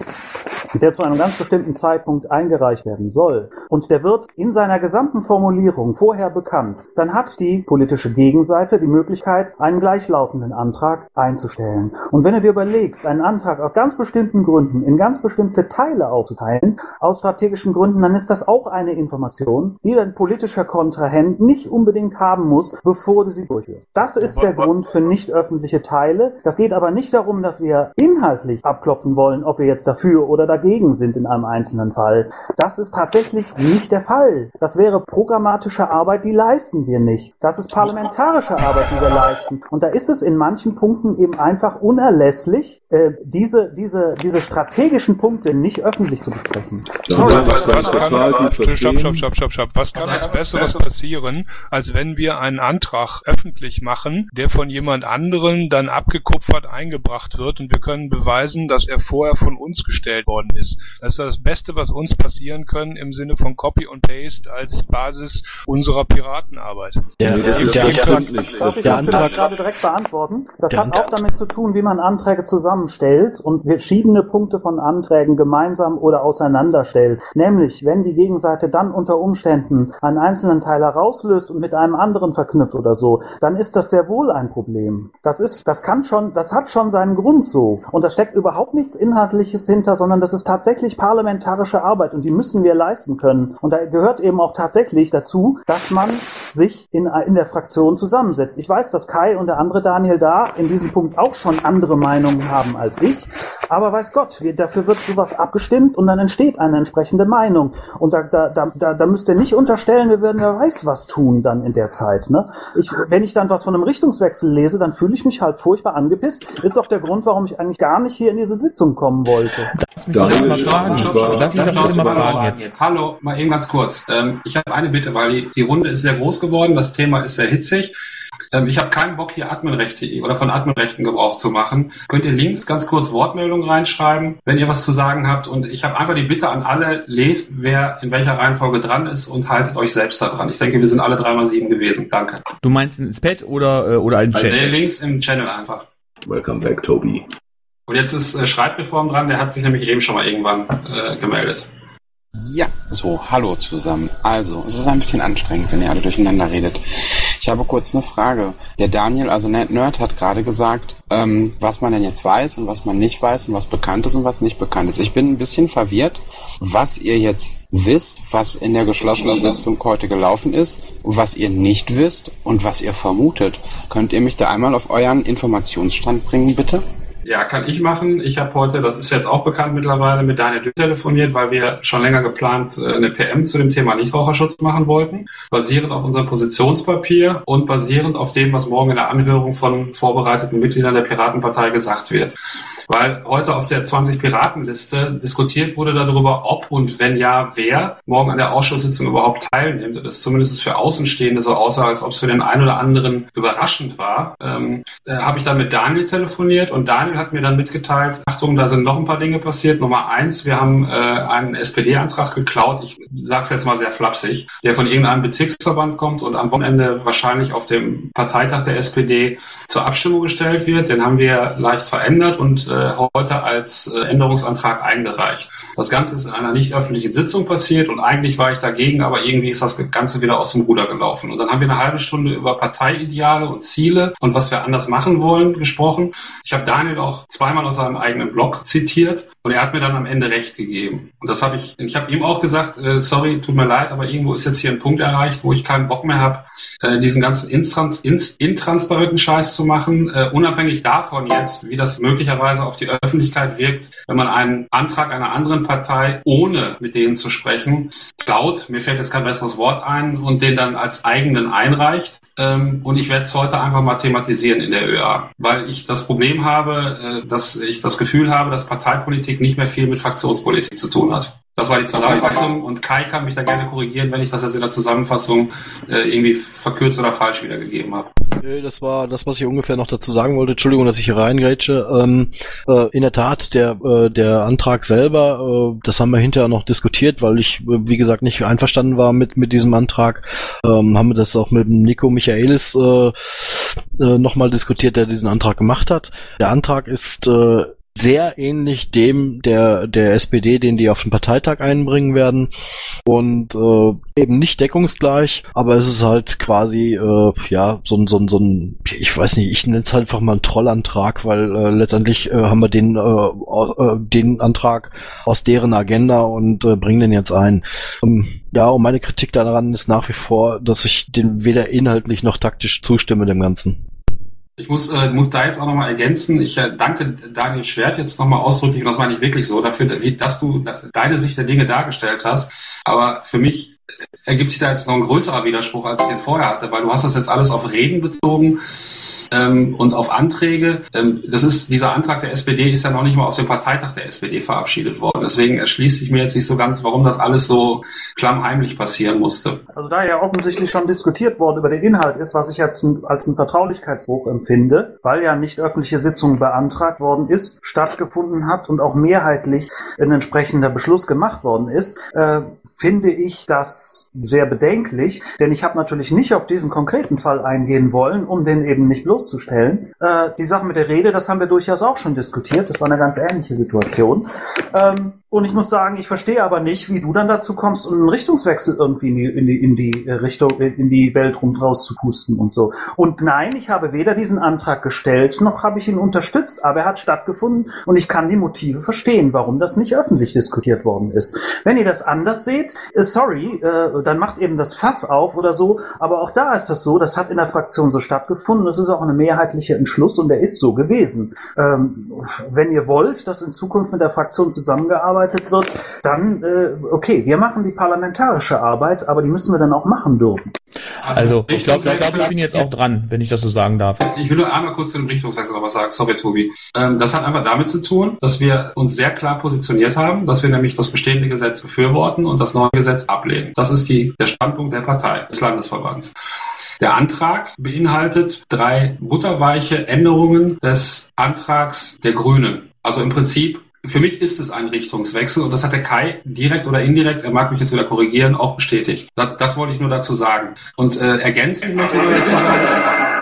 der zu einem ganz bestimmten Zeitpunkt eingereicht werden soll, und der wird in seiner gesamten Formulierung vorher bekannt, dann hat die politische Gegenseite die Möglichkeit, einen gleichlautenden Antrag einzustellen. Und wenn du dir überlegst, einen Antrag aus ganz bestimmten Gründen in ganz bestimmte Teile aufzuteilen, aus strategischen Gründen, dann ist das auch eine Information, die dein politischer Kontrahent nicht unbedingt haben muss, bevor du sie durchführst. Das ist der Grund für nicht öffentliche Teile. Das geht aber nicht darum, dass wir inhaltlich abklopfen wollen, ob wir jetzt dafür oder dagegen sind in einem einzelnen Fall. Das ist tatsächlich nicht der Fall. Das wäre programmatische Arbeit, die leisten wir nicht. Das ist parlamentarische Arbeit, die wir leisten. Und da ist es in manchen Punkten eben einfach unerlässlich, äh, diese, diese, diese strategischen Punkte nicht öffentlich zu besprechen. Was, kann, als Besseres passieren, als wenn wir einen Antrag öffentlich machen, der von jemand anderen dann abgekupfert eingebracht wird und wir können beweisen, dass er vorher von uns gestellt worden ist. Das ist das Beste, was uns passieren können im Sinne von Copy und Paste als Basis unserer Piratenarbeit. Ja, das ist der Antrag, nicht. Darf ich das vielleicht gerade direkt beantworten? Das hat auch damit zu tun, wie man Anträge zusammenstellt und verschiedene Punkte von Anträgen gemeinsam oder auseinanderstellt. Nämlich, wenn die Gegenseite dann unter Umständen einen einzelnen Teil herauslöst und mit einem anderen verknüpft oder so, dann ist das sehr wohl ein Problem. Das ist, das kann schon, das hat schon seinen Grund so. Und da steckt überhaupt nichts Inhaltliches hinter, sondern das ist tatsächlich parlamentarische Arbeit und die müssen wir leisten können. Und da gehört eben auch tatsächlich dazu, dass man sich in, in der Fraktion zusammensetzt. Ich weiß, dass Kai und der andere Daniel da in diesem Punkt auch schon andere Meinungen haben als ich. Aber weiß Gott, wir, dafür wird sowas abgestimmt und dann entsteht eine entsprechende Meinung. Und da, da, da, da, da müsst ihr nicht unterstellen, wir würden wer weiß was tun dann in der Zeit. Ne? Ich, wenn ich dann was von einem Richtungswechsel lese, dann fühle ich mich halt furchtbar angepisst. Ist auch der Grund, warum ich eigentlich gar nicht hier in diese Sitzung kommen wollte. Hallo, mal eben ganz kurz. Ähm, ich habe eine Bitte, weil die, die Runde ist sehr groß geworden, das Thema ist sehr hitzig. Ähm, ich habe keinen Bock, hier Adminrechte oder von Adminrechten Gebrauch zu machen. Könnt ihr links ganz kurz Wortmeldungen reinschreiben, wenn ihr was zu sagen habt. Und ich habe einfach die Bitte an alle, lest, wer in welcher Reihenfolge dran ist und haltet euch selbst da dran. Ich denke, wir sind alle dreimal sieben gewesen. Danke. Du meinst ins Pad oder, äh, oder einen Chat? Nee, links im Channel einfach. Welcome back, Toby. Und jetzt ist äh, Schreibreform dran, der hat sich nämlich eben schon mal irgendwann äh, gemeldet. Ja, so, hallo zusammen. Also, es ist ein bisschen anstrengend, wenn ihr alle durcheinander redet. Ich habe kurz eine Frage. Der Daniel, also Nerd, hat gerade gesagt, ähm, was man denn jetzt weiß und was man nicht weiß und was bekannt ist und was nicht bekannt ist. Ich bin ein bisschen verwirrt, was ihr jetzt wisst, was in der geschlossenen Sitzung heute gelaufen ist, was ihr nicht wisst und was ihr vermutet. Könnt ihr mich da einmal auf euren Informationsstand bringen, bitte? Ja, kann ich machen. Ich habe heute, das ist jetzt auch bekannt mittlerweile, mit Daniel Dürr telefoniert, weil wir schon länger geplant äh, eine PM zu dem Thema Nichtraucherschutz machen wollten, basierend auf unserem Positionspapier und basierend auf dem, was morgen in der Anhörung von vorbereiteten Mitgliedern der Piratenpartei gesagt wird weil heute auf der 20 Piratenliste diskutiert wurde darüber, ob und wenn ja, wer morgen an der Ausschusssitzung überhaupt teilnimmt. Das zumindest für Außenstehende so aussah, als ob es für den einen oder anderen überraschend war. Ähm, äh, Habe ich dann mit Daniel telefoniert und Daniel hat mir dann mitgeteilt, Achtung, da sind noch ein paar Dinge passiert. Nummer eins, wir haben äh, einen SPD-Antrag geklaut, ich sage es jetzt mal sehr flapsig, der von irgendeinem Bezirksverband kommt und am Wochenende wahrscheinlich auf dem Parteitag der SPD zur Abstimmung gestellt wird. Den haben wir leicht verändert und äh, heute als äh, Änderungsantrag eingereicht. Das Ganze ist in einer nicht öffentlichen Sitzung passiert und eigentlich war ich dagegen, aber irgendwie ist das Ganze wieder aus dem Ruder gelaufen. Und dann haben wir eine halbe Stunde über Parteiideale und Ziele und was wir anders machen wollen gesprochen. Ich habe Daniel auch zweimal aus seinem eigenen Blog zitiert und er hat mir dann am Ende recht gegeben. Und das habe ich, ich habe ihm auch gesagt, äh, sorry, tut mir leid, aber irgendwo ist jetzt hier ein Punkt erreicht, wo ich keinen Bock mehr habe, äh, diesen ganzen intrans, ins, intransparenten Scheiß zu machen, äh, unabhängig davon jetzt, wie das möglicherweise auf die Öffentlichkeit wirkt, wenn man einen Antrag einer anderen Partei, ohne mit denen zu sprechen, klaut, mir fällt jetzt kein besseres Wort ein, und den dann als eigenen einreicht. Ähm, und ich werde es heute einfach mal thematisieren in der ÖA, weil ich das Problem habe, äh, dass ich das Gefühl habe, dass Parteipolitik nicht mehr viel mit Fraktionspolitik zu tun hat. Das war die Zusammenfassung und Kai kann mich da gerne korrigieren, wenn ich das jetzt in der Zusammenfassung äh, irgendwie verkürzt oder falsch wiedergegeben habe. Das war das, was ich ungefähr noch dazu sagen wollte. Entschuldigung, dass ich hier reingrätsche. Ähm, äh, in der Tat, der, äh, der Antrag selber, äh, das haben wir hinterher noch diskutiert, weil ich, äh, wie gesagt, nicht einverstanden war mit, mit diesem Antrag. Ähm, haben wir das auch mit Nico Michaelis äh, äh, nochmal diskutiert, der diesen Antrag gemacht hat. Der Antrag ist sehr ähnlich dem der der SPD, den die auf den Parteitag einbringen werden und äh, eben nicht deckungsgleich, aber es ist halt quasi äh, ja so ein so ein so ein ich weiß nicht, ich nenne es halt einfach mal einen Trollantrag, weil äh, letztendlich äh, haben wir den äh, äh, den Antrag aus deren Agenda und äh, bringen den jetzt ein. Ähm, ja, und meine Kritik daran ist nach wie vor, dass ich den weder inhaltlich noch taktisch zustimme dem Ganzen. Ich muss, äh, muss da jetzt auch nochmal ergänzen. Ich äh, danke Daniel Schwert jetzt nochmal ausdrücklich, und das meine ich wirklich so, dafür, dass du deine Sicht der Dinge dargestellt hast. Aber für mich ergibt sich da jetzt noch ein größerer Widerspruch, als ich den vorher hatte, weil du hast das jetzt alles auf Reden bezogen ähm, und auf Anträge. Ähm, das ist, dieser Antrag der SPD ist ja noch nicht mal auf dem Parteitag der SPD verabschiedet worden. Deswegen erschließt sich mir jetzt nicht so ganz, warum das alles so klammheimlich passieren musste. Also da ja offensichtlich schon diskutiert worden über den Inhalt ist, was ich jetzt ein, als ein Vertraulichkeitsbruch empfinde, weil ja nicht öffentliche Sitzung beantragt worden ist, stattgefunden hat und auch mehrheitlich ein entsprechender Beschluss gemacht worden ist, äh, finde ich das sehr bedenklich, denn ich habe natürlich nicht auf diesen konkreten Fall eingehen wollen, um den eben nicht bloßzustellen. Äh, die Sache mit der Rede, das haben wir durchaus auch schon diskutiert, das war eine ganz ähnliche Situation. Ähm, und ich muss sagen, ich verstehe aber nicht, wie du dann dazu kommst, einen Richtungswechsel irgendwie in die, in die, in die äh, Richtung, in die Welt rum rauszupusten und so. Und nein, ich habe weder diesen Antrag gestellt, noch habe ich ihn unterstützt, aber er hat stattgefunden und ich kann die Motive verstehen, warum das nicht öffentlich diskutiert worden ist. Wenn ihr das anders seht, äh, sorry, äh, dann macht eben das Fass auf oder so, aber auch da ist das so, das hat in der Fraktion so stattgefunden, das ist auch eine mehrheitliche Entschluss und der ist so gewesen. Ähm, wenn ihr wollt, dass in Zukunft mit der Fraktion zusammengearbeitet wird, dann äh, okay, wir machen die parlamentarische Arbeit, aber die müssen wir dann auch machen dürfen. Also, ich glaube, ich, glaub, ich bin jetzt auch dran, wenn ich das so sagen darf. Ich will nur einmal kurz zu dem Richtungswechsel noch was sagen. Sorry, Tobi. Ähm, das hat einfach damit zu tun, dass wir uns sehr klar positioniert haben, dass wir nämlich das bestehende Gesetz befürworten und das neue Gesetz ablehnen. Das ist die, der Standpunkt der Partei, des Landesverbands. Der Antrag beinhaltet drei butterweiche Änderungen des Antrags der Grünen. Also im Prinzip für mich ist es ein Richtungswechsel und das hat der Kai direkt oder indirekt, er mag mich jetzt wieder korrigieren, auch bestätigt. Das, das wollte ich nur dazu sagen. Und äh, ergänzend möchte ich nur dazu sagen,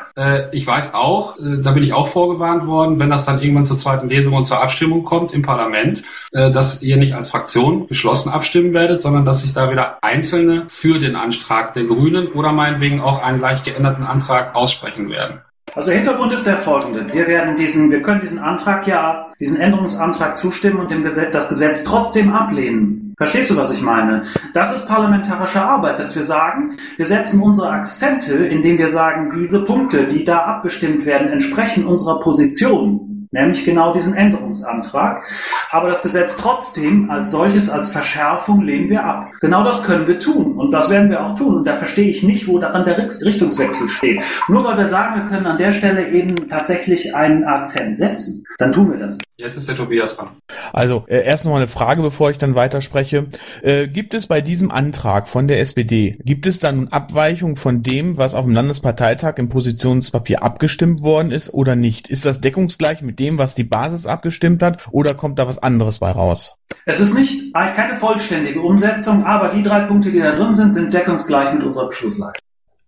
ich weiß auch, äh, da bin ich auch vorgewarnt worden, wenn das dann irgendwann zur zweiten Lesung und zur Abstimmung kommt im Parlament, äh, dass ihr nicht als Fraktion geschlossen abstimmen werdet, sondern dass sich da wieder Einzelne für den Antrag der Grünen oder meinetwegen auch einen leicht geänderten Antrag aussprechen werden. Also Hintergrund ist der folgende. Wir werden diesen, wir können diesen Antrag ja, diesen Änderungsantrag zustimmen und dem Gesetz, das Gesetz trotzdem ablehnen. Verstehst du, was ich meine? Das ist parlamentarische Arbeit, dass wir sagen, wir setzen unsere Akzente, indem wir sagen, diese Punkte, die da abgestimmt werden, entsprechen unserer Position. Nämlich genau diesen Änderungsantrag. Aber das Gesetz trotzdem als solches, als Verschärfung lehnen wir ab. Genau das können wir tun. Und das werden wir auch tun. Und da verstehe ich nicht, wo daran der Richt- Richtungswechsel steht. Nur weil wir sagen, wir können an der Stelle eben tatsächlich einen Akzent setzen, dann tun wir das. Jetzt ist der Tobias dran. Also, äh, erst noch mal eine Frage, bevor ich dann weiterspreche. Äh, gibt es bei diesem Antrag von der SPD, gibt es dann Abweichungen von dem, was auf dem Landesparteitag im Positionspapier abgestimmt worden ist oder nicht? Ist das deckungsgleich mit dem, was die Basis abgestimmt hat oder kommt da was anderes bei raus? Es ist nicht keine vollständige Umsetzung, aber die drei Punkte, die da drin sind, sind deckungsgleich mit unserer Beschlusslage.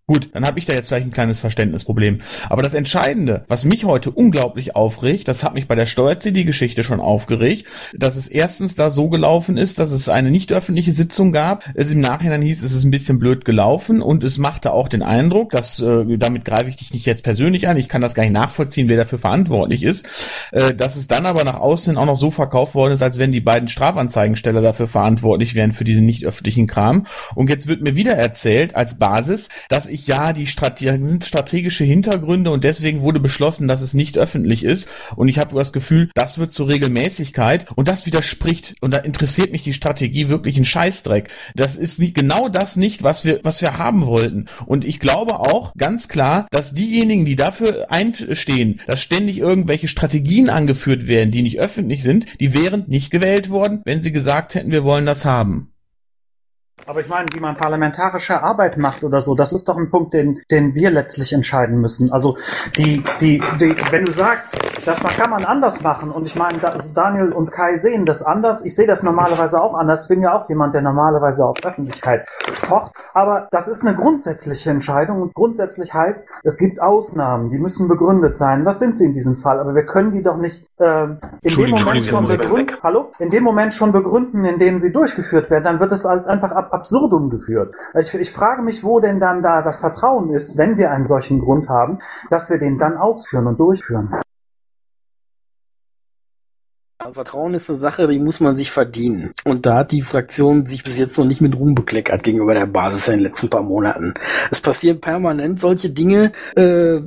Gut, dann habe ich da jetzt vielleicht ein kleines Verständnisproblem. Aber das Entscheidende, was mich heute unglaublich aufregt, das hat mich bei der Steuer-CD-Geschichte schon aufgeregt, dass es erstens da so gelaufen ist, dass es eine nicht öffentliche Sitzung gab. Es im Nachhinein hieß, es ist ein bisschen blöd gelaufen und es machte auch den Eindruck, dass äh, damit greife ich dich nicht jetzt persönlich an, ich kann das gar nicht nachvollziehen, wer dafür verantwortlich ist, äh, dass es dann aber nach außen auch noch so verkauft worden ist, als wenn die beiden Strafanzeigensteller dafür verantwortlich wären für diesen nicht öffentlichen Kram. Und jetzt wird mir wieder erzählt als Basis, dass ja, die Strate sind strategische Hintergründe und deswegen wurde beschlossen, dass es nicht öffentlich ist. Und ich habe das Gefühl, das wird zur Regelmäßigkeit und das widerspricht. Und da interessiert mich die Strategie wirklich ein Scheißdreck. Das ist nicht, genau das nicht, was wir, was wir haben wollten. Und ich glaube auch ganz klar, dass diejenigen, die dafür einstehen, dass ständig irgendwelche Strategien angeführt werden, die nicht öffentlich sind, die wären nicht gewählt worden, wenn sie gesagt hätten, wir wollen das haben. Aber ich meine, wie man parlamentarische Arbeit macht oder so, das ist doch ein Punkt, den, den wir letztlich entscheiden müssen. Also die, die, die, wenn du sagst, das kann man anders machen, und ich meine, also Daniel und Kai sehen das anders, ich sehe das normalerweise auch anders, ich bin ja auch jemand, der normalerweise auf Öffentlichkeit pocht, aber das ist eine grundsätzliche Entscheidung und grundsätzlich heißt, es gibt Ausnahmen, die müssen begründet sein. Das sind sie in diesem Fall, aber wir können die doch nicht äh, in dem Moment schon begründen. Hallo? In dem Moment schon begründen, in dem sie durchgeführt werden, dann wird es halt einfach ab absurdum geführt. Ich, ich frage mich, wo denn dann da das Vertrauen ist, wenn wir einen solchen Grund haben, dass wir den dann ausführen und durchführen. Vertrauen ist eine Sache, die muss man sich verdienen. Und da hat die Fraktion sich bis jetzt noch nicht mit Ruhm bekleckert gegenüber der Basis in den letzten paar Monaten. Es passieren permanent solche Dinge, äh,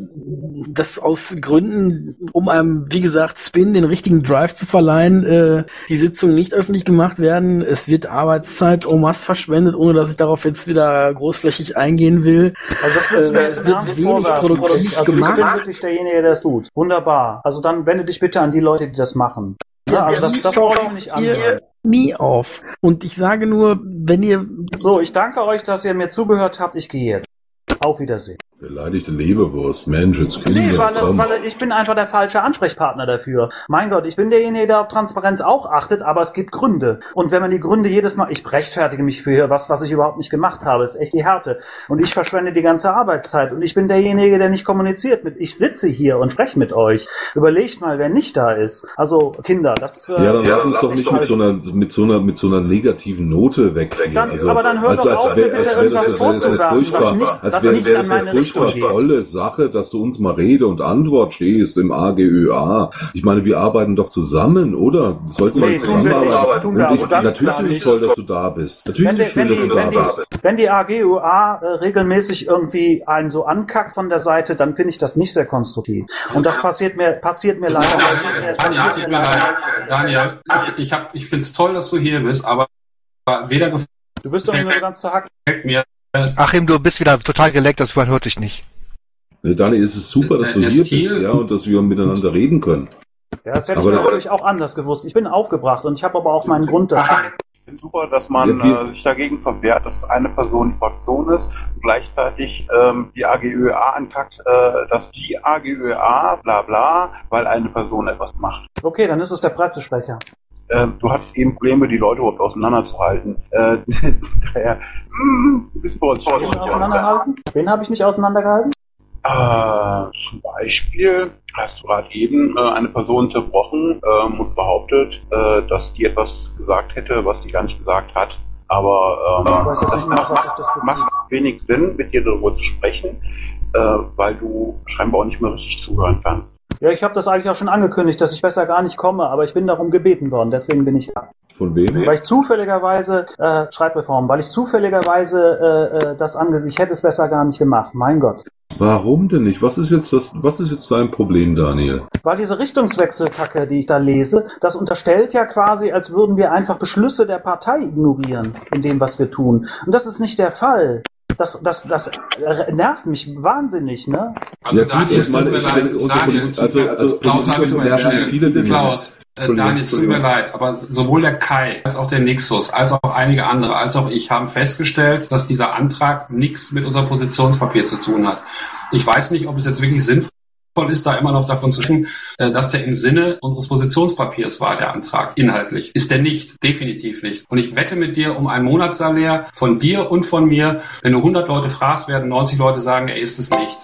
dass aus Gründen, um einem, wie gesagt, Spin den richtigen Drive zu verleihen, äh, die Sitzungen nicht öffentlich gemacht werden. Es wird Arbeitszeit masse verschwendet, ohne dass ich darauf jetzt wieder großflächig eingehen will. Also das Äh, jetzt es wird wenig produktiv also gemacht. Ich bin wirklich derjenige, der das tut. Wunderbar. Also dann wende dich bitte an die Leute, die das machen. Ja, also das, das brauche ich nicht anhören. nie auf. Und ich sage nur, wenn ihr So, ich danke euch, dass ihr mir zugehört habt. Ich gehe jetzt. Auf Wiedersehen. Beleidigte Leberwurst, Mensch, jetzt kriegen Nee, weil, das, weil ich bin einfach der falsche Ansprechpartner dafür. Mein Gott, ich bin derjenige, der auf Transparenz auch achtet, aber es gibt Gründe. Und wenn man die Gründe jedes Mal, ich rechtfertige mich für was, was ich überhaupt nicht gemacht habe, ist echt die Härte. Und ich verschwende die ganze Arbeitszeit. Und ich bin derjenige, der nicht kommuniziert mit. Ich sitze hier und spreche mit euch. Überlegt mal, wer nicht da ist. Also Kinder, das. äh, Ja, dann lass uns doch nicht mit so einer, mit so einer, mit so einer negativen Note weggehen. Dann- also, aber dann hör als, doch als auf, wär, bitte als wäre das, irgendwas wäre das eine vorzuwerfen, furchtbar, was nicht- als was wäre nicht wäre an das eine meine furchtbar Richtung geht. tolle Sache, dass du uns mal Rede und Antwort stehst im AGÖA. Ich meine, wir arbeiten doch zusammen, oder? Sollten wir Nee, tun wir zusammenarbeiten? Und ich, natürlich ist es toll, dass du da bist. Natürlich Wenn ist es die, schön, wenn, dass die, du da wenn, bist. die, wenn die AGUA äh, regelmäßig irgendwie einen so ankackt von der Seite, dann finde ich das nicht sehr konstruktiv. Und das passiert mir, passiert mir leider. Daniel, Daniel, tut mir leid. Daniel, ich, ich, hab- ich finde es toll, dass du hier bist, aber weder gefällt Du bist doch nicht mehr ganz zerhackt. mir. Achim, du bist wieder total geleckt, das man hört dich nicht. Nee, Daniel, es ist super, dass du Der hier bist, ja, und dass wir miteinander reden können. Ja, das hätte Aber ich da- natürlich auch anders gewusst. Ich bin aufgebracht und ich habe aber auch meinen Grund dazu. Ich finde super, dass man Ja, äh, sich dagegen verwehrt, dass eine Person die Fraktion ist und gleichzeitig ähm, die AGÖA ankackt, äh, dass die AGÖA bla bla, weil eine Person etwas macht. Okay, dann ist es der Pressesprecher. Ähm, du hattest eben Probleme, die Leute überhaupt auseinanderzuhalten. Äh, daher, mm, du bist bei uns Wen auseinanderhalten? Wen habe ich nicht auseinandergehalten? Äh, zum Beispiel hast du gerade eben äh, eine Person unterbrochen ähm, und behauptet, äh, dass die etwas gesagt hätte, was sie gar nicht gesagt hat. Aber ähm, das ich das macht wenig Sinn, mit dir darüber zu sprechen, äh, weil du scheinbar auch nicht mehr richtig zuhören kannst. Ja, ich habe das eigentlich auch schon angekündigt, dass ich besser gar nicht komme, aber ich bin darum gebeten worden, deswegen bin ich da. Von wem? Weil ich zufälligerweise, äh, Schreibreform, weil ich zufälligerweise äh, äh, das angesicht, ich hätte es besser gar nicht gemacht, mein Gott. Warum denn nicht? Was ist jetzt das, was ist jetzt dein Problem, Daniel? Weil diese Richtungswechselkacke, die ich da lese, das unterstellt ja quasi, als würden wir einfach Beschlüsse der Partei ignorieren in dem, was wir tun. Und das ist nicht der Fall. Das, das, das nervt mich wahnsinnig, ne? Also Ja, Daniel, es meine, tut mir ich leid. denke, unsere Daniel, also- mir- als Klaus, habe ich mal lernen schnell. viele Dinge. Klaus, äh, Daniel, es tut mir leid, aber sowohl der Kai als auch der Nixus, als auch einige andere, als auch ich haben festgestellt, dass dieser Antrag nichts mit unserem Positionspapier zu tun hat. Ich weiß nicht, ob es jetzt wirklich sinnvoll ist, da immer noch davon zu sprechen, äh, dass der im Sinne unseres Positionspapiers war, der Antrag, inhaltlich. Ist der nicht, definitiv nicht. Und ich wette mit dir um ein Monatssalär von dir und von mir, wenn du 100 Leute fragst, werden 90 Leute sagen, er ist es nicht.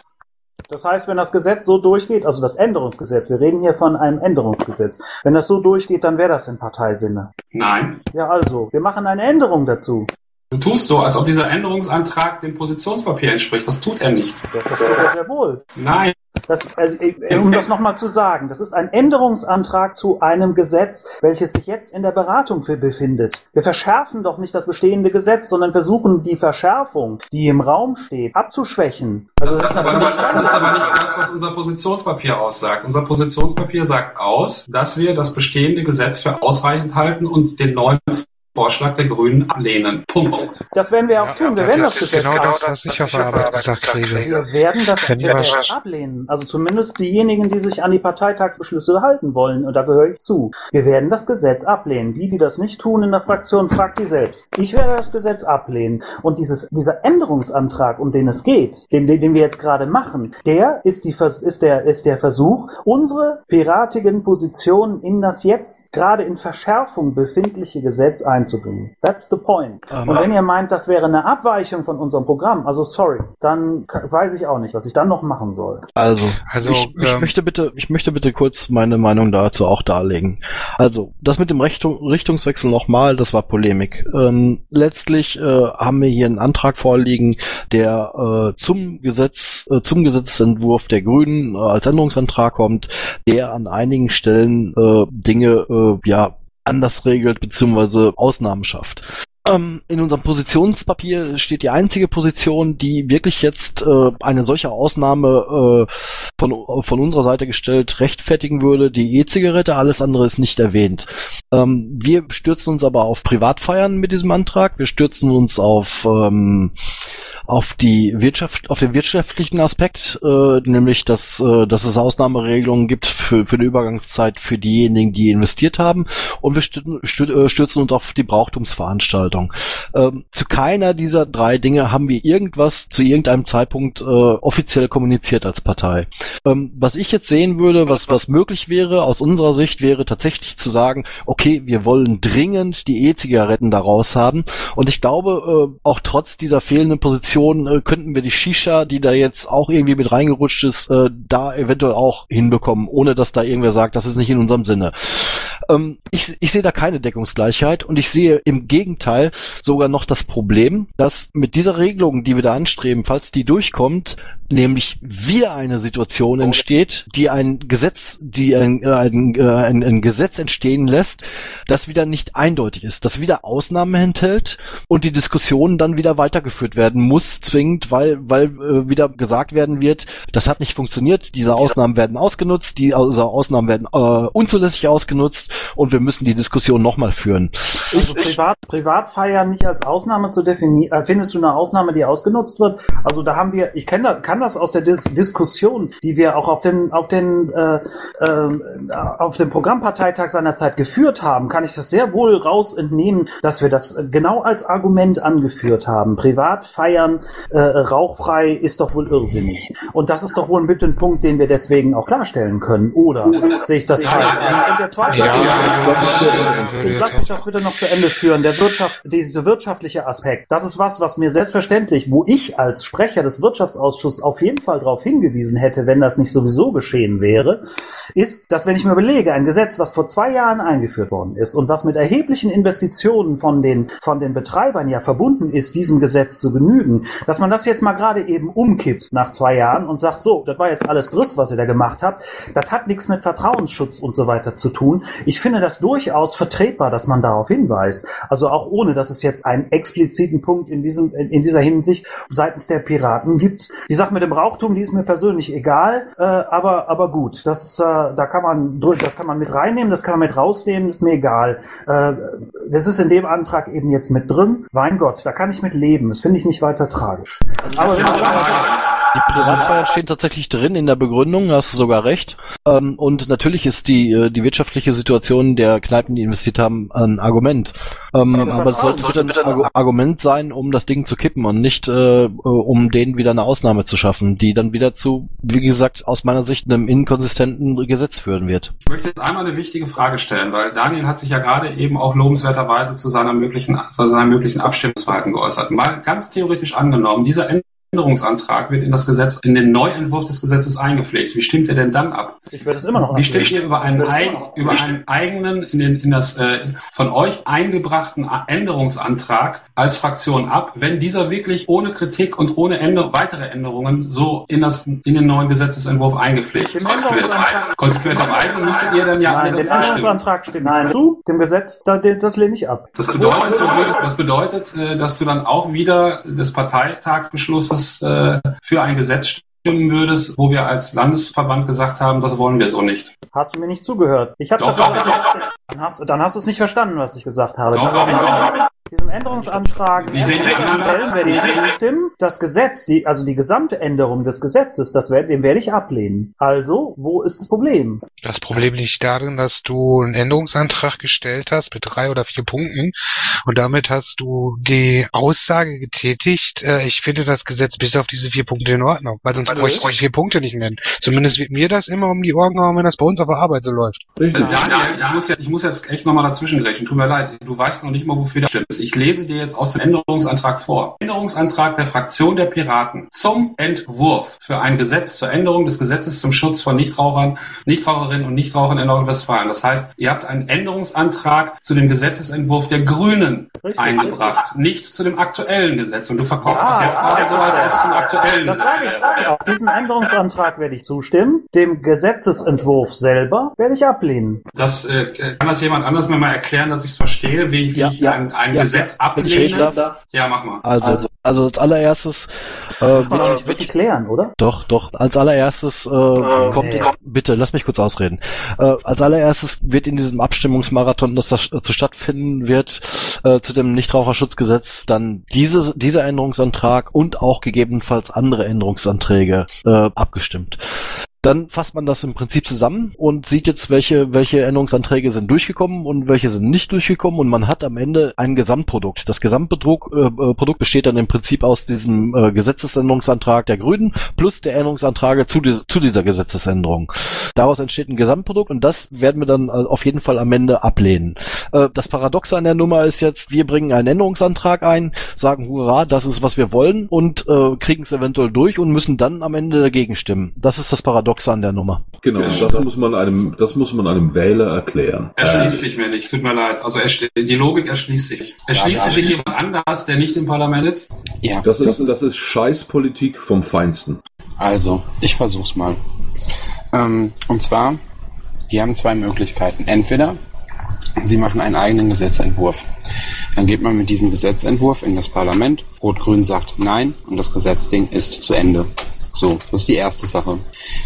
Das heißt, wenn das Gesetz so durchgeht, also das Änderungsgesetz, wir reden hier von einem Änderungsgesetz, wenn das so durchgeht, dann wäre das in Parteisinne. Nein. Ja, also, wir machen eine Änderung dazu. Du tust so, als ob dieser Änderungsantrag dem Positionspapier entspricht. Das tut er nicht. Das tut er sehr wohl. Nein. Das, also, äh, um das nochmal zu sagen, das ist ein Änderungsantrag zu einem Gesetz, welches sich jetzt in der Beratung befindet. Wir verschärfen doch nicht das bestehende Gesetz, sondern versuchen die Verschärfung, die im Raum steht, abzuschwächen. Also Das ist, aber das ist aber nicht das, was unser Positionspapier aussagt. Unser Positionspapier sagt aus, dass wir das bestehende Gesetz für ausreichend halten und den neuen Vorschlag der Grünen ablehnen. Punkt. Das werden wir auch tun. Wir werden das, ist Gesetz genau das, ablehnen. was ich auf der Arbeit gesagt kriege. Wir werden das Wenn Gesetz ablehnen. Also zumindest diejenigen, die sich an die Parteitagsbeschlüsse halten wollen. Und da gehöre ich zu. Wir werden das Gesetz ablehnen. Die, die das nicht tun in der Fraktion, fragt die selbst. Ich werde das Gesetz ablehnen. Und dieses, dieser Änderungsantrag, um den es geht, den, den, den wir jetzt gerade machen, der ist, die, Vers- ist, der, ist der Versuch, unsere piratigen Positionen in das jetzt gerade in Verschärfung befindliche Gesetz einzubringen. That's the point. Ähm, Und wenn ihr meint, das wäre eine Abweichung von unserem Programm, also sorry, dann weiß ich auch nicht, was ich dann noch machen soll. Also, Also, ich, ich ähm, möchte bitte, ich möchte bitte kurz meine Meinung dazu auch darlegen. Also, das mit dem Richtung, Richtungswechsel nochmal, das war Polemik. Ähm, letztlich äh, haben wir hier einen Antrag vorliegen, der äh, zum Gesetz, äh, zum Gesetzentwurf der Grünen äh, als Änderungsantrag kommt, der an einigen Stellen äh, Dinge äh, ja anders regelt beziehungsweise Ausnahmen schafft. Ähm, in unserem Positionspapier steht die einzige Position, die wirklich jetzt äh, eine solche Ausnahme äh, von, von unserer Seite gestellt rechtfertigen würde, die E-Zigarette, alles andere ist nicht erwähnt. Ähm, wir stürzen uns aber auf Privatfeiern mit diesem Antrag, wir stürzen uns auf ähm, auf die Wirtschaft, auf den wirtschaftlichen Aspekt, äh, nämlich dass, äh, dass es Ausnahmeregelungen gibt für, für eine Übergangszeit für diejenigen, die investiert haben, und wir äh, stürzen uns auf die Brauchtumsveranstaltung. Ähm, zu keiner dieser drei Dinge haben wir irgendwas zu irgendeinem Zeitpunkt äh, offiziell kommuniziert als Partei. Ähm, was ich jetzt sehen würde, was, was möglich wäre aus unserer Sicht, wäre tatsächlich zu sagen, okay, wir wollen dringend die E-Zigaretten daraus haben. Und ich glaube, äh, auch trotz dieser fehlenden Position äh, könnten wir die Shisha, die da jetzt auch irgendwie mit reingerutscht ist, äh, da eventuell auch hinbekommen, ohne dass da irgendwer sagt, das ist nicht in unserem Sinne. Ähm, ich, ich sehe da keine Deckungsgleichheit und ich sehe im Gegenteil sogar noch das Problem, dass mit dieser Regelung, die wir da anstreben, falls die durchkommt, nämlich wieder eine Situation entsteht, die ein Gesetz, die ein, äh, ein, äh, ein, ein Gesetz entstehen lässt, das wieder nicht eindeutig ist, das wieder Ausnahmen enthält und die Diskussion dann wieder weitergeführt werden muss, zwingend, weil, weil äh, wieder gesagt werden wird, das hat nicht funktioniert, diese Ausnahmen werden ausgenutzt, diese Ausnahmen werden äh, unzulässig ausgenutzt und wir müssen die Diskussion nochmal führen. Also Privat, Privatfeiern nicht als Ausnahme zu definieren, äh, findest du eine Ausnahme, die ausgenutzt wird? Also da haben wir, ich kenne das, kann das aus der Dis Diskussion, die wir auch auf den auf den äh, äh, auf dem Programmparteitag seinerzeit geführt haben, kann ich das sehr wohl raus entnehmen, dass wir das genau als Argument angeführt haben. Privatfeiern äh, rauchfrei ist doch wohl irrsinnig. Und das ist doch wohl ein Punkt, den wir deswegen auch klarstellen können. Oder sehe ich das Ja, falsch? ja, Und der zweite ja, Aspekt- Lass mich das bitte noch zu Ende führen. Der Wirtschaft, dieser wirtschaftliche Aspekt, das ist was, was mir selbstverständlich, wo ich als Sprecher des Wirtschaftsausschusses auf jeden Fall darauf hingewiesen hätte, wenn das nicht sowieso geschehen wäre, ist, dass wenn ich mir überlege, ein Gesetz, was vor zwei Jahren eingeführt worden ist und was mit erheblichen Investitionen von den, von den Betreibern ja verbunden ist, diesem Gesetz zu genügen, dass man das jetzt mal gerade eben umkippt nach zwei Jahren und sagt, so, das war jetzt alles Driss, was ihr da gemacht habt, das hat nichts mit Vertrauensschutz und so weiter zu tun. Ich finde das durchaus vertretbar, dass man darauf hinweist. Also auch ohne, dass es jetzt einen expliziten Punkt in diesem, in dieser Hinsicht seitens der Piraten gibt. Die Sache mit dem Rauchtum, die ist mir persönlich egal, äh, aber, aber gut, das, äh, da kann man, durch- das kann man mit reinnehmen, das kann man mit rausnehmen, ist mir egal. Äh, das ist in dem Antrag eben jetzt mit drin. Mein Gott, da kann ich mit leben. Das finde ich nicht weiter tragisch. Aber wenn Die Privatfeiern stehen tatsächlich drin in der Begründung, da hast du sogar recht. Ähm, und natürlich ist die, äh, die wirtschaftliche Situation der Kneipen, die investiert haben, ein Argument. Ähm, Ja, aber es sollte bitte ein Argu Argument sein, um das Ding zu kippen und nicht äh, äh, um denen wieder eine Ausnahme zu schaffen, die dann wieder zu, wie gesagt, aus meiner Sicht einem inkonsistenten Gesetz führen wird. Ich möchte jetzt einmal eine wichtige Frage stellen, weil Daniel hat sich ja gerade eben auch lobenswerterweise zu seiner möglichen, zu seinem möglichen Abstimmungsverhalten geäußert. Mal ganz theoretisch angenommen, dieser Änderungsantrag wird in das Gesetz, in den Neuentwurf des Gesetzes eingepflegt. Wie stimmt ihr denn dann ab? Ich würde es immer noch Wie stimmt ihr über einen, noch über einen eigenen, in, den, in das äh, von euch eingebrachten Änderungsantrag als Fraktion ab, wenn dieser wirklich ohne Kritik und ohne Änder weitere Änderungen so in, das, in den neuen Gesetzesentwurf eingepflegt? Änderungsantrag- Konsequenterweise müsstet ihr dann ja Nein, alle den. Änderungsantrag stimme ich zu, dem Gesetz, das lehne ich ab. Das bedeutet, das bedeutet, äh, dass du dann auch wieder des Parteitagsbeschlusses äh, für ein Gesetz stimmen würdest, wo wir als Landesverband gesagt haben, das wollen wir so nicht. Hast du mir nicht zugehört? Ich habe Doch, das doch, doch. dann hast, dann hast du es nicht verstanden, was ich gesagt habe. Doch, ich doch. Diesem Änderungsantrag stellen werde ich zustimmen. Das Gesetz, die, also die gesamte Änderung des Gesetzes, das werde, dem werde ich ablehnen. Also, wo ist das Problem? Das Problem liegt darin, dass du einen Änderungsantrag gestellt hast mit drei oder vier Punkten und damit hast du die Aussage getätigt, äh, ich finde das Gesetz bis auf diese vier Punkte in Ordnung, weil sonst Also bräuchte ich vier Punkte nicht nennen. Zumindest wird mir das immer um die Ohren gehauen, wenn das bei uns auf der Arbeit so läuft. Äh, Daniel, ich muss, jetzt, ich muss jetzt echt nochmal dazwischen grätschen. Tut mir leid, du weißt noch nicht mal, wofür das stimmt. Ich lese dir jetzt aus dem Änderungsantrag vor. Änderungsantrag der Fraktion der Piraten zum Entwurf für ein Gesetz zur Änderung des Gesetzes zum Schutz von Nichtrauchern, Nichtraucherinnen und Nichtrauchern in Nordrhein-Westfalen. Das heißt, ihr habt einen Änderungsantrag zu dem Gesetzesentwurf der Grünen Richtig, eingebracht, nicht zu dem aktuellen Gesetz. Und du verkaufst Ah, es jetzt gerade so, als ob es zum aktuellen Das Gesetz sage ich, sage ich auch. Diesem Änderungsantrag werde ich zustimmen. Dem Gesetzesentwurf selber werde ich ablehnen. Das äh, kann das jemand anders mir mal erklären, dass ich es verstehe, wie, wie Ja, ich ja, ein, ein ja. Gesetz Wenn ich reden ablehne? darf. Ja, mach mal. Also, also, als allererstes äh, wird, nicht wirklich klären, oder? doch, doch. Als allererstes äh, kommt nee. bitte, lass mich kurz ausreden. Äh, als allererstes wird in diesem Abstimmungsmarathon, das da äh, zu stattfinden wird, äh, zu dem Nichtraucherschutzgesetz dann diese, dieser Änderungsantrag und auch gegebenenfalls andere Änderungsanträge äh, abgestimmt. Dann fasst man das im Prinzip zusammen und sieht jetzt, welche, welche Änderungsanträge sind durchgekommen und welche sind nicht durchgekommen und man hat am Ende ein Gesamtprodukt. Das Gesamtprodukt äh, äh, besteht dann im Prinzip aus diesem äh, Gesetzesänderungsantrag der Grünen plus der Änderungsanträge zu, dies, zu dieser Gesetzesänderung. Daraus entsteht ein Gesamtprodukt und das werden wir dann äh, auf jeden Fall am Ende ablehnen. Äh, das Paradoxe an der Nummer ist jetzt, wir bringen einen Änderungsantrag ein, sagen hurra, das ist, was wir wollen und äh, kriegen es eventuell durch und müssen dann am Ende dagegen stimmen. Das ist das Paradoxe an der Nummer. Genau, das muss man einem, das muss man einem Wähler erklären. Erschließt sich mir nicht, tut mir leid. Also die Logik erschließt sich. Erschließt Ja, sich jemand anders, der nicht im Parlament sitzt? Ja. Das ist, das ist Scheißpolitik vom Feinsten. Also, ich versuch's mal. Ähm, und zwar, die haben zwei Möglichkeiten. Entweder sie machen einen eigenen Gesetzentwurf. Dann geht man mit diesem Gesetzentwurf in das Parlament. Rot-Grün sagt Nein und das Gesetzding ist zu Ende. So, das ist die erste Sache.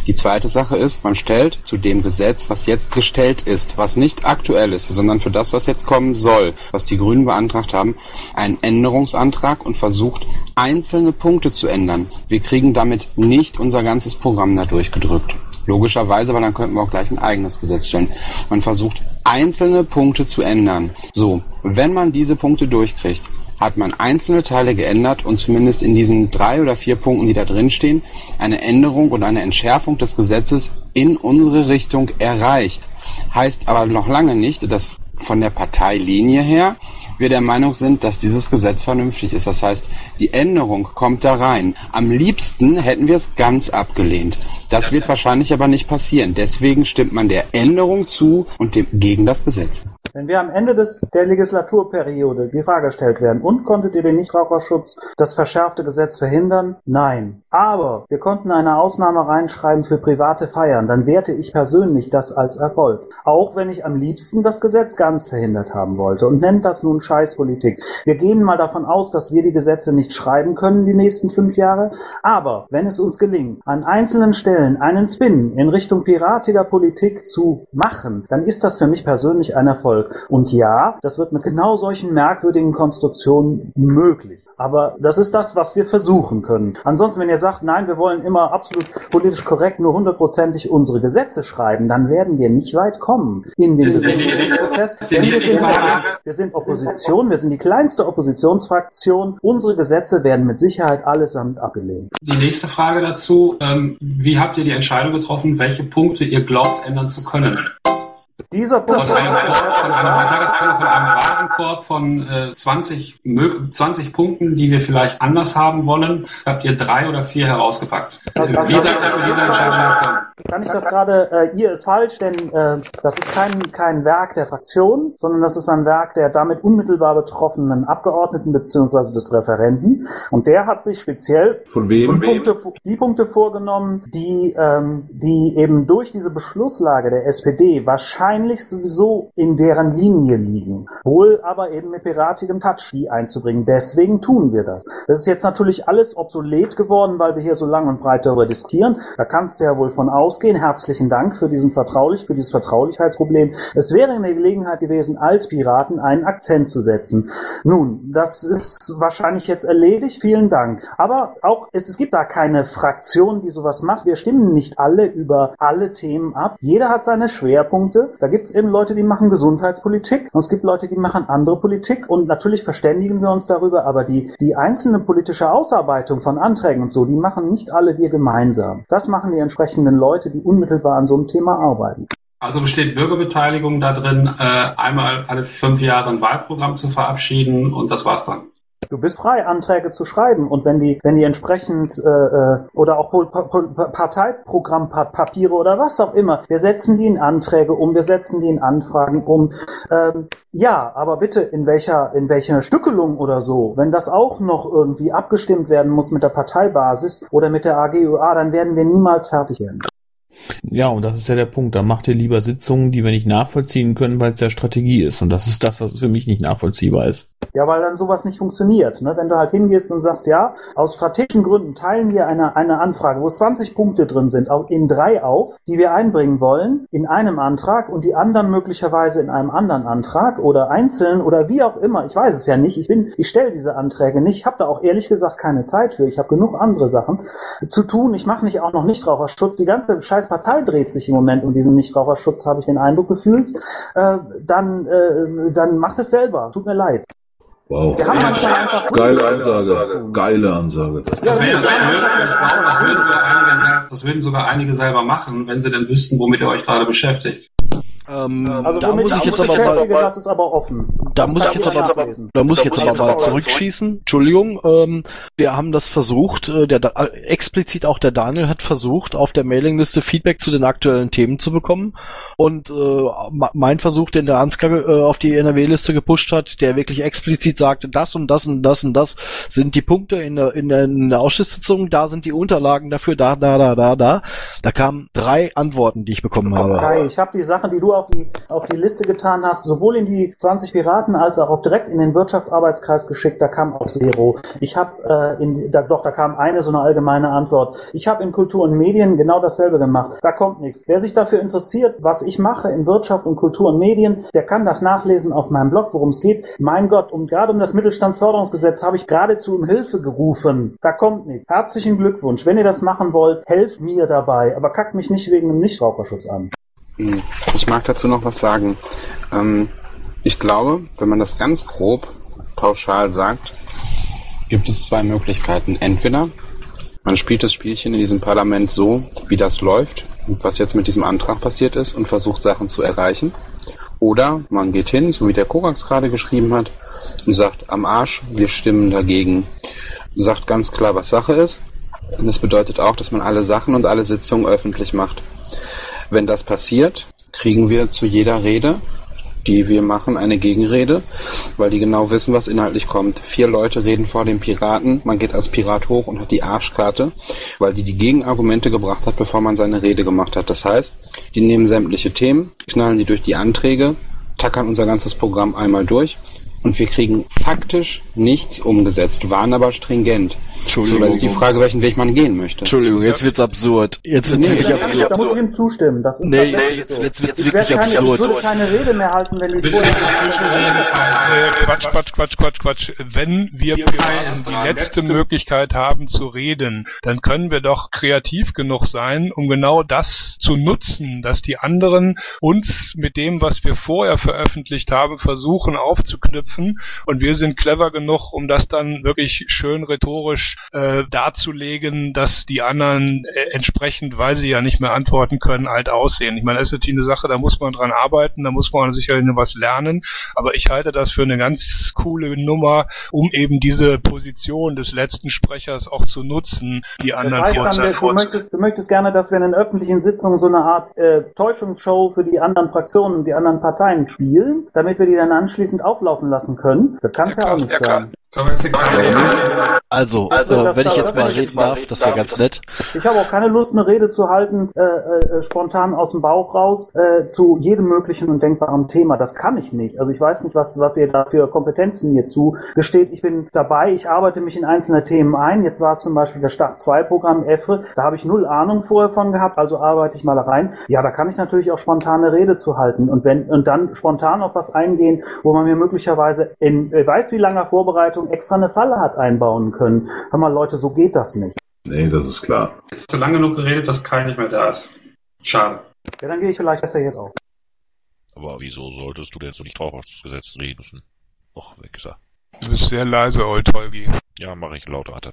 Die zweite Sache ist, man stellt zu dem Gesetz, was jetzt gestellt ist, was nicht aktuell ist, sondern für das, was jetzt kommen soll, was die Grünen beantragt haben, einen Änderungsantrag und versucht, einzelne Punkte zu ändern. Wir kriegen damit nicht unser ganzes Programm da durchgedrückt. Logischerweise, weil dann könnten wir auch gleich ein eigenes Gesetz stellen. Man versucht, einzelne Punkte zu ändern. So, wenn man diese Punkte durchkriegt, hat man einzelne Teile geändert und zumindest in diesen drei oder vier Punkten, die da drin stehen, eine Änderung und eine Entschärfung des Gesetzes in unsere Richtung erreicht. Heißt aber noch lange nicht, dass von der Parteilinie her wir der Meinung sind, dass dieses Gesetz vernünftig ist. Das heißt, die Änderung kommt da rein. Am liebsten hätten wir es ganz abgelehnt. Das wird wahrscheinlich aber nicht passieren. Deswegen stimmt man der Änderung zu und dem, gegen das Gesetz. Wenn wir am Ende des, der Legislaturperiode die Frage gestellt werden, und konntet ihr den Nichtraucherschutz, das verschärfte Gesetz verhindern? Nein. Aber wir konnten eine Ausnahme reinschreiben für private Feiern, dann werte ich persönlich das als Erfolg. Auch wenn ich am liebsten das Gesetz ganz verhindert haben wollte und nennt das nun Scheißpolitik. Wir gehen mal davon aus, dass wir die Gesetze nicht schreiben können die nächsten fünf Jahre, aber wenn es uns gelingt, an einzelnen Stellen einen Spin in Richtung piratiger Politik zu machen, dann ist das für mich persönlich ein Erfolg. Und ja, das wird mit genau solchen merkwürdigen Konstruktionen möglich. Aber das ist das, was wir versuchen können. Ansonsten, wenn ihr sagt, nein, wir wollen immer absolut politisch korrekt nur hundertprozentig unsere Gesetze schreiben, dann werden wir nicht weit kommen in den Denn wir sind, wir sind Opposition, wir sind die kleinste Oppositionsfraktion. Unsere Gesetze werden mit Sicherheit allesamt abgelehnt. Die nächste Frage dazu, ähm, wie habt ihr die Entscheidung getroffen, welche Punkte ihr glaubt ändern zu können? Dieser Punkt von einem Korb, von einem, von einem Warenkorb von äh, 20, mög- 20 Punkten, die wir vielleicht anders haben wollen, habt ihr drei oder vier herausgepackt. Wie seid ihr zu dieser Entscheidung gekommen? Kann ich das gerade, äh, ihr ist falsch, denn äh, das ist kein, kein Werk der Fraktion, sondern das ist ein Werk der damit unmittelbar betroffenen Abgeordneten beziehungsweise des Referenten. Und der hat sich speziell Von wem? Die, Punkte, die Punkte vorgenommen, die, ähm, die eben durch diese Beschlusslage der SPD wahrscheinlich sowieso in deren Linie liegen. Wohl aber eben mit piratigem Touch die einzubringen. Deswegen tun wir das. Das ist jetzt natürlich alles obsolet geworden, weil wir hier so lang und breit darüber diskutieren. Da kannst du ja wohl von ausgehen. Herzlichen Dank für diesen vertraulich, für dieses Vertraulichkeitsproblem. Es wäre eine Gelegenheit gewesen, als Piraten einen Akzent zu setzen. Nun, das ist wahrscheinlich jetzt erledigt. Vielen Dank. Aber auch es, es gibt da keine Fraktion, die sowas macht. Wir stimmen nicht alle über alle Themen ab. Jeder hat seine Schwerpunkte. Da gibt es eben Leute, die machen Gesundheitspolitik und es gibt Leute, die machen andere Politik und natürlich verständigen wir uns darüber, aber die, die einzelne politische Ausarbeitung von Anträgen und so, die machen nicht alle wir gemeinsam. Das machen die entsprechenden Leute, die unmittelbar an so einem Thema arbeiten. Also besteht Bürgerbeteiligung da drin, äh, einmal alle fünf Jahre ein Wahlprogramm zu verabschieden und das war's dann. Du bist frei, Anträge zu schreiben und wenn die, wenn die entsprechend äh, äh, oder auch Parteiprogrammpapiere oder was auch immer, wir setzen die in Anträge um, wir setzen die in Anfragen um. Ähm, ja, aber bitte in welcher in welcher Stückelung oder so, wenn das auch noch irgendwie abgestimmt werden muss mit der Parteibasis oder mit der AGUA, dann werden wir niemals fertig werden. Ja, und das ist ja der Punkt. Da macht ihr lieber Sitzungen, die wir nicht nachvollziehen können, weil es ja Strategie ist. Und das ist das, was für mich nicht nachvollziehbar ist. Ja, weil dann sowas nicht funktioniert. Ne? Wenn du halt hingehst und sagst, ja, aus strategischen Gründen teilen wir eine, eine Anfrage, wo 20 Punkte drin sind, auch in drei auf, die wir einbringen wollen, in einem Antrag und die anderen möglicherweise in einem anderen Antrag oder einzeln oder wie auch immer. Ich weiß es ja nicht. Ich bin, ich stelle diese Anträge nicht. Ich habe da auch ehrlich gesagt keine Zeit für. Ich habe genug andere Sachen zu tun. Ich mache nicht auch noch Nichtraucherschutz. Die ganze scheiß Partei dreht sich im Moment um diesen Nichtraucherschutz, habe ich den Eindruck gefühlt. Äh, dann, äh, dann macht es selber. Tut mir leid. Wow. Wir haben manchmal einfach Geile Ansage. Geile Ansage. Das wäre ja schön. Ich glaube, das würden, sogar einige, sel- das würden sogar einige selber machen, wenn sie denn wüssten, womit ihr euch gerade beschäftigt. Ähm, Also da womit muss ich jetzt aber mal, das ist aber offen. da Das muss ich jetzt aber, nachlesen. da muss ich jetzt aber mal zurückschießen. Entschuldigung, ähm, wir haben das versucht, äh, der, Da- äh, explizit auch der Daniel hat versucht, auf der Mailingliste Feedback zu den aktuellen Themen zu bekommen. Und äh, mein Versuch, den der Ansgar äh, auf die NRW-Liste gepusht hat, der wirklich explizit sagte, das und das und das und das sind die Punkte in der, in der, in der Ausschusssitzung, da sind die Unterlagen dafür, da, da, da, da, da. Da kamen drei Antworten, die ich bekommen habe. Kai, ich habe die Sachen, die du auf die, auf die Liste getan hast, sowohl in die 20 Piraten als auch direkt in den Wirtschaftsarbeitskreis geschickt. Da kam auch Zero. Ich habe äh, in da, doch, da kam eine so eine allgemeine Antwort. Ich habe in Kultur und Medien genau dasselbe gemacht. Da kommt nichts. Wer sich dafür interessiert, was ich mache in Wirtschaft und Kultur und Medien, der kann das nachlesen auf meinem Blog, worum es geht. Mein Gott, um gerade um das Mittelstandsförderungsgesetz habe ich geradezu um Hilfe gerufen. Da kommt nichts. Herzlichen Glückwunsch. Wenn ihr das machen wollt, helft mir dabei, aber kackt mich nicht wegen dem Nichtraucherschutz an. Hm, Ich mag dazu noch was sagen. Ähm, ich glaube, wenn man das ganz grob pauschal sagt, gibt es zwei Möglichkeiten. Entweder man spielt das Spielchen in diesem Parlament so, wie das läuft was jetzt mit diesem Antrag passiert ist und versucht Sachen zu erreichen. Oder man geht hin, so wie der Korax gerade geschrieben hat, und sagt am Arsch, wir stimmen dagegen. Sagt ganz klar, was Sache ist. Und das bedeutet auch, dass man alle Sachen und alle Sitzungen öffentlich macht. Wenn das passiert, kriegen wir zu jeder Rede, die wir machen, eine Gegenrede, weil die genau wissen, was inhaltlich kommt. Vier Leute reden vor dem Piraten, man geht als Pirat hoch und hat die Arschkarte, weil die die Gegenargumente gebracht hat, bevor man seine Rede gemacht hat. Das heißt, die nehmen sämtliche Themen, knallen die durch die Anträge, tackern unser ganzes Programm einmal durch und wir kriegen faktisch nichts umgesetzt, waren aber stringent. So, das ist die Frage, welchen Weg man gehen möchte. Entschuldigung, jetzt wird's absurd. Jetzt wird's Nee, wirklich absurd. da muss ich ihm zustimmen. Das ist Nee, jetzt- so. jetzt wird's ich wirklich keine, absurd. Ich würde keine Rede mehr halten, wenn die Bitte dazwischenreden, Kai. Äh, Quatsch, Quatsch, Quatsch, Quatsch, Quatsch. Wenn wir die letzte Möglichkeit haben zu reden, dann können wir doch kreativ genug sein, um genau das zu nutzen, dass die anderen uns mit dem, was wir vorher veröffentlicht haben, versuchen Köpfen und wir sind clever genug, um das dann wirklich schön rhetorisch äh, darzulegen, dass die anderen äh, entsprechend, weil sie ja nicht mehr antworten können, halt aussehen. Ich meine, das ist natürlich eine Sache, da muss man dran arbeiten, da muss man sicherlich noch was lernen, aber ich halte das für eine ganz coole Nummer, um eben diese Position des letzten Sprechers auch zu nutzen, die Das anderen heißt dann, Vorzeit du möchtest, du möchtest gerne, dass wir in den öffentlichen Sitzungen so eine Art äh, Täuschungsshow für die anderen Fraktionen und die anderen Parteien spielen, damit wir die dann anschließend auflaufen lassen können. Das kann es ja, auch nicht sein. Also, Also, äh, das- wenn ich jetzt mal reden darf, das wäre ganz nett. Ich habe auch keine Lust, eine Rede zu halten, äh, äh, spontan aus dem Bauch raus, äh, zu jedem möglichen und denkbaren Thema. Das kann ich nicht. Also ich weiß nicht, was, was ihr da für Kompetenzen mir zugesteht. Ich bin dabei, ich arbeite mich in einzelne Themen ein. Jetzt war es zum Beispiel das Start 2 Programm EFRE. Da habe ich null Ahnung vorher von gehabt, also arbeite ich mal rein. Ja, da kann ich natürlich auch spontane Rede zu halten und wenn, und dann spontan auf was eingehen, wo man mir möglicherweise in, äh, weiß wie langer Vorbereitung extra eine Falle hat einbauen können. Hör mal, Leute, so geht das nicht. Nee, das ist klar. Jetzt hast du lange genug geredet, dass Kai nicht mehr da ist. Schade. Ja, dann gehe ich vielleicht besser jetzt auf. Aber wieso solltest du denn so nicht Rauchersgesetz reden müssen? Och, weg ist er. Du bist sehr leise, Old Holgi. Ja, mache ich lauter. Warte.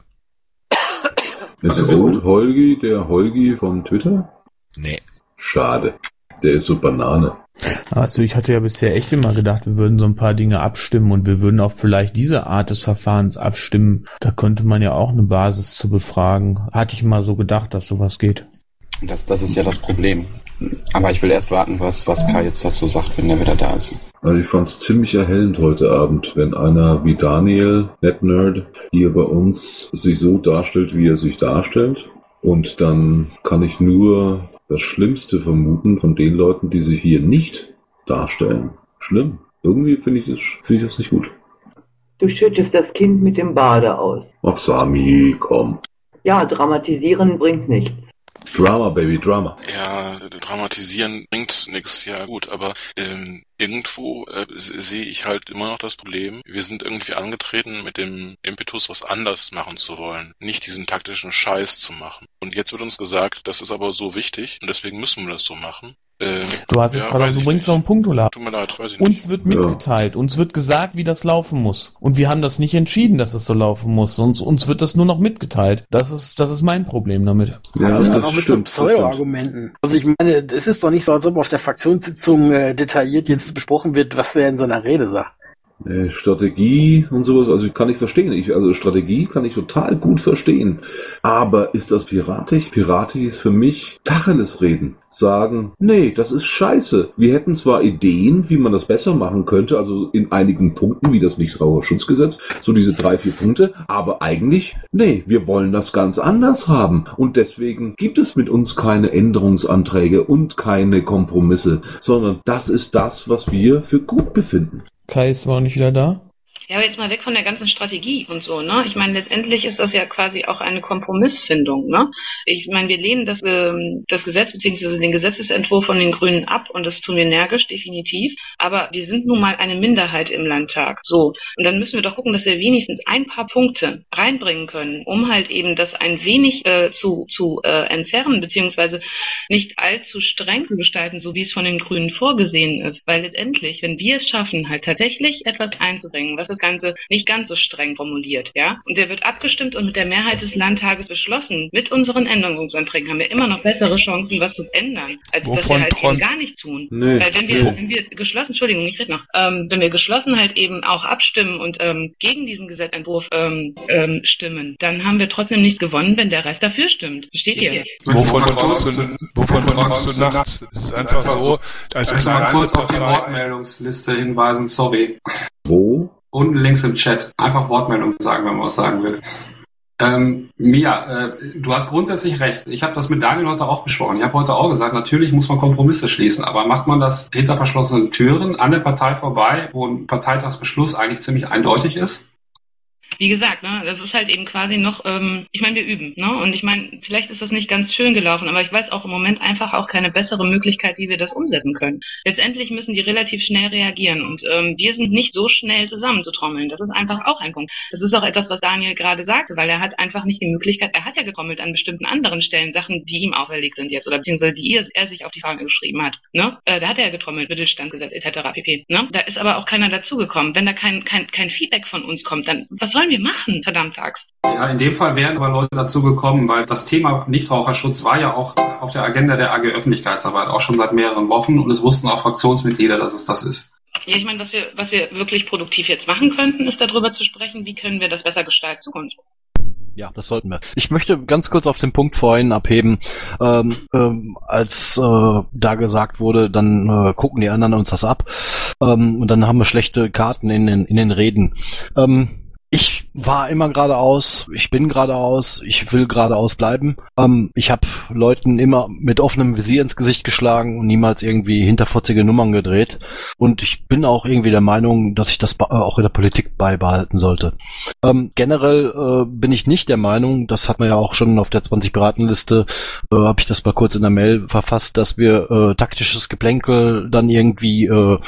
Ist Old Holgi der Holgi von Twitter? Nee. Schade. Der ist so Banane. Also ich hatte ja bisher echt immer gedacht, wir würden so ein paar Dinge abstimmen und wir würden auch vielleicht diese Art des Verfahrens abstimmen. Da könnte man ja auch eine Basis zu befragen. Hatte ich mal so gedacht, dass sowas geht. Das, das ist ja das Problem. Aber ich will erst warten, was, was Kai jetzt dazu sagt, wenn er wieder da ist. Also ich fand es ziemlich erhellend heute Abend, wenn einer wie Daniel, NetNerd, hier bei uns sich so darstellt, wie er sich darstellt. Und dann kann ich nur das Schlimmste vermuten von den Leuten, die sich hier nicht darstellen. Schlimm. Irgendwie finde ich, das- finde ich das nicht gut. Du schüttest das Kind mit dem Bade aus. Ach Sami, komm. Ja, dramatisieren bringt nichts. Drama, Baby, Drama. Ja, dramatisieren bringt nichts, ja gut, aber ähm, irgendwo äh, sehe ich halt immer noch das Problem, wir sind irgendwie angetreten mit dem Impetus, was anders machen zu wollen, nicht diesen taktischen Scheiß zu machen. Und jetzt wird uns gesagt, das ist aber so wichtig und deswegen müssen wir das so machen. Ähm, Du hast es ja, gerade, weiß du bringst nicht. noch einen Punkt, Ola. Tut mir leid, weiß ich nicht. Uns wird mitgeteilt, uns wird gesagt, wie das laufen muss. Und wir haben das nicht entschieden, dass es so laufen muss. Uns, uns wird das nur noch mitgeteilt. Das ist, das ist mein Problem damit. Ja, und dann auch mit so Pseudo-Argumenten. Also ich meine, es ist doch nicht so, als ob auf der Fraktionssitzung äh, detailliert jetzt besprochen wird, was er in seiner Rede sagt. Äh, Strategie und sowas, also kann ich verstehen. Ich, also Strategie kann ich total gut verstehen. Aber ist das piratisch? Piratisch ist für mich Tacheles reden. Sagen, nee, das ist scheiße. Wir hätten zwar Ideen, wie man das besser machen könnte, also in einigen Punkten, wie das Nichtraucherschutzgesetz, so diese drei, vier Punkte, aber eigentlich, nee, wir wollen das ganz anders haben. Und deswegen gibt es mit uns keine Änderungsanträge und keine Kompromisse, sondern das ist das, was wir für gut befinden. Kai ist aber auch nicht wieder da. Ja, aber jetzt mal weg von der ganzen Strategie und so, ne? Ich meine, letztendlich ist das ja quasi auch eine Kompromissfindung, ne? Ich meine, wir lehnen das, ähm, das Gesetz bzw. den Gesetzesentwurf von den Grünen ab und das tun wir energisch, definitiv. Aber wir sind nun mal eine Minderheit im Landtag. So. Und dann müssen wir doch gucken, dass wir wenigstens ein paar Punkte reinbringen können, um halt eben das ein wenig äh, zu, zu äh, entzerren, beziehungsweise nicht allzu streng zu gestalten, so wie es von den Grünen vorgesehen ist. Weil letztendlich, wenn wir es schaffen, halt tatsächlich etwas einzubringen, was das Ganze nicht ganz so streng formuliert, ja, und der wird abgestimmt und mit der Mehrheit des Landtages beschlossen, mit unseren Änderungsanträgen haben wir immer noch bessere Chancen, was zu ändern, als dass wir Wovon halt eben gar nicht tun. Nee, Weil wenn wir, nee. wenn wir geschlossen, Entschuldigung, ich rede noch, ähm, wenn wir geschlossen halt eben auch abstimmen und ähm, gegen diesen Gesetzentwurf ähm, ähm, stimmen, dann haben wir trotzdem nichts gewonnen, wenn der Rest dafür stimmt. Versteht ihr? Wovon träumst du, wovon träumst du nachts? Es ist einfach so, als Ich mal kurz auf die Wortmeldungsliste hinweisen, sorry. Wo? Unten links im Chat. Einfach Wortmeldung sagen, wenn man was sagen will. Ähm, Mia, äh, du hast grundsätzlich recht. Ich habe das mit Daniel heute auch besprochen. Ich habe heute auch gesagt, natürlich muss man Kompromisse schließen, aber macht man das hinter verschlossenen Türen an der Partei vorbei, wo ein Parteitagsbeschluss eigentlich ziemlich eindeutig ist? Wie gesagt, ne, das ist halt eben quasi noch, ähm, ich meine, wir üben, ne? Und ich meine, vielleicht ist das nicht ganz schön gelaufen, aber ich weiß auch im Moment einfach auch keine bessere Möglichkeit, wie wir das umsetzen können. Letztendlich müssen die relativ schnell reagieren und ähm, wir sind nicht so schnell zusammenzutrommeln. Das ist einfach auch ein Punkt. Das ist auch etwas, was Daniel gerade sagte, weil er hat einfach nicht die Möglichkeit, er hat ja getrommelt an bestimmten anderen Stellen, Sachen, die ihm auferlegt sind jetzt oder beziehungsweise die er, sich auf die Fahne geschrieben hat. Ne? Äh, da hat er ja getrommelt, Mittelstandgesetz etc. pp. Ne? Da ist aber auch keiner dazugekommen. Wenn da kein, kein, kein Feedback von uns kommt, dann was sollen wir machen, verdammt Axt? Ja, in dem Fall wären aber Leute dazu gekommen, weil das Thema Nichtraucherschutz war ja auch auf der Agenda der AG Öffentlichkeitsarbeit auch schon seit mehreren Wochen und es wussten auch Fraktionsmitglieder, dass es das ist. Ja, ich meine, was wir, was wir wirklich produktiv jetzt machen könnten, ist darüber zu sprechen, wie können wir das besser gestalten Zukunft. Ja, das sollten wir. Ich möchte ganz kurz auf den Punkt vorhin abheben, ähm, ähm, als äh, da gesagt wurde, dann äh, gucken die anderen uns das ab ähm, und dann haben wir schlechte Karten in den, in den Reden. Ähm, ich war immer geradeaus, ich bin geradeaus, ich will geradeaus bleiben. Ähm, ich habe Leuten immer mit offenem Visier ins Gesicht geschlagen und niemals irgendwie hinterfotzige Nummern gedreht. Und ich bin auch irgendwie der Meinung, dass ich das auch in der Politik beibehalten sollte. Ähm, generell äh, bin ich nicht der Meinung, das hat man ja auch schon auf der 20 Beratenliste, äh, habe ich das mal kurz in der Mail verfasst, dass wir äh, taktisches Geplänkel dann irgendwie äh,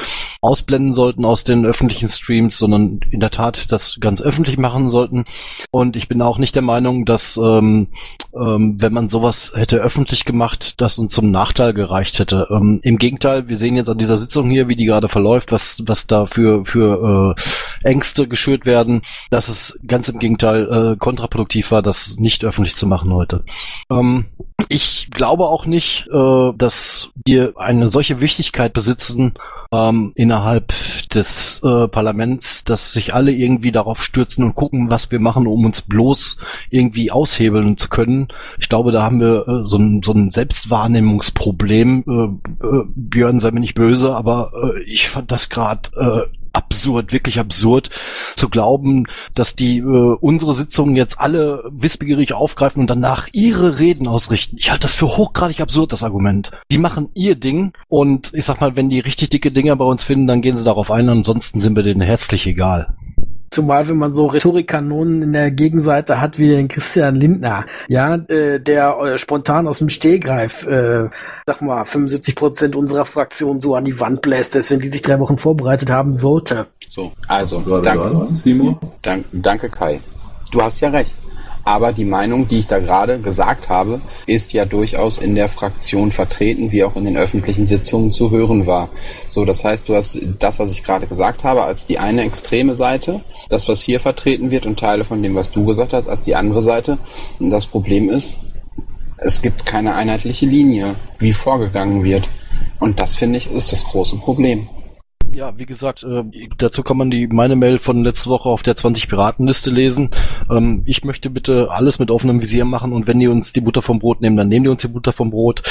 ausblenden sollten aus den öffentlichen Streams, sondern in der Tat das ganz öffentlich machen sollten. Und ich bin auch nicht der Meinung, dass ähm, ähm, wenn man sowas hätte öffentlich gemacht, das uns zum Nachteil gereicht hätte. Ähm, Im Gegenteil, wir sehen jetzt an dieser Sitzung hier, wie die gerade verläuft, was, was da für, für äh, Ängste geschürt werden, dass es ganz im Gegenteil äh, kontraproduktiv war, das nicht öffentlich zu machen heute. Ähm, ich glaube auch nicht, äh, dass wir eine solche Wichtigkeit besitzen, ähm, innerhalb des äh, Parlaments, dass sich alle irgendwie darauf stürzen und gucken, was wir machen, um uns bloß irgendwie aushebeln zu können. Ich glaube, da haben wir äh, so, ein, so ein Selbstwahrnehmungsproblem. Äh, äh, Björn sei mir nicht böse, aber äh, ich fand das gerade äh, absurd, wirklich absurd, zu glauben, dass die äh, unsere Sitzungen jetzt alle wissbegierig aufgreifen und danach ihre Reden ausrichten. Ich halte das für hochgradig absurd, das Argument. Die machen ihr Ding und ich sag mal, wenn die richtig dicke Dinger bei uns finden, dann gehen sie darauf ein, ansonsten sind wir denen herzlich egal. Zumal wenn man so Rhetorikkanonen in der Gegenseite hat wie den Christian Lindner, ja, äh, der äh, spontan aus dem Stehgreif, äh, sag mal, 75 Prozent unserer Fraktion so an die Wand bläst, deswegen die sich drei Wochen vorbereitet haben sollte. So, also, danke, Simon. Dank, danke Kai. Du hast ja recht. Aber die Meinung, die ich da gerade gesagt habe, ist ja durchaus in der Fraktion vertreten, wie auch in den öffentlichen Sitzungen zu hören war. So, das heißt, du hast das, was ich gerade gesagt habe, als die eine extreme Seite, das, was hier vertreten wird und Teile von dem, was du gesagt hast, als die andere Seite. Und das Problem ist, es gibt keine einheitliche Linie, wie vorgegangen wird. Und das, finde ich, ist das große Problem. Ja, wie gesagt, äh, dazu kann man die meine Mail von letzter Woche auf der 20 Piratenliste lesen. Ähm, ich möchte bitte alles mit offenem Visier machen und wenn die uns die Butter vom Brot nehmen, dann nehmen die uns die Butter vom Brot.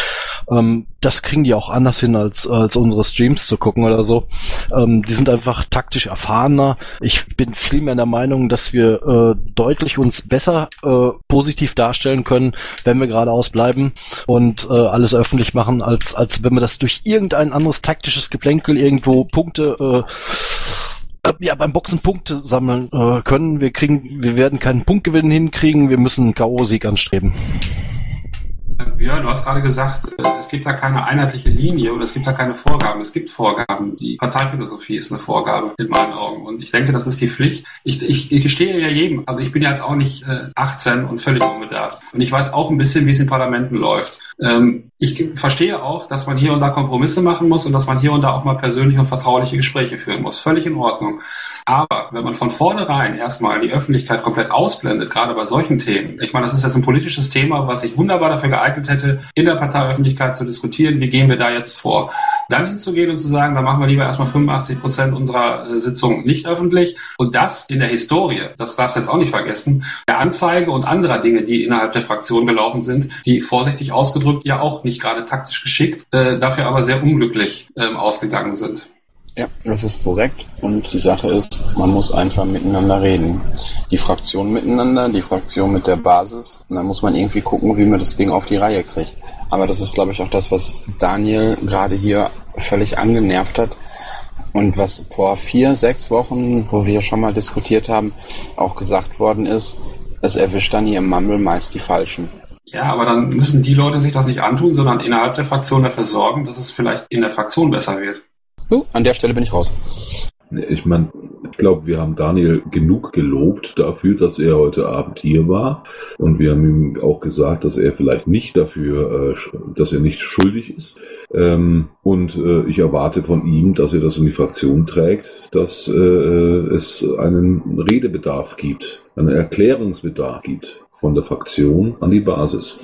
Ähm, das kriegen die auch anders hin, als, als unsere Streams zu gucken oder so. Ähm, die sind einfach taktisch erfahrener. Ich bin vielmehr der Meinung, dass wir äh, deutlich uns besser äh, positiv darstellen können, wenn wir geradeaus bleiben und äh, alles öffentlich machen, als, als wenn wir das durch irgendein anderes taktisches Geplänkel irgendwo Punkte äh, ja, beim Boxen Punkte sammeln äh, können. Wir kriegen, wir werden keinen Punktgewinn hinkriegen. Wir müssen einen K.O.-Sieg anstreben. Björn, du hast gerade gesagt, äh, es gibt da keine einheitliche Linie und es gibt da keine Vorgaben. Es gibt Vorgaben. Die Parteiphilosophie ist eine Vorgabe in meinen Augen. Und ich denke, das ist die Pflicht. Ich, ich, ich gestehe ja jedem, also ich bin ja jetzt auch nicht äh, 18 und völlig unbedarft. Und ich weiß auch ein bisschen, wie es in Parlamenten läuft. Ähm, ich verstehe auch, dass man hier und da Kompromisse machen muss und dass man hier und da auch mal persönliche und vertrauliche Gespräche führen muss. Völlig in Ordnung. Aber wenn man von vornherein erstmal die Öffentlichkeit komplett ausblendet, gerade bei solchen Themen, ich meine, das ist jetzt ein politisches Thema, was sich wunderbar dafür geeignet hätte, in der Parteiöffentlichkeit zu diskutieren, wie gehen wir da jetzt vor. Dann hinzugehen und zu sagen, dann machen wir lieber erstmal 85 Prozent unserer äh, Sitzung nicht öffentlich. Und das in der Historie, das darfst du jetzt auch nicht vergessen, der Anzeige und anderer Dinge, die innerhalb der Fraktion gelaufen sind, die vorsichtig ausgedrückt ja auch nicht gerade taktisch geschickt, äh, dafür aber sehr unglücklich ähm, ausgegangen sind. Ja, das ist korrekt. Und die Sache ist, man muss einfach miteinander reden. Die Fraktion miteinander, die Fraktion mit der Basis. Und dann muss man irgendwie gucken, wie man das Ding auf die Reihe kriegt. Aber das ist, glaube ich, auch das, was Daniel gerade hier völlig angenervt hat. Und was vor vier, sechs Wochen, wo wir schon mal diskutiert haben, auch gesagt worden ist, es erwischt dann hier im Mumble meist die Falschen. Ja, aber dann müssen die Leute sich das nicht antun, sondern innerhalb der Fraktion dafür sorgen, dass es vielleicht in der Fraktion besser wird. Uh, an der Stelle bin ich raus. Ich meine, ich glaube, wir haben Daniel genug gelobt dafür, dass er heute Abend hier war. Und wir haben ihm auch gesagt, dass er vielleicht nicht dafür, äh, dass er nicht schuldig ist. Ähm, und äh, ich erwarte von ihm, dass er das in die Fraktion trägt, dass äh, es einen Redebedarf gibt, einen Erklärungsbedarf gibt von der Fraktion an die Basis.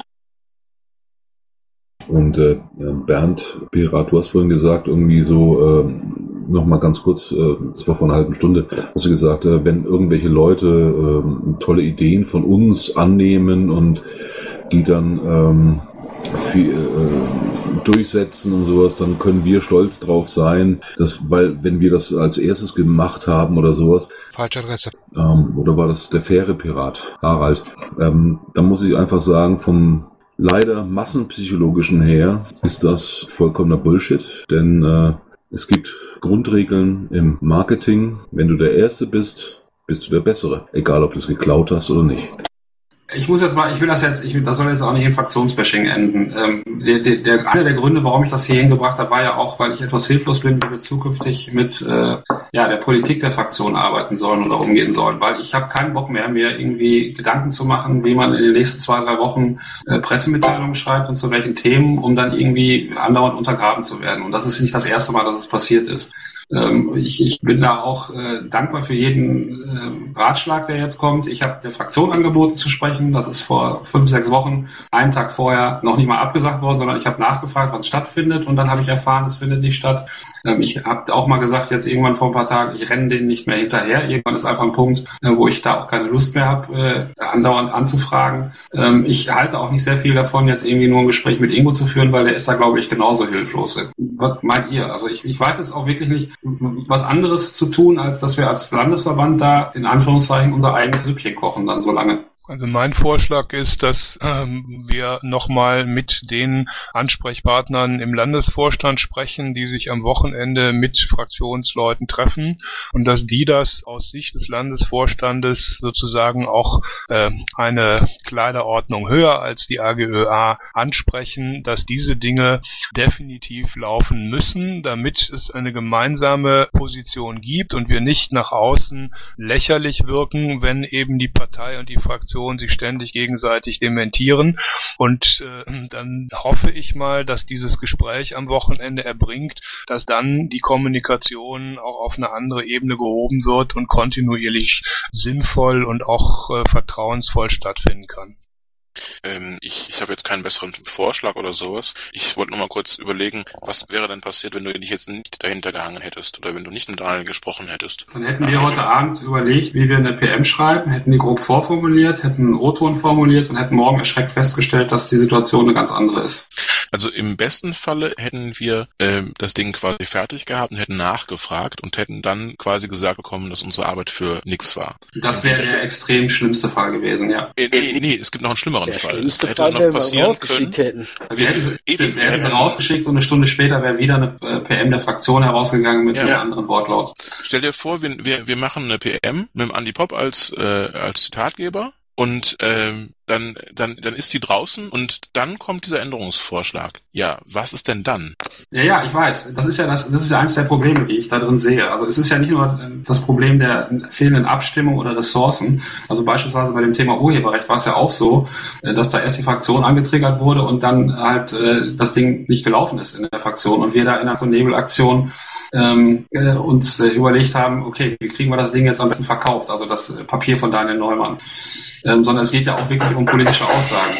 Und äh, Bernd Pirat, du hast vorhin gesagt, irgendwie so, äh, nochmal ganz kurz, äh, das war vor einer halben Stunde, hast du gesagt, äh, wenn irgendwelche Leute äh, tolle Ideen von uns annehmen und die dann für, äh, durchsetzen und sowas, dann können wir stolz drauf sein, dass, weil, wenn wir das als erstes gemacht haben oder sowas. Falsche Adresse. Ähm, oder war das der faire Pirat, Harald? Ähm, da muss ich einfach sagen, vom leider massenpsychologischen her ist das vollkommener Bullshit, denn äh, es gibt Grundregeln im Marketing. Wenn du der Erste bist, bist du der Bessere. Egal, ob du es geklaut hast oder nicht. Ich muss jetzt mal, ich will das jetzt, ich, das soll jetzt auch nicht in Fraktionsbashing enden. Ähm, der, der, der, einer der Gründe, warum ich das hier hingebracht habe, war ja auch, weil ich etwas hilflos bin, wie wir zukünftig mit äh, ja, der Politik der Fraktion arbeiten sollen oder umgehen sollen. Weil ich habe keinen Bock mehr, mir irgendwie Gedanken zu machen, wie man in den nächsten zwei, drei Wochen äh, Pressemitteilungen schreibt und zu welchen Themen, um dann irgendwie andauernd untergraben zu werden. Und das ist nicht das erste Mal, dass es passiert ist. Ähm, ich, ich bin da auch äh, dankbar für jeden äh, Ratschlag, der jetzt kommt. Ich habe der Fraktion angeboten zu sprechen. Das ist vor fünf, sechs Wochen, einen Tag vorher, noch nicht mal abgesagt worden, sondern ich habe nachgefragt, wann stattfindet und dann habe ich erfahren, es findet nicht statt. Ähm, ich habe auch mal gesagt, jetzt irgendwann vor ein paar Tagen, ich renne denen nicht mehr hinterher. Irgendwann ist einfach ein Punkt, äh, wo ich da auch keine Lust mehr habe, äh, andauernd anzufragen. Ähm, ich halte auch nicht sehr viel davon, jetzt irgendwie nur ein Gespräch mit Ingo zu führen, weil der ist da, glaube ich, genauso hilflos. Was meint ihr? Also ich, ich weiß jetzt auch wirklich nicht, was anderes zu tun, als dass wir als Landesverband da in Anführungszeichen unser eigenes Süppchen kochen dann so lange. Also mein Vorschlag ist, dass ähm, wir nochmal mit den Ansprechpartnern im Landesvorstand sprechen, die sich am Wochenende mit Fraktionsleuten treffen und dass die das aus Sicht des Landesvorstandes sozusagen auch äh, eine Kleiderordnung höher als die AGÖA ansprechen, dass diese Dinge definitiv laufen müssen, damit es eine gemeinsame Position gibt und wir nicht nach außen lächerlich wirken, wenn eben die Partei und die Fraktion Fraktionen sich ständig gegenseitig dementieren. Und äh, dann hoffe ich mal, dass dieses Gespräch am Wochenende erbringt, dass dann die Kommunikation auch auf eine andere Ebene gehoben wird und kontinuierlich sinnvoll und auch äh, vertrauensvoll stattfinden kann. Ähm, ich ich habe jetzt keinen besseren Vorschlag oder sowas. Ich wollte nur mal kurz überlegen, was wäre denn passiert, wenn du dich jetzt nicht dahinter gehangen hättest oder wenn du nicht mit Daniel gesprochen hättest. Dann hätten wir heute Abend überlegt, wie wir eine PM schreiben, hätten die grob vorformuliert, hätten einen O-Ton formuliert und hätten morgen erschreckt festgestellt, dass die Situation eine ganz andere ist. Also im besten Falle hätten wir äh, das Ding quasi fertig gehabt und hätten nachgefragt und hätten dann quasi gesagt bekommen, dass unsere Arbeit für nichts war. Das wäre der extrem schlimmste Fall gewesen, ja. Äh, nee, nee, es gibt noch einen schlimmeren Der Fall. schlimmste hätte Fall noch passieren können. hätten. Wir hätten, sie, wir hätten sie rausgeschickt und eine Stunde später wäre wieder eine äh, PM der Fraktion herausgegangen mit Ja. einem anderen Wortlaut. Stell dir vor, wir, wir, wir machen eine PM mit dem Andy Pop als, äh, als Zitatgeber und ähm, dann, dann, dann ist die draußen und dann kommt dieser Änderungsvorschlag. Ja, was ist denn dann? Ja, ja, ich weiß. Das ist ja das, das ist ja eins der Probleme, die ich da drin sehe. Also es ist ja nicht nur äh, das Problem der fehlenden Abstimmung oder Ressourcen. Also beispielsweise bei dem Thema Urheberrecht war es ja auch so, äh, dass da erst die Fraktion angetriggert wurde und dann halt äh, das Ding nicht gelaufen ist in der Fraktion und wir da in einer Nebelaktion ähm, äh, uns äh, überlegt haben, okay, wie kriegen wir das Ding jetzt am besten verkauft? Also das Papier von Daniel Neumann. Ähm, sondern es geht ja auch wirklich um politische Aussagen.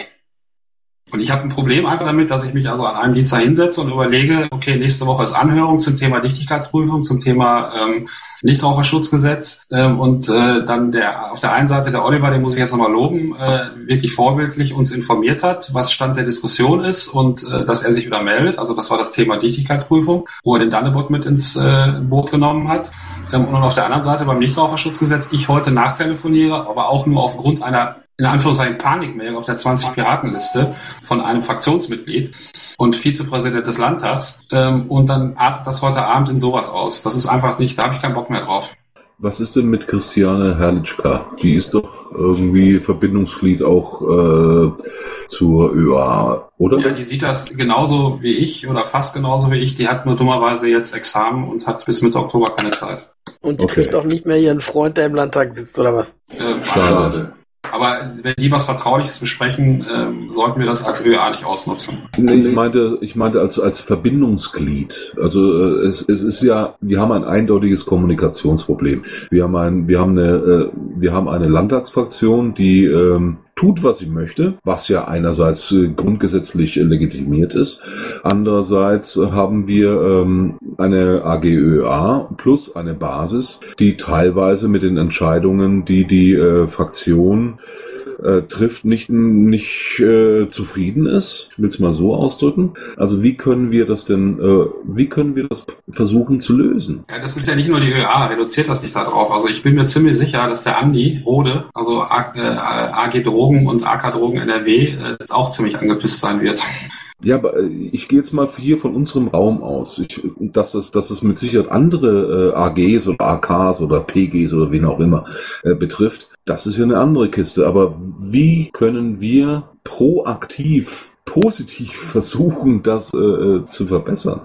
Und ich habe ein Problem einfach damit, dass ich mich also an einem Dienstag hinsetze und überlege, okay, nächste Woche ist Anhörung zum Thema Dichtigkeitsprüfung, zum Thema ähm, Nichtraucherschutzgesetz ähm, und äh, dann der auf der einen Seite der Oliver, den muss ich jetzt nochmal loben, äh, wirklich vorbildlich uns informiert hat, was Stand der Diskussion ist und äh, dass er sich wieder meldet. Also das war das Thema Dichtigkeitsprüfung, wo er den Dannebot mit ins äh, Boot genommen hat. Ähm, und auf der anderen Seite beim Nichtraucherschutzgesetz ich heute nachtelefoniere, aber auch nur aufgrund einer in Anführungszeichen Panikmail auf der 20-Piraten-Liste von einem Fraktionsmitglied und Vizepräsident des Landtags. Ähm, und dann artet das heute Abend in sowas aus. Das ist einfach nicht, da habe ich keinen Bock mehr drauf. Was ist denn mit Christiane Herrlichka? Die ist doch irgendwie Verbindungsglied auch äh, zur ÖA, oder? Ja, die sieht das genauso wie ich oder fast genauso wie ich. Die hat nur dummerweise jetzt Examen und hat bis Mitte Oktober keine Zeit. Und die Okay. trifft auch nicht mehr ihren Freund, der im Landtag sitzt, oder was? Äh, Schade. Aber wenn die was Vertrauliches besprechen, ähm, sollten wir das als ÖA nicht ausnutzen. Nee, ich meinte, ich meinte als, als Verbindungsglied. Also äh, es, es ist ja, wir haben ein eindeutiges Kommunikationsproblem. Wir haben ein, wir haben eine, äh, wir haben eine Landtagsfraktion, die ähm, tut, was sie möchte, was ja einerseits äh, grundgesetzlich legitimiert ist. Andererseits haben wir ähm, eine AGÖA plus eine Basis, die teilweise mit den Entscheidungen, die die äh, Fraktion äh, trifft, nicht, nicht äh, zufrieden ist. Ich will es mal so ausdrücken. Also wie können wir das denn, äh, wie können wir das versuchen zu lösen? Ja, das ist ja nicht nur die ÖA, reduziert das nicht darauf. Also ich bin mir ziemlich sicher, dass der Andi Rode, also A, äh, AG Drogen und AK Drogen NRW, äh, auch ziemlich angepisst sein wird. Ja, aber äh, ich gehe jetzt mal hier von unserem Raum aus, ich, dass, es, dass es mit Sicherheit andere äh, AGs oder AKs oder PGs oder wen auch immer äh, betrifft. Das ist ja eine andere Kiste. Aber wie können wir proaktiv, positiv versuchen, das äh, äh, zu verbessern?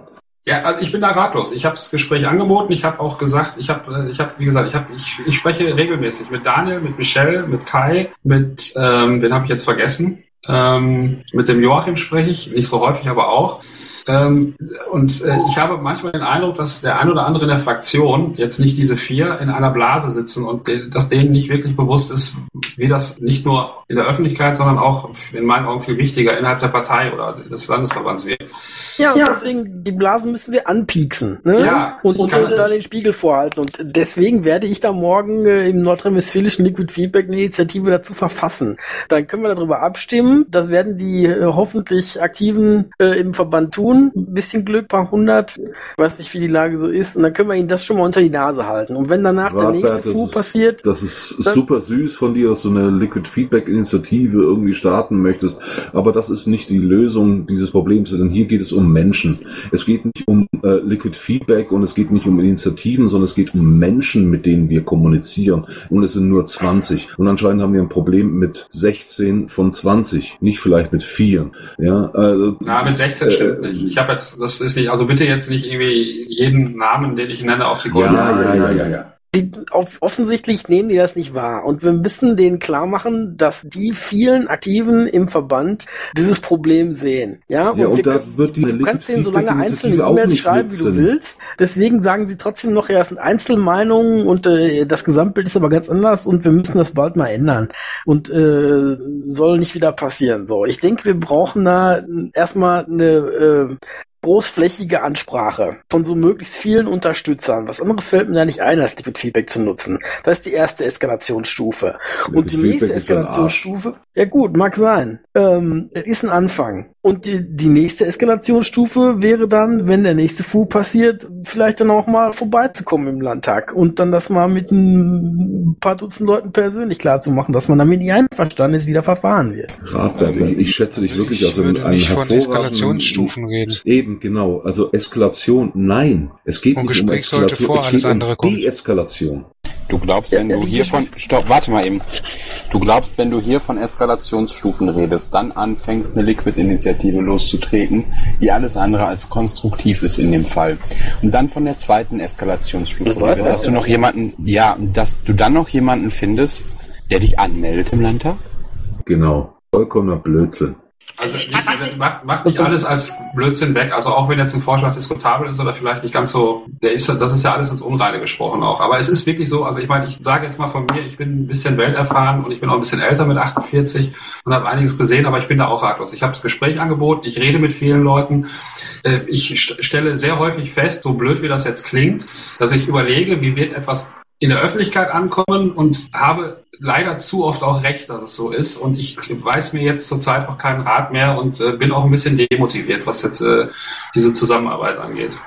Ja, also ich bin da ratlos. Ich habe das Gespräch angeboten. Ich habe auch gesagt, ich habe, ich habe, wie gesagt, ich habe, ich, ich spreche regelmäßig mit Daniel, mit Michelle, mit Kai, mit, ähm, den habe ich jetzt vergessen. Ähm, mit dem Joachim spreche ich, nicht so häufig, aber auch. Ähm, und äh, ich habe manchmal den Eindruck, dass der ein oder andere in der Fraktion, jetzt nicht diese vier, in einer Blase sitzen und de dass denen nicht wirklich bewusst ist, wie das nicht nur in der Öffentlichkeit, sondern auch in meinen Augen viel wichtiger innerhalb der Partei oder des Landesverbands wirkt. Ja, und deswegen, die Blasen müssen wir anpieksen. Ne? Ja, und uns da den Spiegel vorhalten. Und deswegen werde ich da morgen äh, im nordrhein-westfälischen Liquid Feedback eine Initiative dazu verfassen. Dann können wir darüber abstimmen. Das werden die äh, hoffentlich Aktiven äh, im Verband tun. Ein bisschen Glück, paar hundert. Weiß nicht, wie die Lage so ist. Und dann können wir ihnen das schon mal unter die Nase halten. Und wenn danach der Radbert, nächste Fu passiert, Das ist dann- super süß von dir, dass du eine Liquid Feedback Initiative irgendwie starten möchtest. Aber das ist nicht die Lösung dieses Problems, denn hier geht es um Menschen. Es geht nicht um äh, Liquid Feedback und es geht nicht um Initiativen, sondern es geht um Menschen, mit denen wir kommunizieren. Und es sind nur 20. Und anscheinend haben wir ein Problem mit 16 von 20, nicht vielleicht mit 4. Ja, also, Na, mit 16 stimmt nicht. Ich habe jetzt, das ist nicht, also bitte jetzt nicht irgendwie jeden Namen, den ich nenne, auf die Ja, ja, ja, ja, ja. Die, auf, offensichtlich nehmen die das nicht wahr. Und wir müssen denen klar machen, dass die vielen Aktiven im Verband dieses Problem sehen. Ja, Ja, und wir, da wird die du kannst denen so lange einzelne E-Mails schreiben, wie du willst. Deswegen sagen sie trotzdem noch, ja, es sind Einzelmeinungen und äh, das Gesamtbild ist aber ganz anders und wir müssen das bald mal ändern. Und äh, soll nicht wieder passieren. So, ich denke, wir brauchen da erstmal eine äh, großflächige Ansprache von so möglichst vielen Unterstützern. Was anderes fällt mir da nicht ein, als Liquid Feedback zu nutzen. Das ist die erste Eskalationsstufe. Und die nächste. Eskalationsstufe, ja gut, mag sein. Ähm, ist ein Anfang. Und die, die nächste Eskalationsstufe wäre dann, wenn der nächste Fu passiert, vielleicht dann auch mal vorbeizukommen im Landtag und dann das mal mit ein paar Dutzend Leuten persönlich klar zu machen, dass man damit nicht einverstanden ist, wie da verfahren wird. Radbert, ich, ich schätze dich wirklich als einen, hervorragenden... Eskalationsstufen reden. Eben, genau. Also Eskalation, nein. Es geht nicht um Eskalation, es geht um. Deeskalation. Du glaubst, wenn ja, du hier von, stopp, warte mal eben. Du glaubst, wenn du hier von Eskalationsstufen redest, dann anfängst, eine Liquid-Initiative loszutreten, die alles andere als konstruktiv ist in dem Fall. Und dann von der zweiten Eskalationsstufe Du weißt redest, das dass du noch jemanden, ja, dass du dann noch jemanden findest, der dich anmeldet im Landtag? Genau. Vollkommener Blödsinn. Also nicht, macht, macht nicht alles als Blödsinn weg. Also auch wenn jetzt ein Vorschlag diskutabel ist oder vielleicht nicht ganz so, der ist, das ist ja alles ins Unreine gesprochen auch. Aber es ist wirklich so, also ich meine, ich sage jetzt mal von mir, ich bin ein bisschen welterfahren und ich bin auch ein bisschen älter mit 48 und habe einiges gesehen, aber ich bin da auch ratlos. Ich habe das Gespräch angeboten, ich rede mit vielen Leuten. Äh, Ich st- stelle sehr häufig fest, so blöd wie das jetzt klingt, dass ich überlege, wie wird etwas in der Öffentlichkeit ankommen und habe leider zu oft auch recht, dass es so ist. Und ich weiß mir jetzt zurzeit auch keinen Rat mehr und äh, bin auch ein bisschen demotiviert, was jetzt äh, diese Zusammenarbeit angeht.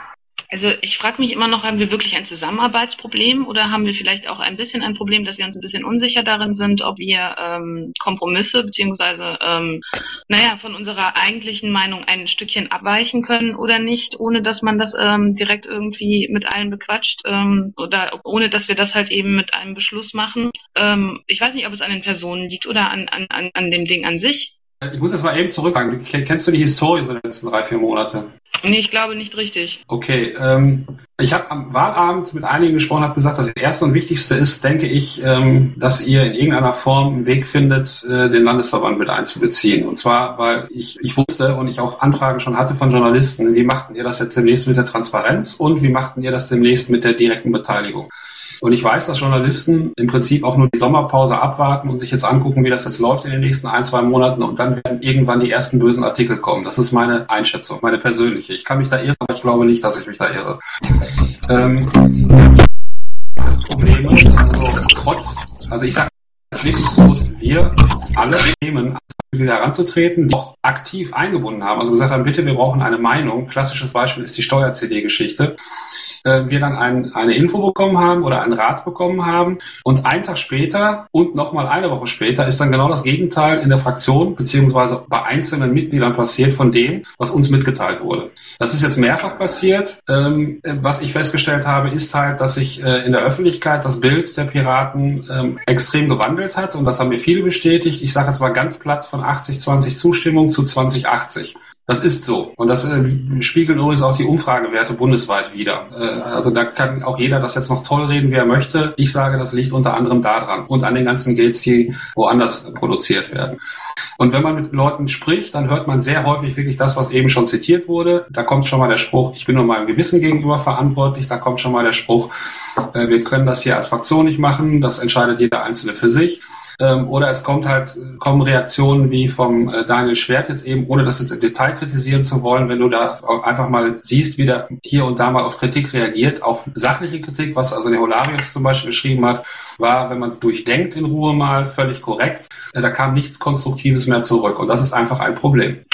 Also ich frage mich immer noch, haben wir wirklich ein Zusammenarbeitsproblem oder haben wir vielleicht auch ein bisschen ein Problem, dass wir uns ein bisschen unsicher darin sind, ob wir ähm, Kompromisse beziehungsweise ähm, naja von unserer eigentlichen Meinung ein Stückchen abweichen können oder nicht, ohne dass man das ähm, direkt irgendwie mit allen bequatscht ähm, oder ohne dass wir das halt eben mit einem Beschluss machen. Ähm, ich weiß nicht, ob es an den Personen liegt oder an, an, an, an dem Ding an sich. Ich muss jetzt mal eben zurückfragen. Kennst du die Historie so der letzten drei, vier Monate? Nee, ich glaube nicht richtig. Okay, ähm, ich habe am Wahlabend mit einigen gesprochen, habe gesagt, das Erste und Wichtigste ist, denke ich, ähm, dass ihr in irgendeiner Form einen Weg findet, äh, den Landesverband mit einzubeziehen. Und zwar, weil ich, ich wusste und ich auch Anfragen schon hatte von Journalisten, wie machten ihr das jetzt demnächst mit der Transparenz und wie machten ihr das demnächst mit der direkten Beteiligung? Und ich weiß, dass Journalisten im Prinzip auch nur die Sommerpause abwarten und sich jetzt angucken, wie das jetzt läuft in den nächsten ein, zwei Monaten und dann werden irgendwann die ersten bösen Artikel kommen. Das ist meine Einschätzung, meine persönliche. Ich kann mich da irren, aber ich glaube nicht, dass ich mich da irre. Ähm, Probleme, also trotz, also ich sage wirklich bewusst, wir alle wieder heranzutreten, die auch aktiv eingebunden haben. Also gesagt haben, bitte, wir brauchen eine Meinung. Klassisches Beispiel ist die Steuer-CD-Geschichte. Äh, wir dann ein, eine Info bekommen haben oder einen Rat bekommen haben und einen Tag später und nochmal eine Woche später ist dann genau das Gegenteil in der Fraktion beziehungsweise bei einzelnen Mitgliedern passiert von dem, was uns mitgeteilt wurde. Das ist jetzt mehrfach passiert. Ähm, was ich festgestellt habe, ist halt, dass sich äh, in der Öffentlichkeit das Bild der Piraten ähm, extrem gewandelt hat und das haben mir viele bestätigt. Ich sage jetzt mal ganz platt von 80-20 Zustimmung zu 2080. Das ist so. Und das äh, spiegeln übrigens auch die Umfragewerte bundesweit wieder. Äh, also da kann auch jeder das jetzt noch toll reden, wie er möchte. Ich sage, das liegt unter anderem daran und an den ganzen Gates, die woanders produziert werden. Und wenn man mit Leuten spricht, dann hört man sehr häufig wirklich das, was eben schon zitiert wurde. Da kommt schon mal der Spruch, ich bin nur meinem Gewissen gegenüber verantwortlich. Da kommt schon mal der Spruch, äh, wir können das hier als Fraktion nicht machen. Das entscheidet jeder Einzelne für sich. Ähm, oder es kommt halt, kommen Reaktionen wie vom äh, Daniel Schwert jetzt eben, ohne das jetzt im Detail kritisieren zu wollen, wenn du da einfach mal siehst, wie der hier und da mal auf Kritik reagiert, auf sachliche Kritik, was also der Holarius zum Beispiel geschrieben hat, war, wenn man es durchdenkt in Ruhe mal, völlig korrekt. Äh, da kam nichts Konstruktives mehr zurück und das ist einfach ein Problem.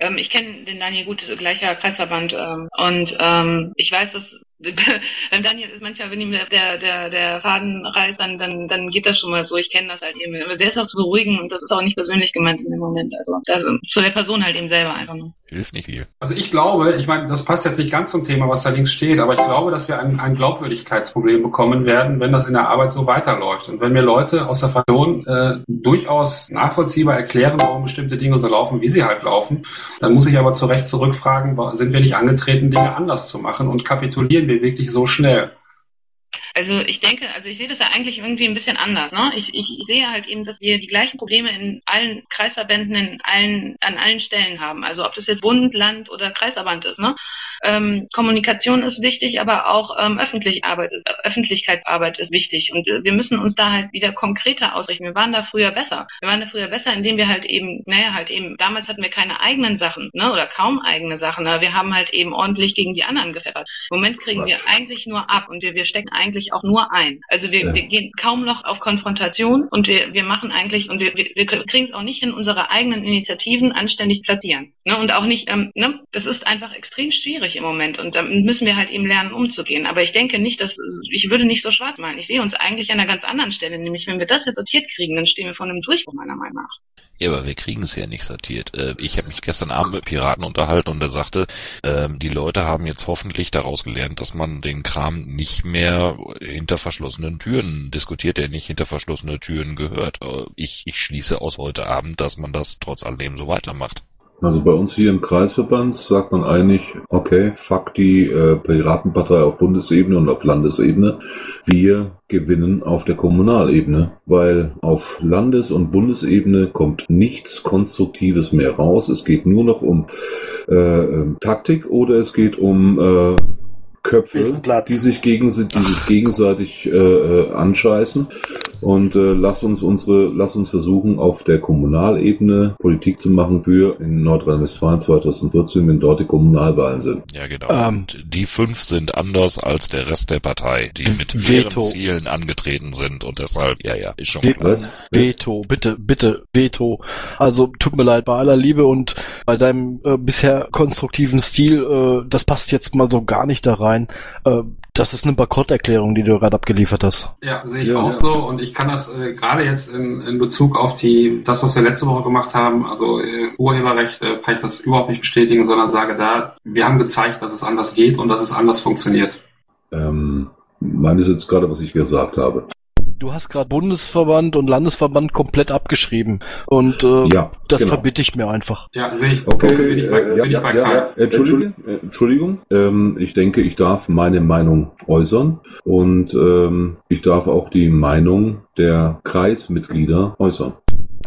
Ähm, ich kenne den Daniel gut, gleicher Kreisverband ähm, und ähm, ich weiß, dass beim Daniel ist manchmal, wenn ihm der, der, der Faden reißt, dann, dann, dann geht das schon mal so. Ich kenne das halt eben. Aber der ist auch zu beruhigen und das ist auch nicht persönlich gemeint in dem Moment. Also das, zu der Person halt eben selber einfach nur. Hilft nicht viel. Also ich glaube, ich meine, das passt jetzt nicht ganz zum Thema, was da links steht, aber ich glaube, dass wir ein, ein Glaubwürdigkeitsproblem bekommen werden, wenn das in der Arbeit so weiterläuft. Und wenn mir Leute aus der Fraktion äh, durchaus nachvollziehbar erklären, warum bestimmte Dinge so laufen, wie sie halt laufen, dann muss ich aber zu Recht zurückfragen, sind wir nicht angetreten, Dinge anders zu machen und kapitulieren wir wirklich so schnell? Also ich denke, also ich sehe das ja eigentlich irgendwie ein bisschen anders. Ne? Ich, ich, ich sehe halt eben, dass wir die gleichen Probleme in allen Kreisverbänden, in allen, an allen Stellen haben. Also ob das jetzt Bund, Land oder Kreisverband ist. Ne? Ähm, Kommunikation ist wichtig, aber auch ähm, öffentlich Arbeit ist, Öffentlichkeitsarbeit ist wichtig. Und äh, wir müssen uns da halt wieder konkreter ausrichten. Wir waren da früher besser. Wir waren da früher besser, indem wir halt eben, naja, halt eben, damals hatten wir keine eigenen Sachen, ne? Oder kaum eigene Sachen, aber wir haben halt eben ordentlich gegen die anderen gepfeffert. Im Moment kriegen Was? wir eigentlich nur ab und wir, wir stecken eigentlich auch nur ein. Also wir, ja. wir gehen kaum noch auf Konfrontation und wir, wir machen eigentlich und wir, wir, wir kriegen es auch nicht hin, unsere eigenen Initiativen anständig platzieren. Ne? Und auch nicht, ähm, ne? Das ist einfach extrem schwierig im Moment und damit müssen wir halt eben lernen, umzugehen. Aber ich denke nicht, dass ich würde nicht so schwarz malen. Ich sehe uns eigentlich an einer ganz anderen Stelle, nämlich wenn wir das jetzt sortiert kriegen, dann stehen wir vor einem Durchbruch meiner Meinung nach. Ja, aber wir kriegen es ja nicht sortiert. Äh, ich habe mich gestern Abend mit Piraten unterhalten und er sagte, ähm, die Leute haben jetzt hoffentlich daraus gelernt, dass man den Kram nicht mehr hinter verschlossenen Türen diskutiert, der nicht hinter verschlossene Türen gehört. Äh, ich, ich schließe aus heute Abend, dass man das trotz alledem so weitermacht. Also bei uns hier im Kreisverband sagt man eigentlich, okay, fuck die äh, Piratenpartei auf Bundesebene und auf Landesebene. Wir gewinnen auf der Kommunalebene, weil auf Landes- und Bundesebene kommt nichts Konstruktives mehr raus. Es geht nur noch um äh, ähm, Taktik oder es geht um äh, Köpfe, die sich, gegen, die sich gegenseitig äh, äh, anscheißen. Und äh, lass uns unsere, lass uns versuchen, auf der Kommunalebene Politik zu machen für in Nordrhein-Westfalen 2014, wenn dort die Kommunalwahlen sind. Ja, genau. Ähm. Und die fünf sind anders als der Rest der Partei, die mit Veto. Zielen angetreten sind und deshalb, ja, ja, ist schon Ve- klar. Veto, bitte, bitte, Veto. Also tut mir leid, bei aller Liebe und bei deinem äh, bisher konstruktiven Stil, äh, das passt jetzt mal so gar nicht da rein. Äh, das ist eine Bankrotterklärung, die du gerade abgeliefert hast. Ja, sehe ich Ja, auch ja. so und ich kann das äh, gerade jetzt in, in Bezug auf die das, was wir letzte Woche gemacht haben, also äh, Urheberrecht, äh, kann ich das überhaupt nicht bestätigen, sondern sage da, wir haben gezeigt, dass es anders geht und dass es anders funktioniert. Ähm, meine ist jetzt gerade, was ich gesagt habe. Du hast gerade Bundesverband und Landesverband komplett abgeschrieben und äh, Ja, das genau. verbitte ich mir einfach. Ja, sehe ich. Okay, bin ich bei, äh, ja, bin ich ja, bei ja, Kai. ja. Entschuldigung, äh, Entschuldigung. Ähm, ich denke, ich darf meine Meinung äußern und ähm, ich darf auch die Meinung der Kreismitglieder äußern.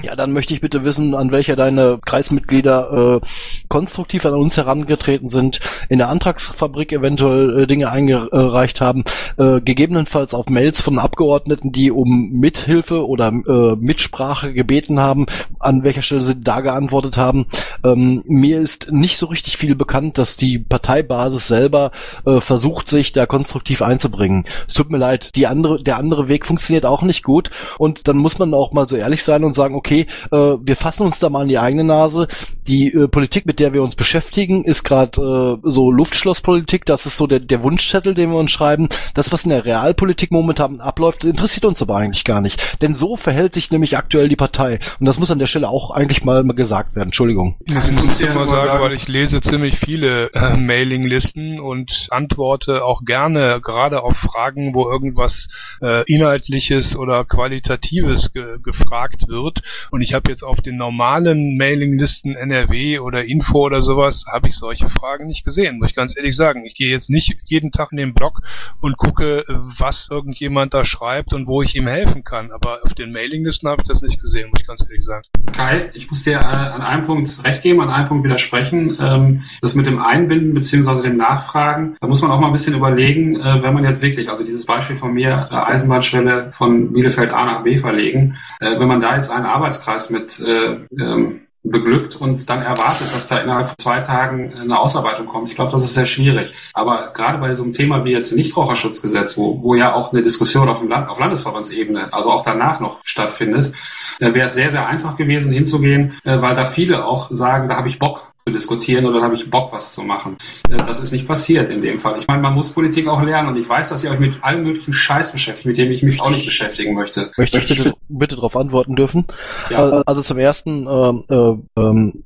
Ja, dann möchte ich bitte wissen, an welcher deine Kreismitglieder äh, konstruktiv an uns herangetreten sind, in der Antragsfabrik eventuell äh, Dinge eingereicht haben, äh, gegebenenfalls auf Mails von Abgeordneten, die um Mithilfe oder äh, Mitsprache gebeten haben, an welcher Stelle sie da geantwortet haben. Ähm, mir ist nicht so richtig viel bekannt, dass die Parteibasis selber äh, versucht, sich da konstruktiv einzubringen. Es tut mir leid, die andere, der andere Weg funktioniert auch nicht gut und dann muss man auch mal so ehrlich sein und sagen, okay, äh, wir fassen uns da mal an die eigene Nase. Die äh, Politik, mit der wir uns beschäftigen, ist gerade äh, so Luftschlosspolitik. Das ist so der, der Wunschzettel, den wir uns schreiben. Das, was in der Realpolitik momentan abläuft, interessiert uns aber eigentlich gar nicht. Denn so verhält sich nämlich aktuell die Partei. Und das muss an der Stelle auch eigentlich mal, mal gesagt werden. Entschuldigung. Ich muss dir mal sagen, weil ich lese ziemlich viele äh, Mailinglisten und antworte auch gerne gerade auf Fragen, wo irgendwas äh, Inhaltliches oder Qualitatives ge gefragt wird. Und ich habe jetzt auf den normalen Mailinglisten NRW oder Info oder sowas, habe ich solche Fragen nicht gesehen, muss ich ganz ehrlich sagen. Ich gehe jetzt nicht jeden Tag in den Blog und gucke, was irgendjemand da schreibt und wo ich ihm helfen kann. Aber auf den Mailinglisten habe ich das nicht gesehen, muss ich ganz ehrlich sagen. Kai, ich muss dir äh, an einem Punkt recht geben, an einem Punkt widersprechen. Ähm, das mit dem Einbinden beziehungsweise dem Nachfragen, da muss man auch mal ein bisschen überlegen, äh, wenn man jetzt wirklich, also dieses Beispiel von mir, äh, Eisenbahnschwelle von Bielefeld A nach B verlegen, äh, wenn man da jetzt einen Arbeitskreis mit äh, ähm, beglückt und dann erwartet, dass da innerhalb von zwei Tagen eine Ausarbeitung kommt. Ich glaube, das ist sehr schwierig. Aber gerade bei so einem Thema wie jetzt Nichtraucherschutzgesetz, wo, wo ja auch eine Diskussion auf, dem Land, auf Landesverbandsebene, also auch danach noch stattfindet, äh, wäre es sehr, sehr einfach gewesen hinzugehen, äh, weil da viele auch sagen, da habe ich Bock zu diskutieren oder habe ich Bock, was zu machen. Äh, das ist nicht passiert in dem Fall. Ich meine, man muss Politik auch lernen und ich weiß, dass ihr euch mit allem möglichen Scheiß beschäftigt, mit dem ich mich auch nicht beschäftigen möchte. Möchte ich bitte, bitte darauf antworten dürfen? Ja. Äh, Also zum ersten, ähm, äh, ähm,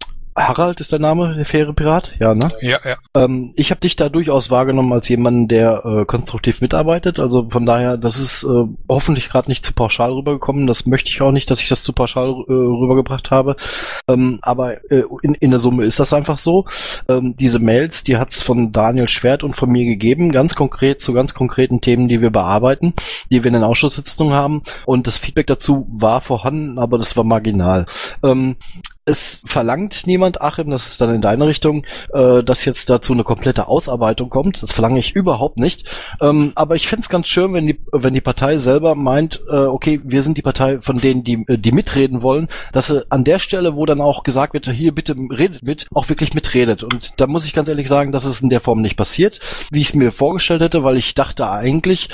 Harald ist der Name, der faire Pirat? Ja, ne? Ja, ja. Ähm, ich habe dich da durchaus wahrgenommen als jemanden, der äh, konstruktiv mitarbeitet. Also von daher, das ist äh, hoffentlich gerade nicht zu pauschal rübergekommen. Das möchte ich auch nicht, dass ich das zu pauschal äh, rübergebracht habe. Ähm, aber äh, in, in der Summe ist das einfach so. Ähm, diese Mails, die hat's von Daniel Schwert und von mir gegeben, ganz konkret zu ganz konkreten Themen, die wir bearbeiten, die wir in den Ausschusssitzungen haben. Und das Feedback dazu war vorhanden, aber das war marginal. Ähm, es verlangt niemand, Achim, das ist dann in deine Richtung, äh, dass jetzt dazu eine komplette Ausarbeitung kommt. Das verlange ich überhaupt nicht. Ähm, aber ich find's ganz schön, wenn die, wenn die Partei selber meint, äh, okay, wir sind die Partei von denen, die, äh, die mitreden wollen, dass sie an der Stelle, wo dann auch gesagt wird, hier bitte redet mit, auch wirklich mitredet. Und da muss ich ganz ehrlich sagen, dass es in der Form nicht passiert, wie ich es mir vorgestellt hätte, weil ich dachte eigentlich,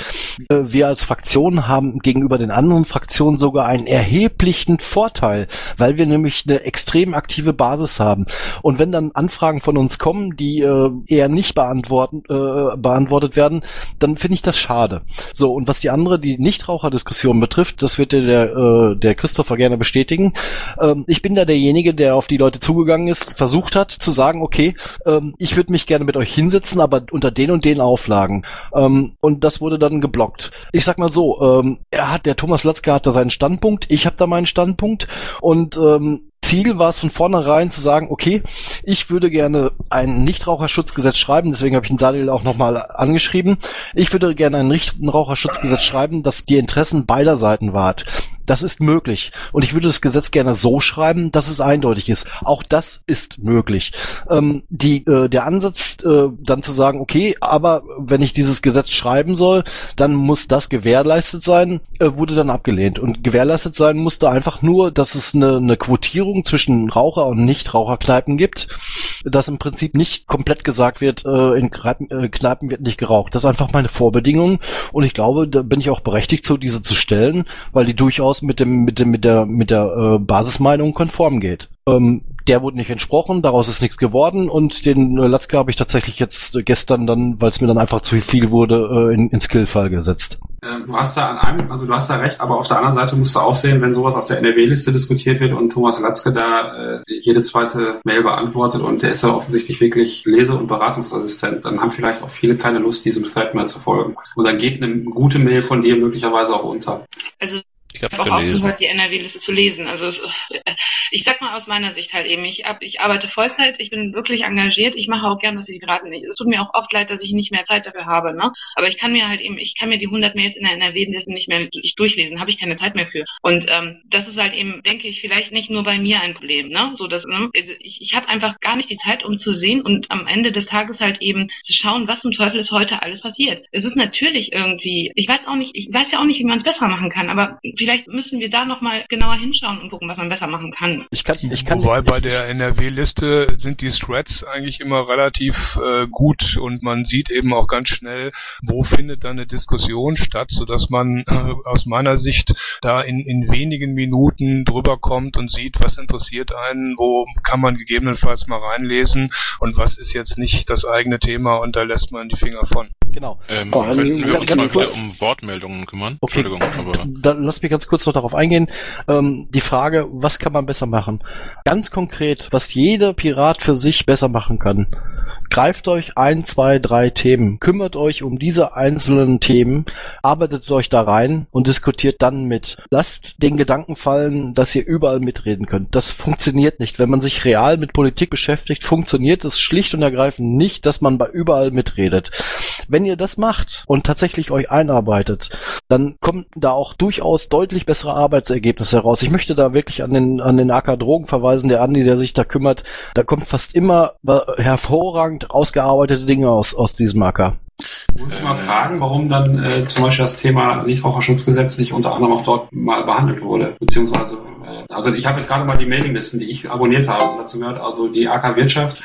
äh, wir als Fraktion haben gegenüber den anderen Fraktionen sogar einen erheblichen Vorteil, weil wir nämlich eine extrem aktive Basis haben. Und wenn dann Anfragen von uns kommen, die äh, eher nicht beantworten, äh, beantwortet werden, dann finde ich das schade. So, und was die andere, die Nichtraucherdiskussion betrifft, das wird dir der, äh, der Christopher gerne bestätigen. Ähm, ich bin da derjenige, der auf die Leute zugegangen ist, versucht hat zu sagen, okay, ähm, ich würde mich gerne mit euch hinsetzen, aber unter den und den Auflagen. Ähm, und das wurde dann geblockt. Ich sag mal so, ähm, er hat, der Thomas Latzke hat da seinen Standpunkt, ich habe da meinen Standpunkt und ähm, Ziel war es von vornherein zu sagen, okay, ich würde gerne ein Nichtraucherschutzgesetz schreiben, deswegen habe ich den Daniel auch nochmal angeschrieben. Ich würde gerne ein Nichtraucherschutzgesetz schreiben, das die Interessen beider Seiten wahrt. Das ist möglich. Und ich würde das Gesetz gerne so schreiben, dass es eindeutig ist. Auch das ist möglich. Ähm, die, äh, der Ansatz, äh, dann zu sagen, okay, aber wenn ich dieses Gesetz schreiben soll, dann muss das gewährleistet sein, äh, wurde dann abgelehnt. Und gewährleistet sein musste einfach nur, dass es eine, eine Quotierung zwischen Raucher- und Nichtraucherkneipen gibt, dass im Prinzip nicht komplett gesagt wird, äh, in Kneipen, äh, Kneipen wird nicht geraucht. Das ist einfach meine Vorbedingung. Und ich glaube, da bin ich auch berechtigt, so diese zu stellen, weil die durchaus mit dem, mit dem, mit der, mit der äh, Basismeinung konform geht. Ähm, der wurde nicht entsprochen, daraus ist nichts geworden und den äh, Latzke habe ich tatsächlich jetzt äh, gestern dann, weil es mir dann einfach zu viel wurde, äh, in, in Skillfall gesetzt. Ähm, du hast da an einem, also du hast da recht, aber auf der anderen Seite musst du auch sehen, wenn sowas auf der NRW-Liste diskutiert wird und Thomas Latzke da äh, jede zweite Mail beantwortet und der ist ja offensichtlich wirklich lese- und beratungsresistent, dann haben vielleicht auch viele keine Lust, diesem Thread mehr zu folgen. Und dann geht eine gute Mail von dir möglicherweise auch unter. Also ich hab's habe auch gelesen. aufgehört, die NRW-Liste zu lesen. Also es, ich sag mal aus meiner Sicht halt eben, ich, ab, ich arbeite Vollzeit, ich bin wirklich engagiert, ich mache auch gern, was ich gerade nicht. Es tut mir auch oft leid, dass ich nicht mehr Zeit dafür habe, ne? Aber ich kann mir halt eben, ich kann mir die 100 Mails in der NRW-Liste nicht mehr durch- durchlesen, habe ich keine Zeit mehr für. Und ähm, das ist halt eben, denke ich, vielleicht nicht nur bei mir ein Problem, ne? So dass ne? Also ich, ich habe einfach gar nicht die Zeit, um zu sehen und am Ende des Tages halt eben zu schauen, was zum Teufel ist heute alles passiert. Es ist natürlich irgendwie, ich weiß auch nicht, ich weiß ja auch nicht, wie man es besser machen kann, aber vielleicht müssen wir da nochmal genauer hinschauen und gucken, was man besser machen kann. Ich kann, ich kann Wobei bei der NRW-Liste sind die Threads eigentlich immer relativ äh, gut und man sieht eben auch ganz schnell, wo findet dann eine Diskussion statt, sodass man äh, aus meiner Sicht da in, in wenigen Minuten drüber kommt und sieht, was interessiert einen, wo kann man gegebenenfalls mal reinlesen und was ist jetzt nicht das eigene Thema und da lässt man die Finger von. Genau. Ähm, allem, könnten wir uns mal wieder kurz. um Wortmeldungen kümmern? Okay, Entschuldigung, aber dann lass mich ganz kurz noch darauf eingehen. Ähm, die Frage, was kann man besser machen? Ganz konkret, was jeder Pirat für sich besser machen kann. Greift euch ein, zwei, drei Themen, kümmert euch um diese einzelnen Themen, arbeitet euch da rein und diskutiert dann mit. Lasst den Gedanken fallen, dass ihr überall mitreden könnt. Das funktioniert nicht. Wenn man sich real mit Politik beschäftigt, funktioniert es schlicht und ergreifend nicht, dass man bei überall mitredet. Wenn ihr das macht und tatsächlich euch einarbeitet, dann kommen da auch durchaus deutlich bessere Arbeitsergebnisse heraus. Ich möchte da wirklich an den, an den AK Drogen verweisen, der Andi, der sich da kümmert. Da kommt fast immer äh, hervorragend ausgearbeitete Dinge aus, aus diesem AK. Muss ich mal fragen, warum dann äh, zum Beispiel das Thema Nichtraucherschutzgesetz nicht unter anderem auch dort mal behandelt wurde. Beziehungsweise, äh, also ich habe jetzt gerade mal die Mailinglisten, die ich abonniert habe. Dazu gehört also die AK Wirtschaft,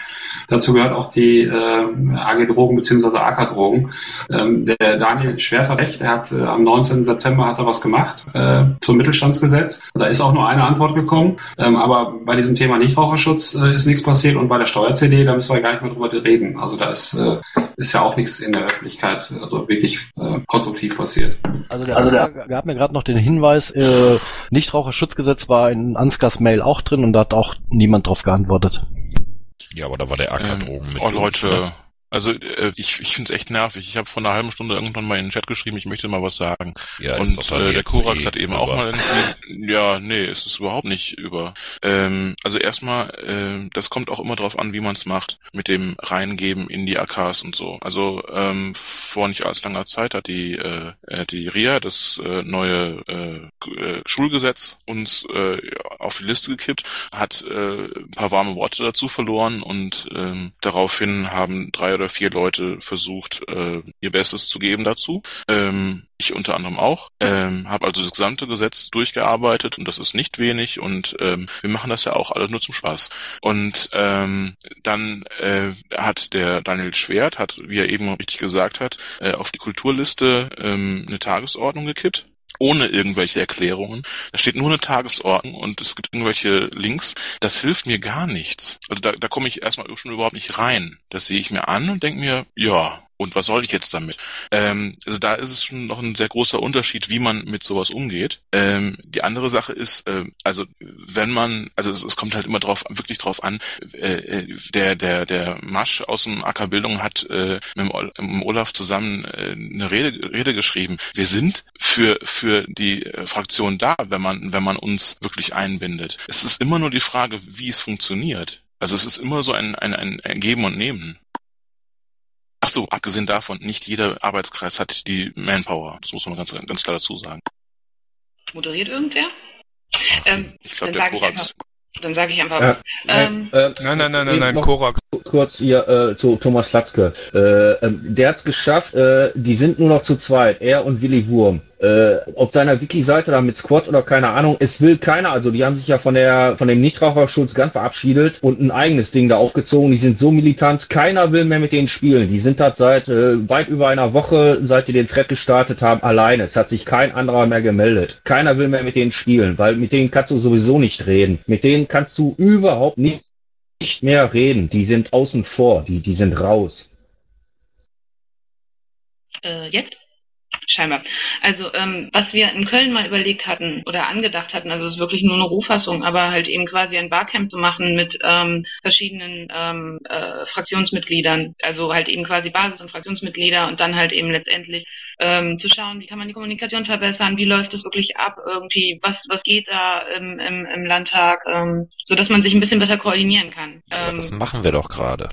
dazu gehört auch die äh, AG Drogen beziehungsweise AK Drogen. Ähm, der Daniel Schwert hat recht, er hat äh, am 19. September hat er was gemacht äh, zum Mittelstandsgesetz. Da ist auch nur eine Antwort gekommen. Ähm, aber bei diesem Thema Nichtraucherschutz äh, ist nichts passiert und bei der Steuer-CD, da müssen wir gar nicht mehr drüber reden. Also da ist, äh, ist ja auch nichts in der Öffentlichkeit, also wirklich äh, konstruktiv passiert. Also der, also der gab mir gerade noch den Hinweis, äh, Nichtraucherschutzgesetz war in Ansgars Mail auch drin und da hat auch niemand drauf geantwortet. Ja, aber da war der AK-Drogen ähm, mit. oh Leute, ne? Also äh, ich, ich finde es echt nervig. Ich habe vor einer halben Stunde irgendwann mal in den Chat geschrieben, ich möchte mal was sagen. Ja, ist und äh, der Korax eh hat eben über. auch mal ja, nee, es ist überhaupt nicht über. Ähm, also erstmal, äh, das kommt auch immer drauf an, wie man es macht, mit dem Reingeben in die AKs und so. Also ähm, vor nicht allzu langer Zeit hat die äh, äh, die RIA, das äh, neue äh, äh, Schulgesetz, uns äh, auf die Liste gekippt, hat äh, ein paar warme Worte dazu verloren und ähm, daraufhin haben drei oder vier Leute versucht, äh, ihr Bestes zu geben dazu. Ähm, ich unter anderem auch. Ähm, habe also das gesamte Gesetz durchgearbeitet und das ist nicht wenig und ähm, wir machen das ja auch alles nur zum Spaß. Und ähm, dann äh, hat der Daniel Schwert, hat, wie er eben richtig gesagt hat, äh, auf die Kulturliste ähm, eine Tagesordnung gekippt ohne irgendwelche Erklärungen. Da steht nur eine Tagesordnung und es gibt irgendwelche Links. Das hilft mir gar nichts. Also da, da komme ich erstmal schon überhaupt nicht rein. Das sehe ich mir an und denke mir, ja, und was soll ich jetzt damit? Ähm, also da ist es schon noch ein sehr großer Unterschied, wie man mit sowas umgeht. Ähm, die andere Sache ist, äh, also wenn man, also es, es kommt halt immer drauf, wirklich drauf an, äh, äh, der der der Masch aus dem AK Bildung hat äh, mit, dem, Olaf zusammen äh, eine Rede Rede geschrieben. Wir sind für für die äh, Fraktion da, wenn man wenn man uns wirklich einbindet. Es ist immer nur die Frage, wie es funktioniert. Also es ist immer so ein, ein, ein Geben und Nehmen. Ach so, abgesehen davon, nicht jeder Arbeitskreis hat die Manpower. Das muss man ganz, ganz klar dazu sagen. Moderiert irgendwer? Ähm, Ich glaube, dann der sage ich Korax. einfach, dann sage ich einfach Ja. was. Ähm, Äh, Nein, nein, nein, nein, nein, Korax. Kurz hier äh, zu Thomas Latzke. Äh, ähm, der hat's geschafft. Äh, die sind nur noch zu zweit. Er und Willi Wurm. Äh, auf seiner Wiki-Seite da mit Squad oder keine Ahnung, es will keiner. Also die haben sich ja von der von dem Nichtraucherschutz ganz verabschiedet und ein eigenes Ding da aufgezogen. Die sind so militant. Keiner will mehr mit denen spielen. Die sind das seit äh, weit über einer Woche, seit die den Thread gestartet haben, alleine. Es hat sich kein anderer mehr gemeldet. Keiner will mehr mit denen spielen, weil mit denen kannst du sowieso nicht reden. Mit denen kannst du überhaupt nicht nicht mehr reden. Die sind außen vor, die, die sind raus. äh, jetzt? Scheinbar. Also, ähm, was wir in Köln mal überlegt hatten oder angedacht hatten, also es ist wirklich nur eine Rohfassung, aber halt eben quasi ein Barcamp zu machen mit ähm, verschiedenen ähm, äh, Fraktionsmitgliedern, also halt eben quasi Basis- und Fraktionsmitglieder und dann halt eben letztendlich ähm, zu schauen, wie kann man die Kommunikation verbessern, wie läuft es wirklich ab, irgendwie, was, was geht da im, im, im Landtag, ähm, so dass man sich ein bisschen besser koordinieren kann. Aber Ähm, das machen wir doch gerade.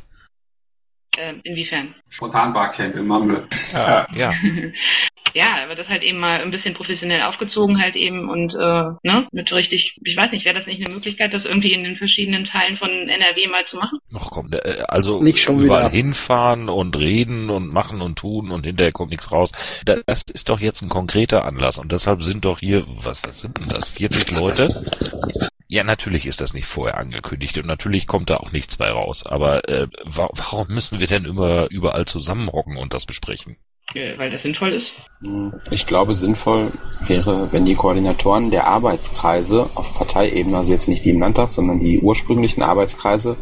äh, inwiefern? Spontan Barcamp im Mumble. Ja. ja. Ja, aber das halt eben mal ein bisschen professionell aufgezogen halt eben und äh, ne, mit richtig, ich weiß nicht, wäre das nicht eine Möglichkeit, das irgendwie in den verschiedenen Teilen von NRW mal zu machen? Ach komm, äh, also Nicht schon überall wieder. hinfahren und reden und machen und tun und hinterher kommt nichts raus. Da- Das ist doch jetzt ein konkreter Anlass und deshalb sind doch hier, was, was sind denn das, 40 Leute? Ja, natürlich ist das nicht vorher angekündigt und natürlich kommt da auch nichts bei raus. Aber äh, wa warum müssen wir denn immer überall zusammenhocken und das besprechen? Weil das sinnvoll ist. Ich glaube, sinnvoll wäre, wenn die Koordinatoren der Arbeitskreise auf Parteiebene, also jetzt nicht die im Landtag, sondern die ursprünglichen Arbeitskreise,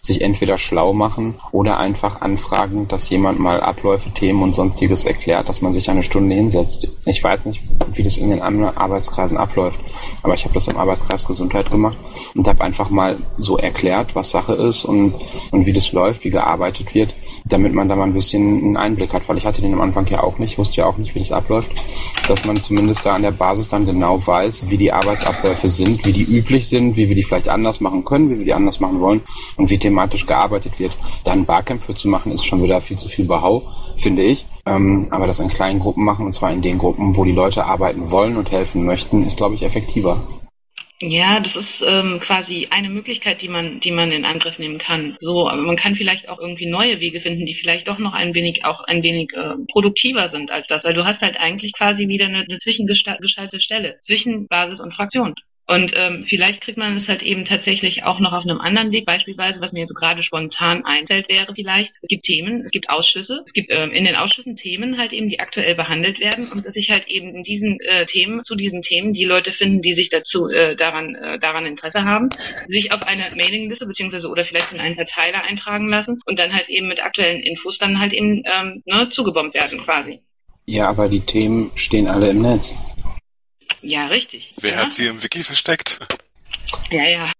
sich entweder schlau machen oder einfach anfragen, dass jemand mal Abläufe, Themen und sonstiges erklärt, dass man sich eine Stunde hinsetzt. Ich weiß nicht, wie das in den anderen Arbeitskreisen abläuft, aber ich habe das im Arbeitskreis Gesundheit gemacht und habe einfach mal so erklärt, was Sache ist und, und wie das läuft, wie gearbeitet wird, damit man da mal ein bisschen einen Einblick hat, weil ich hatte den am Anfang ja auch nicht, wusste ja auch nicht, wie das abläuft, dass man zumindest da an der Basis dann genau weiß, wie die Arbeitsabläufe sind, wie die üblich sind, wie wir die vielleicht anders machen können, wie wir die anders machen wollen und wie thematisch gearbeitet wird. Da ein Barcamp für zu machen, ist schon wieder viel zu viel Behau, finde ich. Ähm, aber das in kleinen Gruppen machen, und zwar in den Gruppen, wo die Leute arbeiten wollen und helfen möchten, ist, glaube ich, effektiver. Ja, das ist ähm, quasi eine Möglichkeit, die man, die man in Angriff nehmen kann. So, aber man kann vielleicht auch irgendwie neue Wege finden, die vielleicht doch noch ein wenig auch ein wenig äh, produktiver sind als das, weil du hast halt eigentlich quasi wieder eine, eine zwischengeschaltete Stelle zwischen Basis und Fraktion. Und ähm, vielleicht kriegt man es halt eben tatsächlich auch noch auf einem anderen Weg. Beispielsweise, was mir so gerade spontan einfällt, wäre vielleicht, es gibt Themen, es gibt Ausschüsse, es gibt ähm, in den Ausschüssen Themen halt eben, die aktuell behandelt werden und dass sich halt eben in diesen äh, Themen, zu diesen Themen, die Leute finden, die sich dazu äh, daran, äh, daran Interesse haben, sich auf eine Mailingliste beziehungsweise oder vielleicht in einen Verteiler eintragen lassen und dann halt eben mit aktuellen Infos dann halt eben ähm, ne, zugebombt werden quasi. Ja, aber die Themen stehen alle im Netz. Ja, richtig. Wer ja? hat sie im Wiki versteckt? Ja, ja.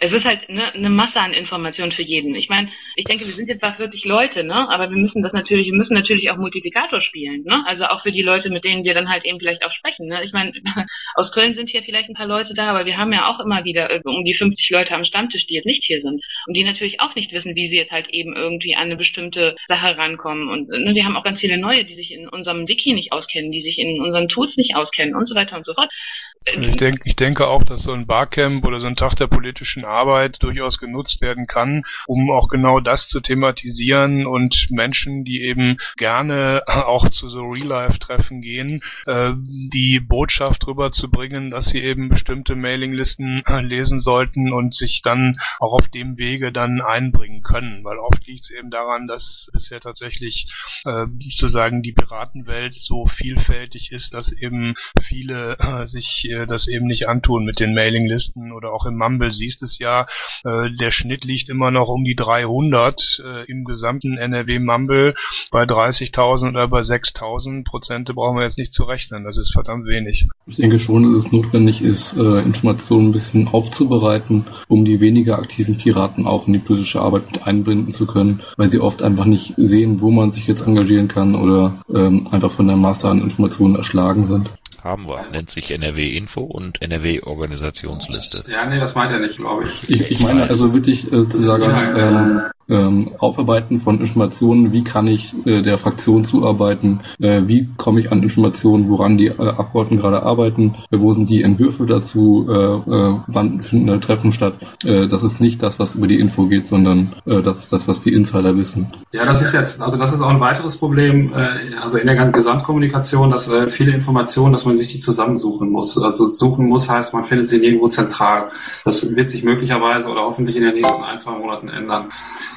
Es ist halt ne, eine Masse an Informationen für jeden. Ich meine, ich denke, wir sind jetzt zwar 40 Leute, ne, aber wir müssen das natürlich, wir müssen natürlich auch Multiplikator spielen, ne? Also auch für die Leute, mit denen wir dann halt eben vielleicht auch sprechen. Ne? Ich meine, aus Köln sind hier vielleicht ein paar Leute da, aber wir haben ja auch immer wieder um die 50 Leute am Stammtisch, die jetzt nicht hier sind und die natürlich auch nicht wissen, wie sie jetzt halt eben irgendwie an eine bestimmte Sache rankommen. Und ne, wir haben auch ganz viele neue, die sich in unserem Wiki nicht auskennen, die sich in unseren Tools nicht auskennen und so weiter und so fort. Ich denke, ich denke auch, dass so ein Barcamp oder so ein Tag der politischen Arbeit durchaus genutzt werden kann, um auch genau das zu thematisieren und Menschen, die eben gerne auch zu so Real-Life-Treffen gehen, äh, die Botschaft rüberzubringen, dass sie eben bestimmte Mailinglisten lesen sollten und sich dann auch auf dem Wege dann einbringen können, weil oft liegt es eben daran, dass bisher tatsächlich äh, sozusagen die Piratenwelt so vielfältig ist, dass eben viele äh, sich äh, das eben nicht antun mit den Mailinglisten oder auch im Mumble siehst es ja, äh, der Schnitt liegt immer noch um die 300 äh, im gesamten NRW Mumble bei 30.000 oder bei 6.000 Prozente brauchen wir jetzt nicht zu rechnen, das ist verdammt wenig. Ich denke schon, dass es notwendig ist, äh, Informationen ein bisschen aufzubereiten, um die weniger aktiven Piraten auch in die politische Arbeit mit einbinden zu können, weil sie oft einfach nicht sehen, wo man sich jetzt engagieren kann oder ähm, einfach von der Masse an Informationen erschlagen sind. Haben wir. Nennt sich NRW Info und NRW Organisationsliste. Ja, nee, das meint er nicht, glaube ich. Ich, ich meine also wirklich äh, zu sagen, Ja, ähm, ähm, Aufarbeiten von Informationen, wie kann ich äh, der Fraktion zuarbeiten, äh, wie komme ich an Informationen, woran die äh, Abgeordneten gerade arbeiten, äh, wo sind die Entwürfe dazu, äh, äh, wann finden Treffen statt. Das ist nicht das, was über die Info geht, sondern das ist das, was die Insider wissen. Ja, das ist jetzt, also das ist auch ein weiteres Problem, also in der ganzen Gesamtkommunikation, dass viele Informationen, dass man sich die zusammensuchen muss. Also suchen muss heißt, man findet sie nirgendwo zentral. Das wird sich möglicherweise oder hoffentlich in den nächsten ein, zwei Monaten ändern.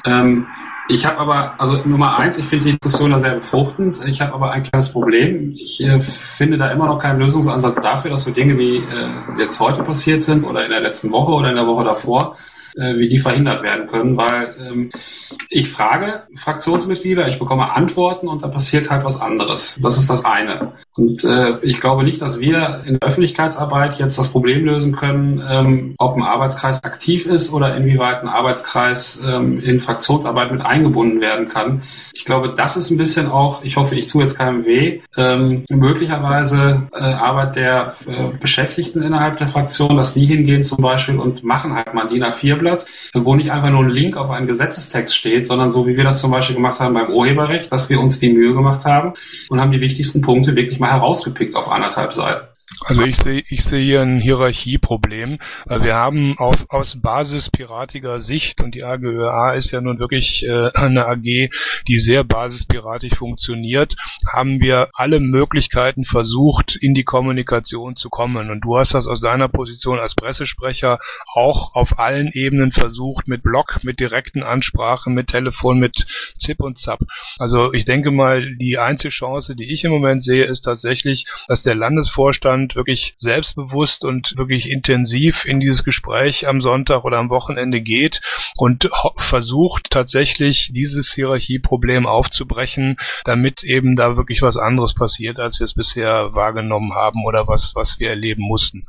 Ähm, ich habe aber, also Nummer eins, ich finde die Diskussion da sehr befruchtend. Ich habe aber ein kleines Problem. Ich äh, finde da immer noch keinen Lösungsansatz dafür, dass so Dinge wie äh, jetzt heute passiert sind oder in der letzten Woche oder in der Woche davor, äh, wie die verhindert werden können, weil ähm, ich frage Fraktionsmitglieder, ich bekomme Antworten und da passiert halt was anderes. Das ist das eine. Und äh, ich glaube nicht, dass wir in der Öffentlichkeitsarbeit jetzt das Problem lösen können, ähm, ob ein Arbeitskreis aktiv ist oder inwieweit ein Arbeitskreis ähm, in Fraktionsarbeit mit eingebunden werden kann. Ich glaube, das ist ein bisschen auch, ich hoffe, ich tue jetzt keinem weh, ähm, möglicherweise äh, Arbeit der äh, Beschäftigten innerhalb der Fraktion, dass die hingehen zum Beispiel und machen halt mal DIN A4-Blatt, wo nicht einfach nur ein Link auf einen Gesetzestext steht, sondern so wie wir das zum Beispiel gemacht haben beim Urheberrecht, dass wir uns die Mühe gemacht haben und haben die wichtigsten Punkte wirklich mal herausgepickt auf anderthalb Seiten. Also ich sehe ich sehe hier ein Hierarchieproblem. Wir haben auf, aus basispiratiger Sicht, und die AGÖA ist ja nun wirklich äh, eine AG, die sehr basispiratisch funktioniert, haben wir alle Möglichkeiten versucht, in die Kommunikation zu kommen. Und du hast das aus deiner Position als Pressesprecher auch auf allen Ebenen versucht, mit Blog, mit direkten Ansprachen, mit Telefon, mit Zip und Zap. Also ich denke mal, die einzige Chance, die ich im Moment sehe, ist tatsächlich, dass der Landesvorstand wirklich selbstbewusst und wirklich intensiv in dieses Gespräch am Sonntag oder am Wochenende geht und versucht tatsächlich dieses Hierarchieproblem aufzubrechen, damit eben da wirklich was anderes passiert, als wir es bisher wahrgenommen haben oder was, was wir erleben mussten.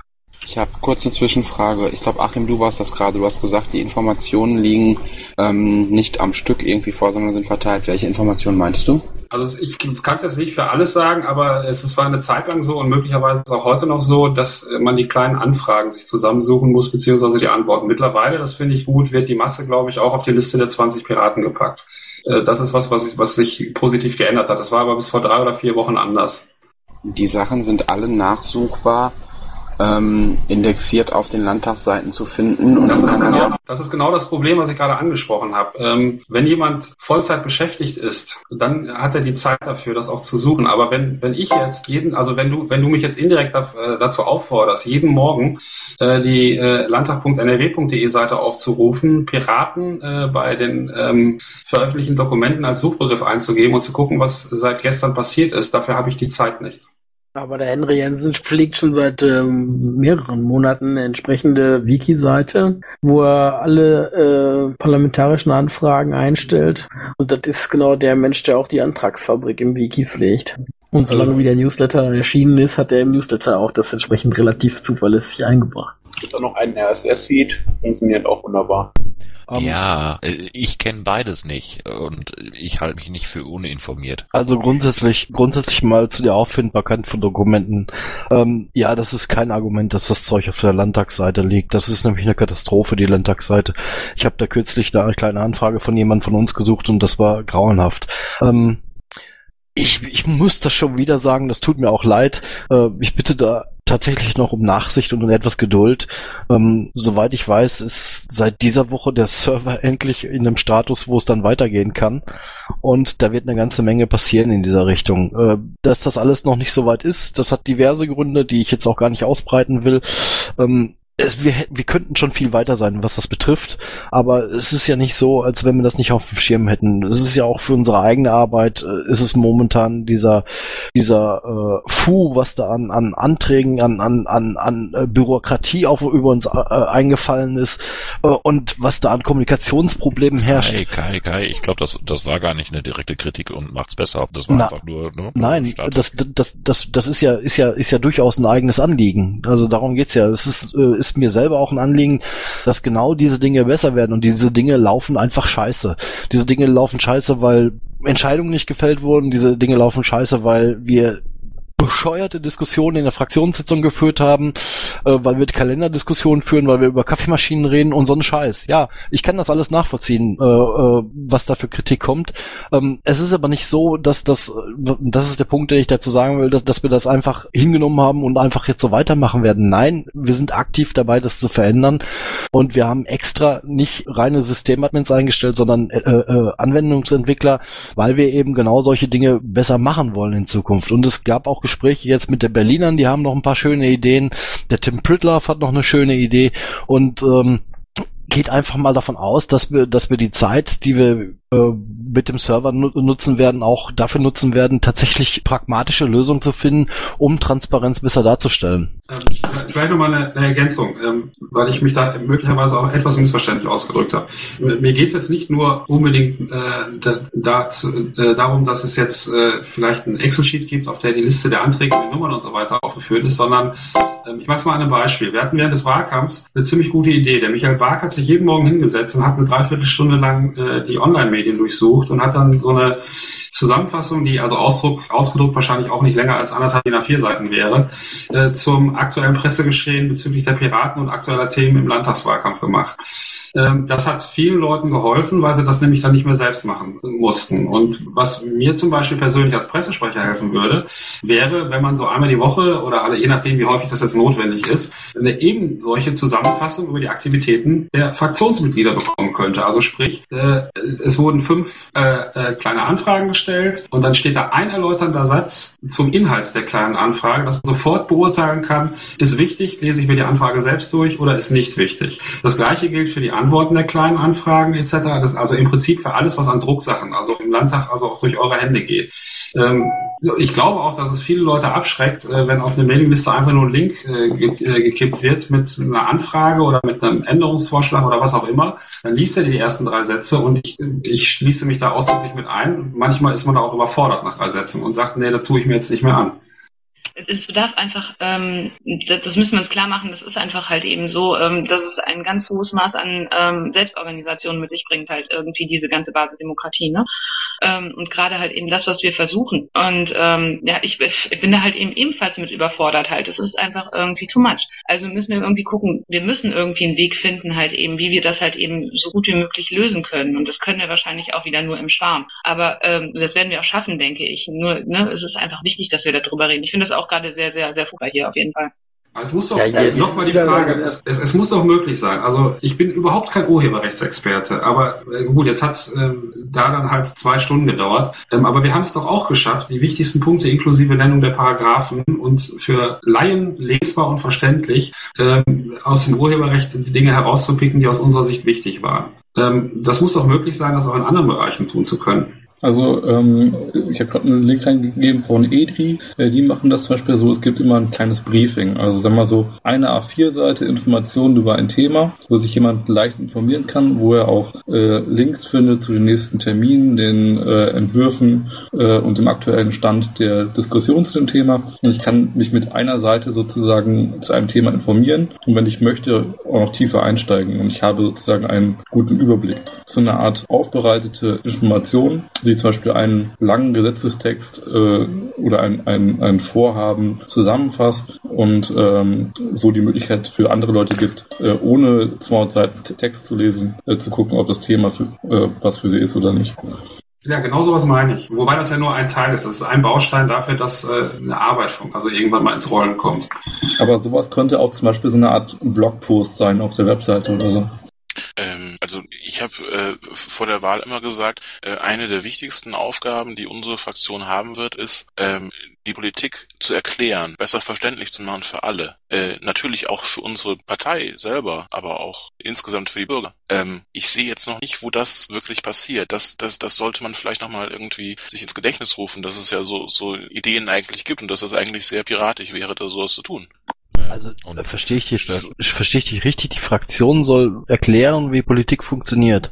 Ich habe kurze Zwischenfrage. Ich glaube, Achim, du warst das gerade. Du hast gesagt, die Informationen liegen ähm, nicht am Stück irgendwie vor, sondern sind verteilt. Welche Informationen meintest du? Also ich kann es jetzt nicht für alles sagen, aber es, war eine Zeit lang so und möglicherweise ist auch heute noch so, dass man die kleinen Anfragen sich zusammensuchen muss, beziehungsweise die Antworten. Mittlerweile, das finde ich gut, wird die Masse, glaube ich, auch auf die Liste der 20 Piraten gepackt. Äh, das ist was, was, ich, was sich positiv geändert hat. Das war aber bis vor drei oder vier Wochen anders. Die Sachen sind alle nachsuchbar ähm, indexiert auf den Landtagsseiten zu finden. Und das, ist genau, das ist genau das Problem, was ich gerade angesprochen habe. Ähm, wenn jemand Vollzeit beschäftigt ist, dann hat er die Zeit dafür, das auch zu suchen. Aber wenn, wenn ich jetzt jeden, also wenn du, wenn du mich jetzt indirekt äh, dazu aufforderst, jeden Morgen äh, die äh, landtag.nrw.de Seite aufzurufen, Piraten äh, bei den ähm, veröffentlichten Dokumenten als Suchbegriff einzugeben und zu gucken, was seit gestern passiert ist, dafür habe ich die Zeit nicht. Aber der Henry Jensen pflegt schon seit ähm, mehreren Monaten eine entsprechende Wiki-Seite, wo er alle äh, parlamentarischen Anfragen einstellt. Und das ist genau der Mensch, der auch die Antragsfabrik im Wiki pflegt. Und solange wie der Newsletter erschienen ist, hat er im Newsletter auch das entsprechend relativ zuverlässig eingebracht. Es gibt auch noch einen RSS-Feed, funktioniert auch wunderbar. Um, ja, äh, ich kenne beides nicht und ich halte mich nicht für uninformiert. Also grundsätzlich, grundsätzlich mal zu der Auffindbarkeit von Dokumenten. Ähm, ja, das ist kein Argument, dass das Zeug auf der Landtagsseite liegt. Das ist nämlich eine Katastrophe, die Landtagsseite. Ich habe da kürzlich eine kleine Anfrage von jemand von uns gesucht und das war grauenhaft. Ähm, ich, ich muss das schon wieder sagen, das tut mir auch leid. Äh, ich bitte da tatsächlich noch um Nachsicht und um etwas Geduld. Ähm, soweit ich weiß, ist seit dieser Woche der Server endlich in einem Status, wo es dann weitergehen kann. Und da wird eine ganze Menge passieren in dieser Richtung. Äh, dass das alles noch nicht so weit ist, das hat diverse Gründe, die ich jetzt auch gar nicht ausbreiten will. Ähm, es, wir, wir könnten schon viel weiter sein, was das betrifft, aber es ist ja nicht so, als wenn wir das nicht auf dem Schirm hätten. Es ist ja auch für unsere eigene Arbeit, äh, ist es momentan dieser, dieser äh, Fu, was da an, an Anträgen, an, an, an, an äh, Bürokratie auch über uns äh, eingefallen ist äh, und was da an Kommunikationsproblemen herrscht. Kai, Kai, Kai, ich glaube, das, das war gar nicht eine direkte Kritik und macht's besser. Das war Na, einfach nur, ne? Nein, das, das, das, das ist ja, ist ja, ist ja durchaus ein eigenes Anliegen. Also darum geht's ja. Es ist, äh, ist mir selber auch ein Anliegen, dass genau diese Dinge besser werden und diese Dinge laufen einfach scheiße. Diese Dinge laufen scheiße, weil Entscheidungen nicht gefällt wurden, diese Dinge laufen scheiße, weil wir bescheuerte Diskussionen in der Fraktionssitzung geführt haben, äh, weil wir Kalenderdiskussionen führen, weil wir über Kaffeemaschinen reden und so einen Scheiß. Ja, ich kann das alles nachvollziehen, äh, äh, was da für Kritik kommt. Ähm, es ist aber nicht so, dass das, das ist der Punkt, den ich dazu sagen will, dass, dass wir das einfach hingenommen haben und einfach jetzt so weitermachen werden. Nein, wir sind aktiv dabei, das zu verändern und wir haben extra nicht reine Systemadmins eingestellt, sondern äh, äh, Anwendungsentwickler, weil wir eben genau solche Dinge besser machen wollen in Zukunft. Und es gab auch Gespräche jetzt mit der Berlinern, die haben noch ein paar schöne Ideen. Der Tim Pritloff hat noch eine schöne Idee und ähm, geht einfach mal davon aus, dass wir, dass wir die Zeit, die wir mit dem Server nu nutzen werden, auch dafür nutzen werden, tatsächlich pragmatische Lösungen zu finden, um Transparenz besser darzustellen. Ähm, vielleicht nochmal eine, eine Ergänzung, ähm, weil ich mich da möglicherweise auch etwas missverständlich ausgedrückt habe. Mir geht es jetzt nicht nur unbedingt äh, da, äh, darum, dass es jetzt äh, vielleicht ein Excel-Sheet gibt, auf der die Liste der Anträge, die Nummern und so weiter aufgeführt ist, sondern ähm, ich mache es mal an einem Beispiel. Wir hatten während des Wahlkampfs eine ziemlich gute Idee. Der Michael Bark hat sich jeden Morgen hingesetzt und hat eine Dreiviertelstunde lang äh, die Online-Medien durchsucht und hat dann so eine Zusammenfassung, die also Ausdruck, ausgedruckt wahrscheinlich auch nicht länger als anderthalb nach vier Seiten wäre, äh, zum aktuellen Pressegeschehen bezüglich der Piraten und aktueller Themen im Landtagswahlkampf gemacht. Ähm, das hat vielen Leuten geholfen, weil sie das nämlich dann nicht mehr selbst machen mussten. Und was mir zum Beispiel persönlich als Pressesprecher helfen würde, wäre, wenn man so einmal die Woche oder alle, je nachdem, wie häufig das jetzt notwendig ist, eine eben solche Zusammenfassung über die Aktivitäten der Fraktionsmitglieder bekommen könnte. Also sprich, äh, es wurden fünf äh, äh, kleine Anfragen gestellt und dann steht da ein erläuternder Satz zum Inhalt der kleinen Anfrage, dass man sofort beurteilen kann, ist wichtig, lese ich mir die Anfrage selbst durch oder ist nicht wichtig. Das gleiche gilt für die Antworten der kleinen Anfragen etc. Das ist also im Prinzip für alles, was an Drucksachen, also im Landtag, also auch durch eure Hände geht. Ähm, ich glaube auch, dass es viele Leute abschreckt, äh, wenn auf eine Mailingliste einfach nur ein Link äh, äh, gekippt wird mit einer Anfrage oder mit einem Änderungsvorschlag oder was auch immer. Dann liest er die ersten drei Sätze und ich, ich schließe mich da ausdrücklich mit ein. Manchmal ist man da auch überfordert nach drei Sätzen und sagt, nee, das tue ich mir jetzt nicht mehr an es bedarf einfach, ähm, das, das müssen wir uns klar machen, das ist einfach halt eben so, ähm, dass es ein ganz hohes Maß an ähm, Selbstorganisation mit sich bringt, halt irgendwie diese ganze Basisdemokratie, ne? Ähm, und gerade halt eben das, was wir versuchen. Und ähm, ja, ich, ich bin da halt eben ebenfalls mit überfordert halt. Es ist einfach irgendwie too much. Also müssen wir irgendwie gucken, wir müssen irgendwie einen Weg finden, halt eben, wie wir das halt eben so gut wie möglich lösen können. Und das können wir wahrscheinlich auch wieder nur im Schwarm. Aber ähm, das werden wir auch schaffen, denke ich. Nur, ne, es ist einfach wichtig, dass wir darüber reden. Ich finde das auch gerade sehr, sehr, sehr furchtbar hier auf jeden Fall. Es muss doch, ja, nochmal die Frage, es, es, es, muss doch möglich sein. Also ich bin überhaupt kein Urheberrechtsexperte, aber äh, gut, jetzt hat es ähm, da dann halt zwei Stunden gedauert. Ähm, aber wir haben es doch auch geschafft, die wichtigsten Punkte inklusive Nennung der Paragraphen und für Laien lesbar und verständlich ähm, aus dem Urheberrecht die Dinge herauszupicken, die aus unserer Sicht wichtig waren. Ähm, das muss doch möglich sein, das auch in anderen Bereichen tun zu können. Also ähm, ich habe gerade einen Link reingegeben von EDRI. Äh, die machen das zum Beispiel so, es gibt immer ein kleines Briefing. Also sagen wir mal so eine A4-Seite Informationen über ein Thema, wo sich jemand leicht informieren kann, wo er auch äh, Links findet zu den nächsten Terminen, den äh, Entwürfen äh, und dem aktuellen Stand der Diskussion zu dem Thema. Und ich kann mich mit einer Seite sozusagen zu einem Thema informieren und wenn ich möchte, auch noch tiefer einsteigen. Und ich habe sozusagen einen guten Überblick. So eine Art aufbereitete Information, die zum Beispiel einen langen Gesetzestext äh, oder ein, ein, ein Vorhaben zusammenfasst und ähm, so die Möglichkeit für andere Leute gibt, äh, ohne 200 Seiten Text zu lesen, äh, zu gucken, ob das Thema für, äh, was für sie ist oder nicht. Ja, genau sowas meine ich. Wobei das ja nur ein Teil ist. Das ist ein Baustein dafür, dass äh, eine Arbeit also irgendwann mal ins Rollen kommt. Aber sowas könnte auch zum Beispiel so eine Art Blogpost sein auf der Webseite oder so. Ähm, also ich habe äh, vor der Wahl immer gesagt, äh, eine der wichtigsten Aufgaben, die unsere Fraktion haben wird, ist, ähm, die Politik zu erklären, besser verständlich zu machen für alle. Äh, natürlich auch für unsere Partei selber, aber auch insgesamt für die Bürger. Ähm, ich sehe jetzt noch nicht, wo das wirklich passiert. Das, das, das sollte man vielleicht nochmal irgendwie sich ins Gedächtnis rufen, dass es ja so, so Ideen eigentlich gibt und dass es eigentlich sehr piratisch wäre, da sowas zu tun. Also und verstehe ich dich, verstehe ich dich richtig, die Fraktion soll erklären, wie Politik funktioniert.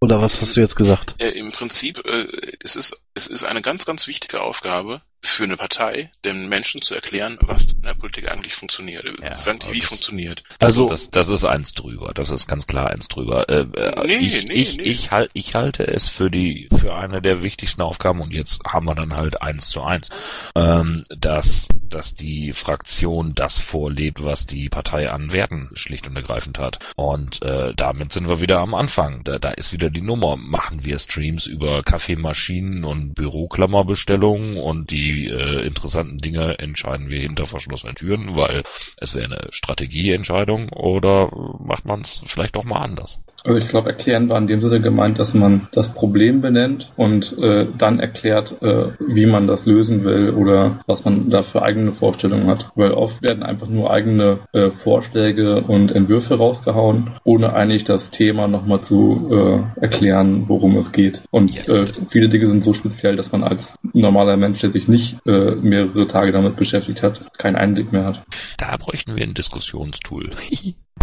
Oder was hast du jetzt gesagt? Im Prinzip, äh, es ist es ist eine ganz, ganz wichtige Aufgabe, für eine Partei, den Menschen zu erklären, was in der Politik eigentlich funktioniert, wann wie das- funktioniert. Also das, das ist eins drüber, das ist ganz klar eins drüber. Äh, äh, Nee, ich, nee, ich, nee. ich, halt, ich halte es für die für eine der wichtigsten Aufgaben und jetzt haben wir dann halt eins zu eins, ähm, dass dass die Fraktion das vorlebt, was die Partei an Werten schlicht und ergreifend hat. Und äh, damit sind wir wieder am Anfang. Da, da ist wieder die Nummer. Machen wir Streams über Kaffeemaschinen und Büroklammerbestellungen und die äh, interessanten Dinge entscheiden wir hinter verschlossenen Türen, weil es wäre eine Strategieentscheidung oder macht man es vielleicht doch mal anders? Also ich glaube, erklären war in dem Sinne gemeint, dass man das Problem benennt und äh, dann erklärt, äh, wie man das lösen will oder was man da für eigene Vorstellungen hat. Weil oft werden einfach nur eigene äh, Vorschläge und Entwürfe rausgehauen, ohne eigentlich das Thema nochmal zu äh, erklären, worum es geht. Und äh, viele Dinge sind so speziell, dass man als normaler Mensch, der sich nicht äh, mehrere Tage damit beschäftigt hat, keinen Einblick mehr hat. Da bräuchten wir ein Diskussionstool.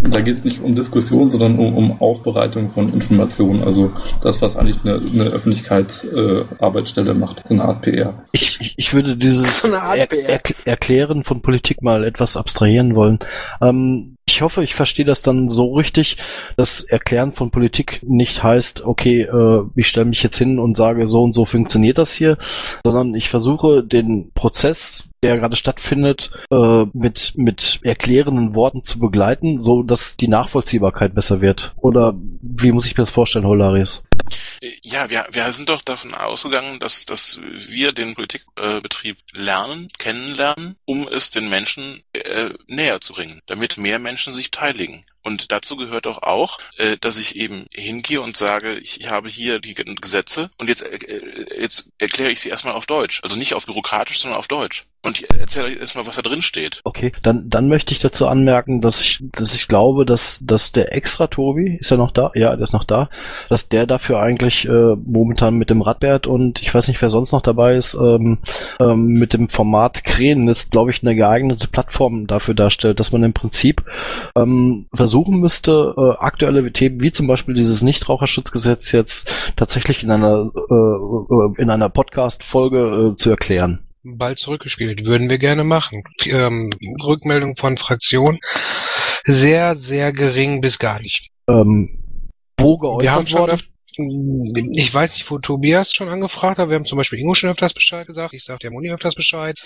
Da geht es nicht um Diskussion, sondern um, um Aufbereitung von Informationen. Also das, was eigentlich eine, eine Öffentlichkeitsarbeitsstelle äh, macht, so eine Art PR. Ich, ich, ich würde dieses So er, er, Erklären von Politik mal etwas abstrahieren wollen. Ähm, ich hoffe, ich verstehe das dann so richtig, dass Erklären von Politik nicht heißt, okay, äh, ich stelle mich jetzt hin und sage, so und so funktioniert das hier, sondern ich versuche den Prozess der gerade stattfindet, äh, mit, mit erklärenden Worten zu begleiten, so dass die Nachvollziehbarkeit besser wird. Oder wie muss ich mir das vorstellen, Holarius? Ja, wir, wir sind doch davon ausgegangen, dass, dass wir den Politikbetrieb lernen, kennenlernen, um es den Menschen äh, näher zu bringen, damit mehr Menschen sich beteiligen. Und dazu gehört doch auch, äh, dass ich eben hingehe und sage, ich, ich habe hier die Ge- Gesetze und jetzt, äh, jetzt erkläre ich sie erstmal auf Deutsch. Also nicht auf bürokratisch, sondern auf Deutsch. Und ich erzähle erstmal, was da drin steht. Okay, dann, dann möchte ich dazu anmerken, dass ich, dass ich glaube, dass, dass der extra Tobi, ist er noch da? Ja, der ist noch da, dass der dafür eigentlich äh, momentan mit dem Radbert und ich weiß nicht, wer sonst noch dabei ist, ähm, ähm, mit dem Format Krähen ist, glaube ich, eine geeignete Plattform dafür darstellt, dass man im Prinzip ähm, versuchen müsste, äh, aktuelle Themen wie zum Beispiel dieses Nichtraucherschutzgesetz jetzt tatsächlich in einer äh, äh, in einer Podcast-Folge äh, zu erklären. Ball zurückgespielt. Würden wir gerne machen. Ähm, Rückmeldung von Fraktion sehr, sehr gering bis gar nicht. Ähm, wo geäußert worden? Ich weiß nicht, wo Tobias schon angefragt hat. Wir haben zum Beispiel Ingo schon öfters Bescheid gesagt. Ich sag der Moni öfters Bescheid.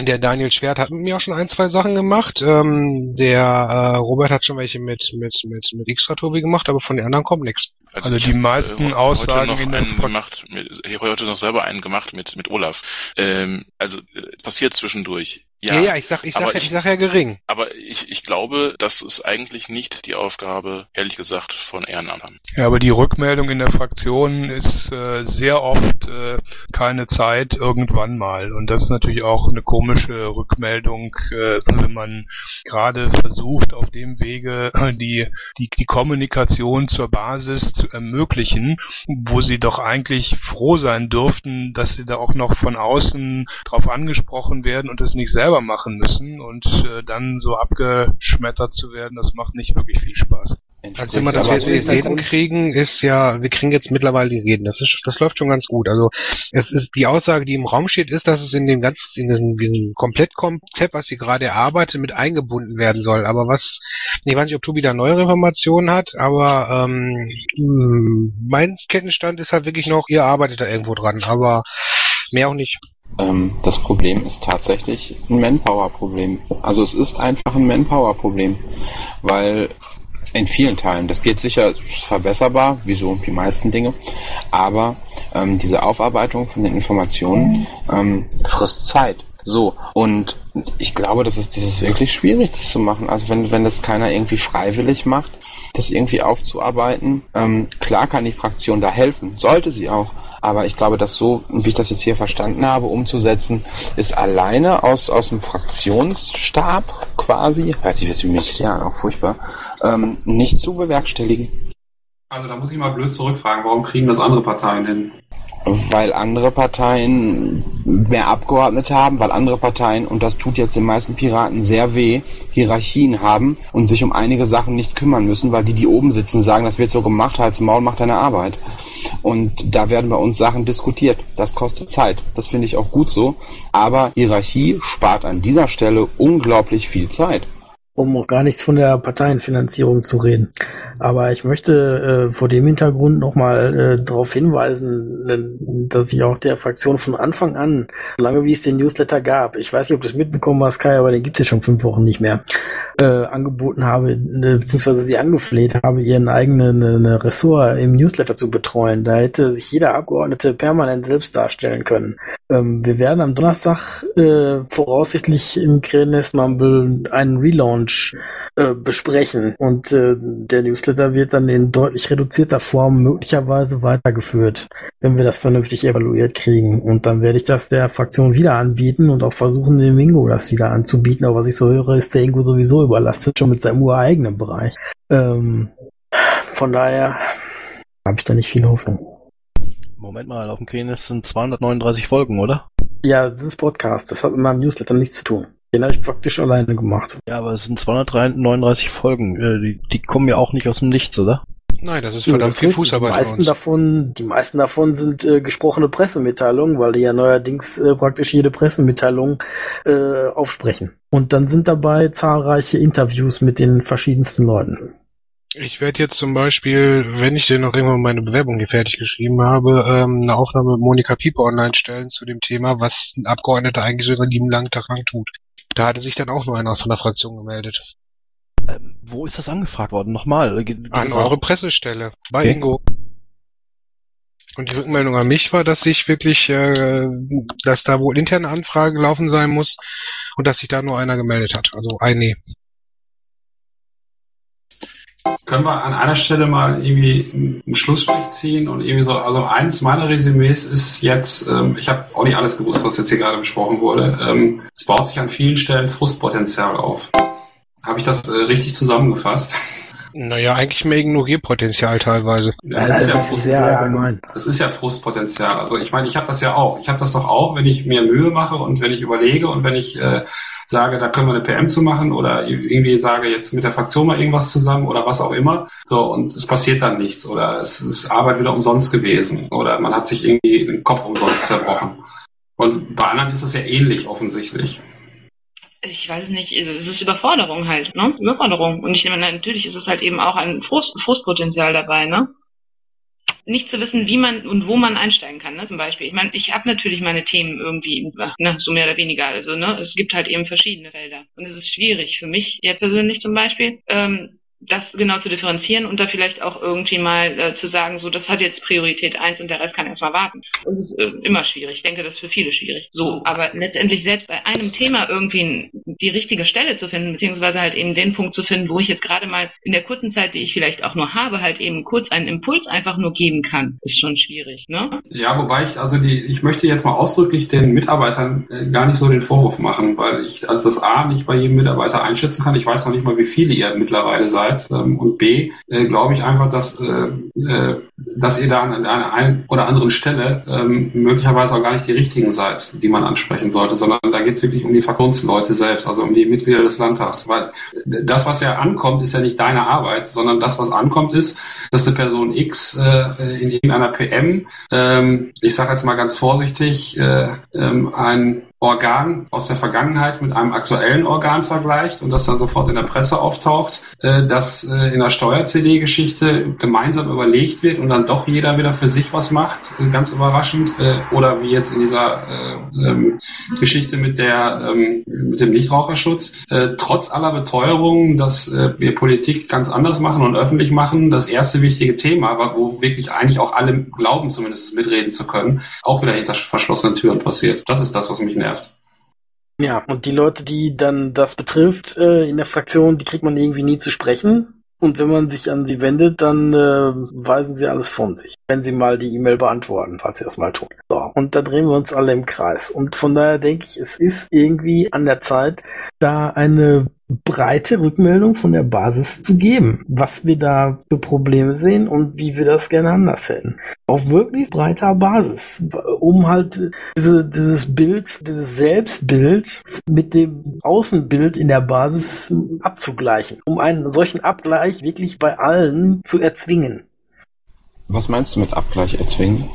Der Daniel Schwert hat mit mir auch schon ein, zwei Sachen gemacht. Ähm, der äh, Robert hat schon welche mit mit mit mit Extra Tobi gemacht, aber von den anderen kommt nichts. Also ich die hab, meisten äh, Aussagen heute noch einen Frak- gemacht, mit, ich habe heute noch selber einen gemacht mit mit Olaf. Ähm, also äh, passiert zwischendurch. Ja, Ja, ja, ich sag- ich sag ja- ich sag ja gering. Aber ich, ich glaube, das ist eigentlich nicht die Aufgabe, ehrlich gesagt, von Ehrenamtern. Ja, aber die Rückmeldung in der Fraktion ist äh, sehr oft äh, keine Zeit irgendwann mal. Und das ist natürlich auch eine komische Rückmeldung, äh, wenn man gerade versucht, auf dem Wege äh, die, die, die Kommunikation zur Basis zu ermöglichen, wo sie doch eigentlich froh sein dürften, dass sie da auch noch von außen drauf angesprochen werden und das nicht selber machen müssen und äh, dann so abgeschmettert zu werden, das macht nicht wirklich viel Spaß. Also immer, dass wir jetzt die Reden kriegen, ist ja, wir kriegen jetzt mittlerweile die Reden. Das ist, das läuft schon ganz gut. Also es ist die Aussage, die im Raum steht, ist, dass es in dem ganz, in diesem, diesem Komplettkonzept, was sie gerade erarbeitet, mit eingebunden werden soll. Aber was, ich weiß nicht, ob Tobi da neuere Informationen hat, aber ähm, mein Kenntnisstand ist halt wirklich noch, ihr arbeitet da irgendwo dran, aber mehr auch nicht. Ähm, das Problem ist tatsächlich ein Manpower-Problem. Also es ist einfach ein Manpower-Problem, weil in vielen Teilen, das geht sicher verbesserbar, wie so die meisten Dinge, aber ähm, diese Aufarbeitung von den Informationen ähm, frisst Zeit. So, und ich glaube, das ist, das ist wirklich schwierig, das zu machen. Also wenn, wenn das keiner irgendwie freiwillig macht, das irgendwie aufzuarbeiten, ähm, klar kann die Fraktion da helfen, sollte sie auch. Aber ich glaube, das so, wie ich das jetzt hier verstanden habe, umzusetzen, ist alleine aus, aus dem Fraktionsstab quasi, hört sich jetzt wie mich, ja, auch furchtbar, ähm, nicht zu bewerkstelligen. Also da muss ich mal blöd zurückfragen, warum kriegen das andere Parteien hin? Weil andere Parteien mehr Abgeordnete haben, weil andere Parteien, und das tut jetzt den meisten Piraten sehr weh, Hierarchien haben und sich um einige Sachen nicht kümmern müssen, weil die, die oben sitzen, sagen, das wird so gemacht, halt's Maul, mach deine Arbeit. Und da werden bei uns Sachen diskutiert. Das kostet Zeit. Das finde ich auch gut so. Aber Hierarchie spart an dieser Stelle unglaublich viel Zeit um auch gar nichts von der Parteienfinanzierung zu reden. Aber ich möchte äh, vor dem Hintergrund nochmal äh, darauf hinweisen, dass ich auch der Fraktion von Anfang an, solange wie es den Newsletter gab, ich weiß nicht, ob du es mitbekommen hast, Kai, aber den gibt es ja schon fünf Wochen nicht mehr, äh, angeboten habe, äh, beziehungsweise sie angefleht habe, ihren eigenen äh, Ressort im Newsletter zu betreuen. Da hätte sich jeder Abgeordnete permanent selbst darstellen können. Ähm, wir werden am Donnerstag äh, voraussichtlich im Krähennest Mumble einen Relaunch äh, besprechen und äh, der Newsletter wird dann in deutlich reduzierter Form möglicherweise weitergeführt, wenn wir das vernünftig evaluiert kriegen. Und dann werde ich das der Fraktion wieder anbieten und auch versuchen, dem Ingo das wieder anzubieten. Aber was ich so höre, ist der Ingo sowieso überlastet, schon mit seinem ureigenen Bereich. Ähm, von daher habe ich da nicht viel Hoffnung. Moment mal, auf dem Krähennest sind 239 Folgen, oder? Ja, das ist Podcast. Das hat mit meinem Newsletter nichts zu tun. Den habe ich praktisch alleine gemacht. Ja, aber es sind 239 Folgen. Äh, die, die kommen ja auch nicht aus dem Nichts, oder? Nein, das ist verdammt ja, viel Fußarbeit. Die meisten davon, die meisten davon sind äh, gesprochene Pressemitteilungen, weil die ja neuerdings äh, praktisch jede Pressemitteilung äh, aufsprechen. Und dann sind dabei zahlreiche Interviews mit den verschiedensten Leuten. Ich werde jetzt zum Beispiel, wenn ich denn noch irgendwann meine Bewerbung hier fertig geschrieben habe, ähm, eine Aufnahme mit Monika Pieper online stellen zu dem Thema, was ein Abgeordneter eigentlich so über lieben langen Tag lang tut. Da hatte sich dann auch nur einer von der Fraktion gemeldet. Ähm, wo ist das angefragt worden? Nochmal. An eure Pressestelle. Bei okay. Ingo. Und die Rückmeldung an mich war, dass ich wirklich, äh, dass da wohl interne Anfrage gelaufen sein muss und dass sich da nur einer gemeldet hat. Also eine. Können wir an einer Stelle mal irgendwie einen Schlussstrich ziehen und irgendwie so, also eins meiner Resümees ist jetzt, ähm, ich habe auch nicht alles gewusst, was jetzt hier gerade besprochen wurde, ähm, es baut sich an vielen Stellen Frustpotenzial auf. Habe ich das äh, richtig zusammengefasst? Naja, eigentlich mehr Ignorierpotenzial teilweise. Ja, das, ist ja Frust, sehr allgemein. Das ist ja Frustpotenzial. Also ich meine, ich habe das ja auch. Ich habe das doch auch, wenn ich mir Mühe mache und wenn ich überlege und wenn ich äh, sage, da können wir eine PM zu machen oder irgendwie sage jetzt mit der Fraktion mal irgendwas zusammen oder was auch immer. So, und es passiert dann nichts oder es ist Arbeit wieder umsonst gewesen oder man hat sich irgendwie den Kopf umsonst zerbrochen. Und bei anderen ist das ja ähnlich offensichtlich ich weiß nicht, es ist Überforderung halt, ne? Überforderung. Und ich nehme, natürlich ist es halt eben auch ein Frust, Frustpotenzial dabei, ne? Nicht zu wissen, wie man und wo man einsteigen kann, ne? Zum Beispiel. Ich meine, ich habe natürlich meine Themen irgendwie, ne, so mehr oder weniger. Also, ne, es gibt halt eben verschiedene Felder. Und es ist schwierig für mich jetzt persönlich zum Beispiel, ähm, das genau zu differenzieren und da vielleicht auch irgendwie mal äh, zu sagen, so, das hat jetzt Priorität eins und der Rest kann erstmal warten. Das ist äh, immer schwierig. Ich denke, das ist für viele schwierig. So, aber letztendlich selbst bei einem Thema irgendwie die richtige Stelle zu finden, beziehungsweise halt eben den Punkt zu finden, wo ich jetzt gerade mal in der kurzen Zeit, die ich vielleicht auch nur habe, halt eben kurz einen Impuls einfach nur geben kann, ist schon schwierig, ne? Ja, wobei ich, also die, ich möchte jetzt mal ausdrücklich den Mitarbeitern äh, gar nicht so den Vorwurf machen, weil ich also das A nicht bei jedem Mitarbeiter einschätzen kann. Ich weiß noch nicht mal, wie viele ihr mittlerweile seid seid. Ähm, und B, äh, glaube ich einfach, dass, äh, äh, dass ihr da an, einer einen oder anderen Stelle ähm, möglicherweise auch gar nicht die richtigen seid, die man ansprechen sollte, sondern da geht es wirklich um die Fraktionsleute selbst, also um die Mitglieder des Landtags. Weil das, was ja ankommt, ist ja nicht deine Arbeit, sondern das, was ankommt, ist, dass eine Person X in irgendeiner PM, ähm, ich sage jetzt mal ganz vorsichtig, ein Organ aus der Vergangenheit mit einem aktuellen Organ vergleicht und das dann sofort in der Presse auftaucht, äh, dass äh, in der Steuer-CD-Geschichte gemeinsam überlegt wird und dann doch jeder wieder für sich was macht, äh, ganz überraschend, äh, oder wie jetzt in dieser äh, ähm, Geschichte mit der ähm, mit dem Nichtraucherschutz, äh, trotz aller Beteuerungen, dass wir Politik ganz anders machen und öffentlich machen, das erste wichtige Thema, wo wirklich eigentlich auch alle glauben, zumindest mitreden zu können, auch wieder hinter verschlossenen Türen passiert. Das ist das, was mich nervt nervt. Ja, und die Leute, die dann das betrifft äh, in der Fraktion, die kriegt man irgendwie nie zu sprechen. Und wenn man sich an sie wendet, dann äh, weisen sie alles von sich, wenn sie mal die E-Mail beantworten, falls sie das mal tun. So, und da drehen wir uns alle im Kreis. Und von daher denke ich, es ist irgendwie an der Zeit, da eine breite Rückmeldung von der Basis zu geben, was wir da für Probleme sehen und wie wir das gerne anders hätten. Auf möglichst breiter Basis, um halt diese, dieses Bild, dieses Selbstbild mit dem Außenbild in der Basis abzugleichen, um einen solchen Abgleich wirklich bei allen zu erzwingen. Was meinst du mit Abgleich erzwingen?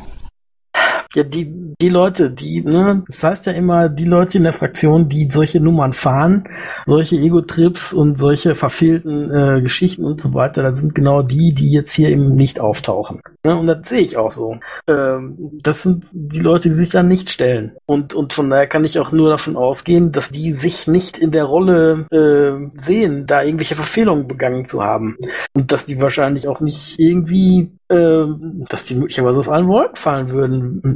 Ja, die, die Leute, die, ne, das heißt ja immer, die Leute in der Fraktion, die solche Nummern fahren, solche Ego-Trips und solche verfehlten äh, Geschichten und so weiter, das sind genau die, die jetzt hier eben nicht auftauchen. Ne? Und das sehe ich auch so. Ähm, das sind die Leute, die sich dann nicht stellen. Und, und von daher kann ich auch nur davon ausgehen, dass die sich nicht in der Rolle äh, sehen, da irgendwelche Verfehlungen begangen zu haben. Und dass die wahrscheinlich auch nicht irgendwie äh, dass die möglicherweise aus allen Wolken fallen würden,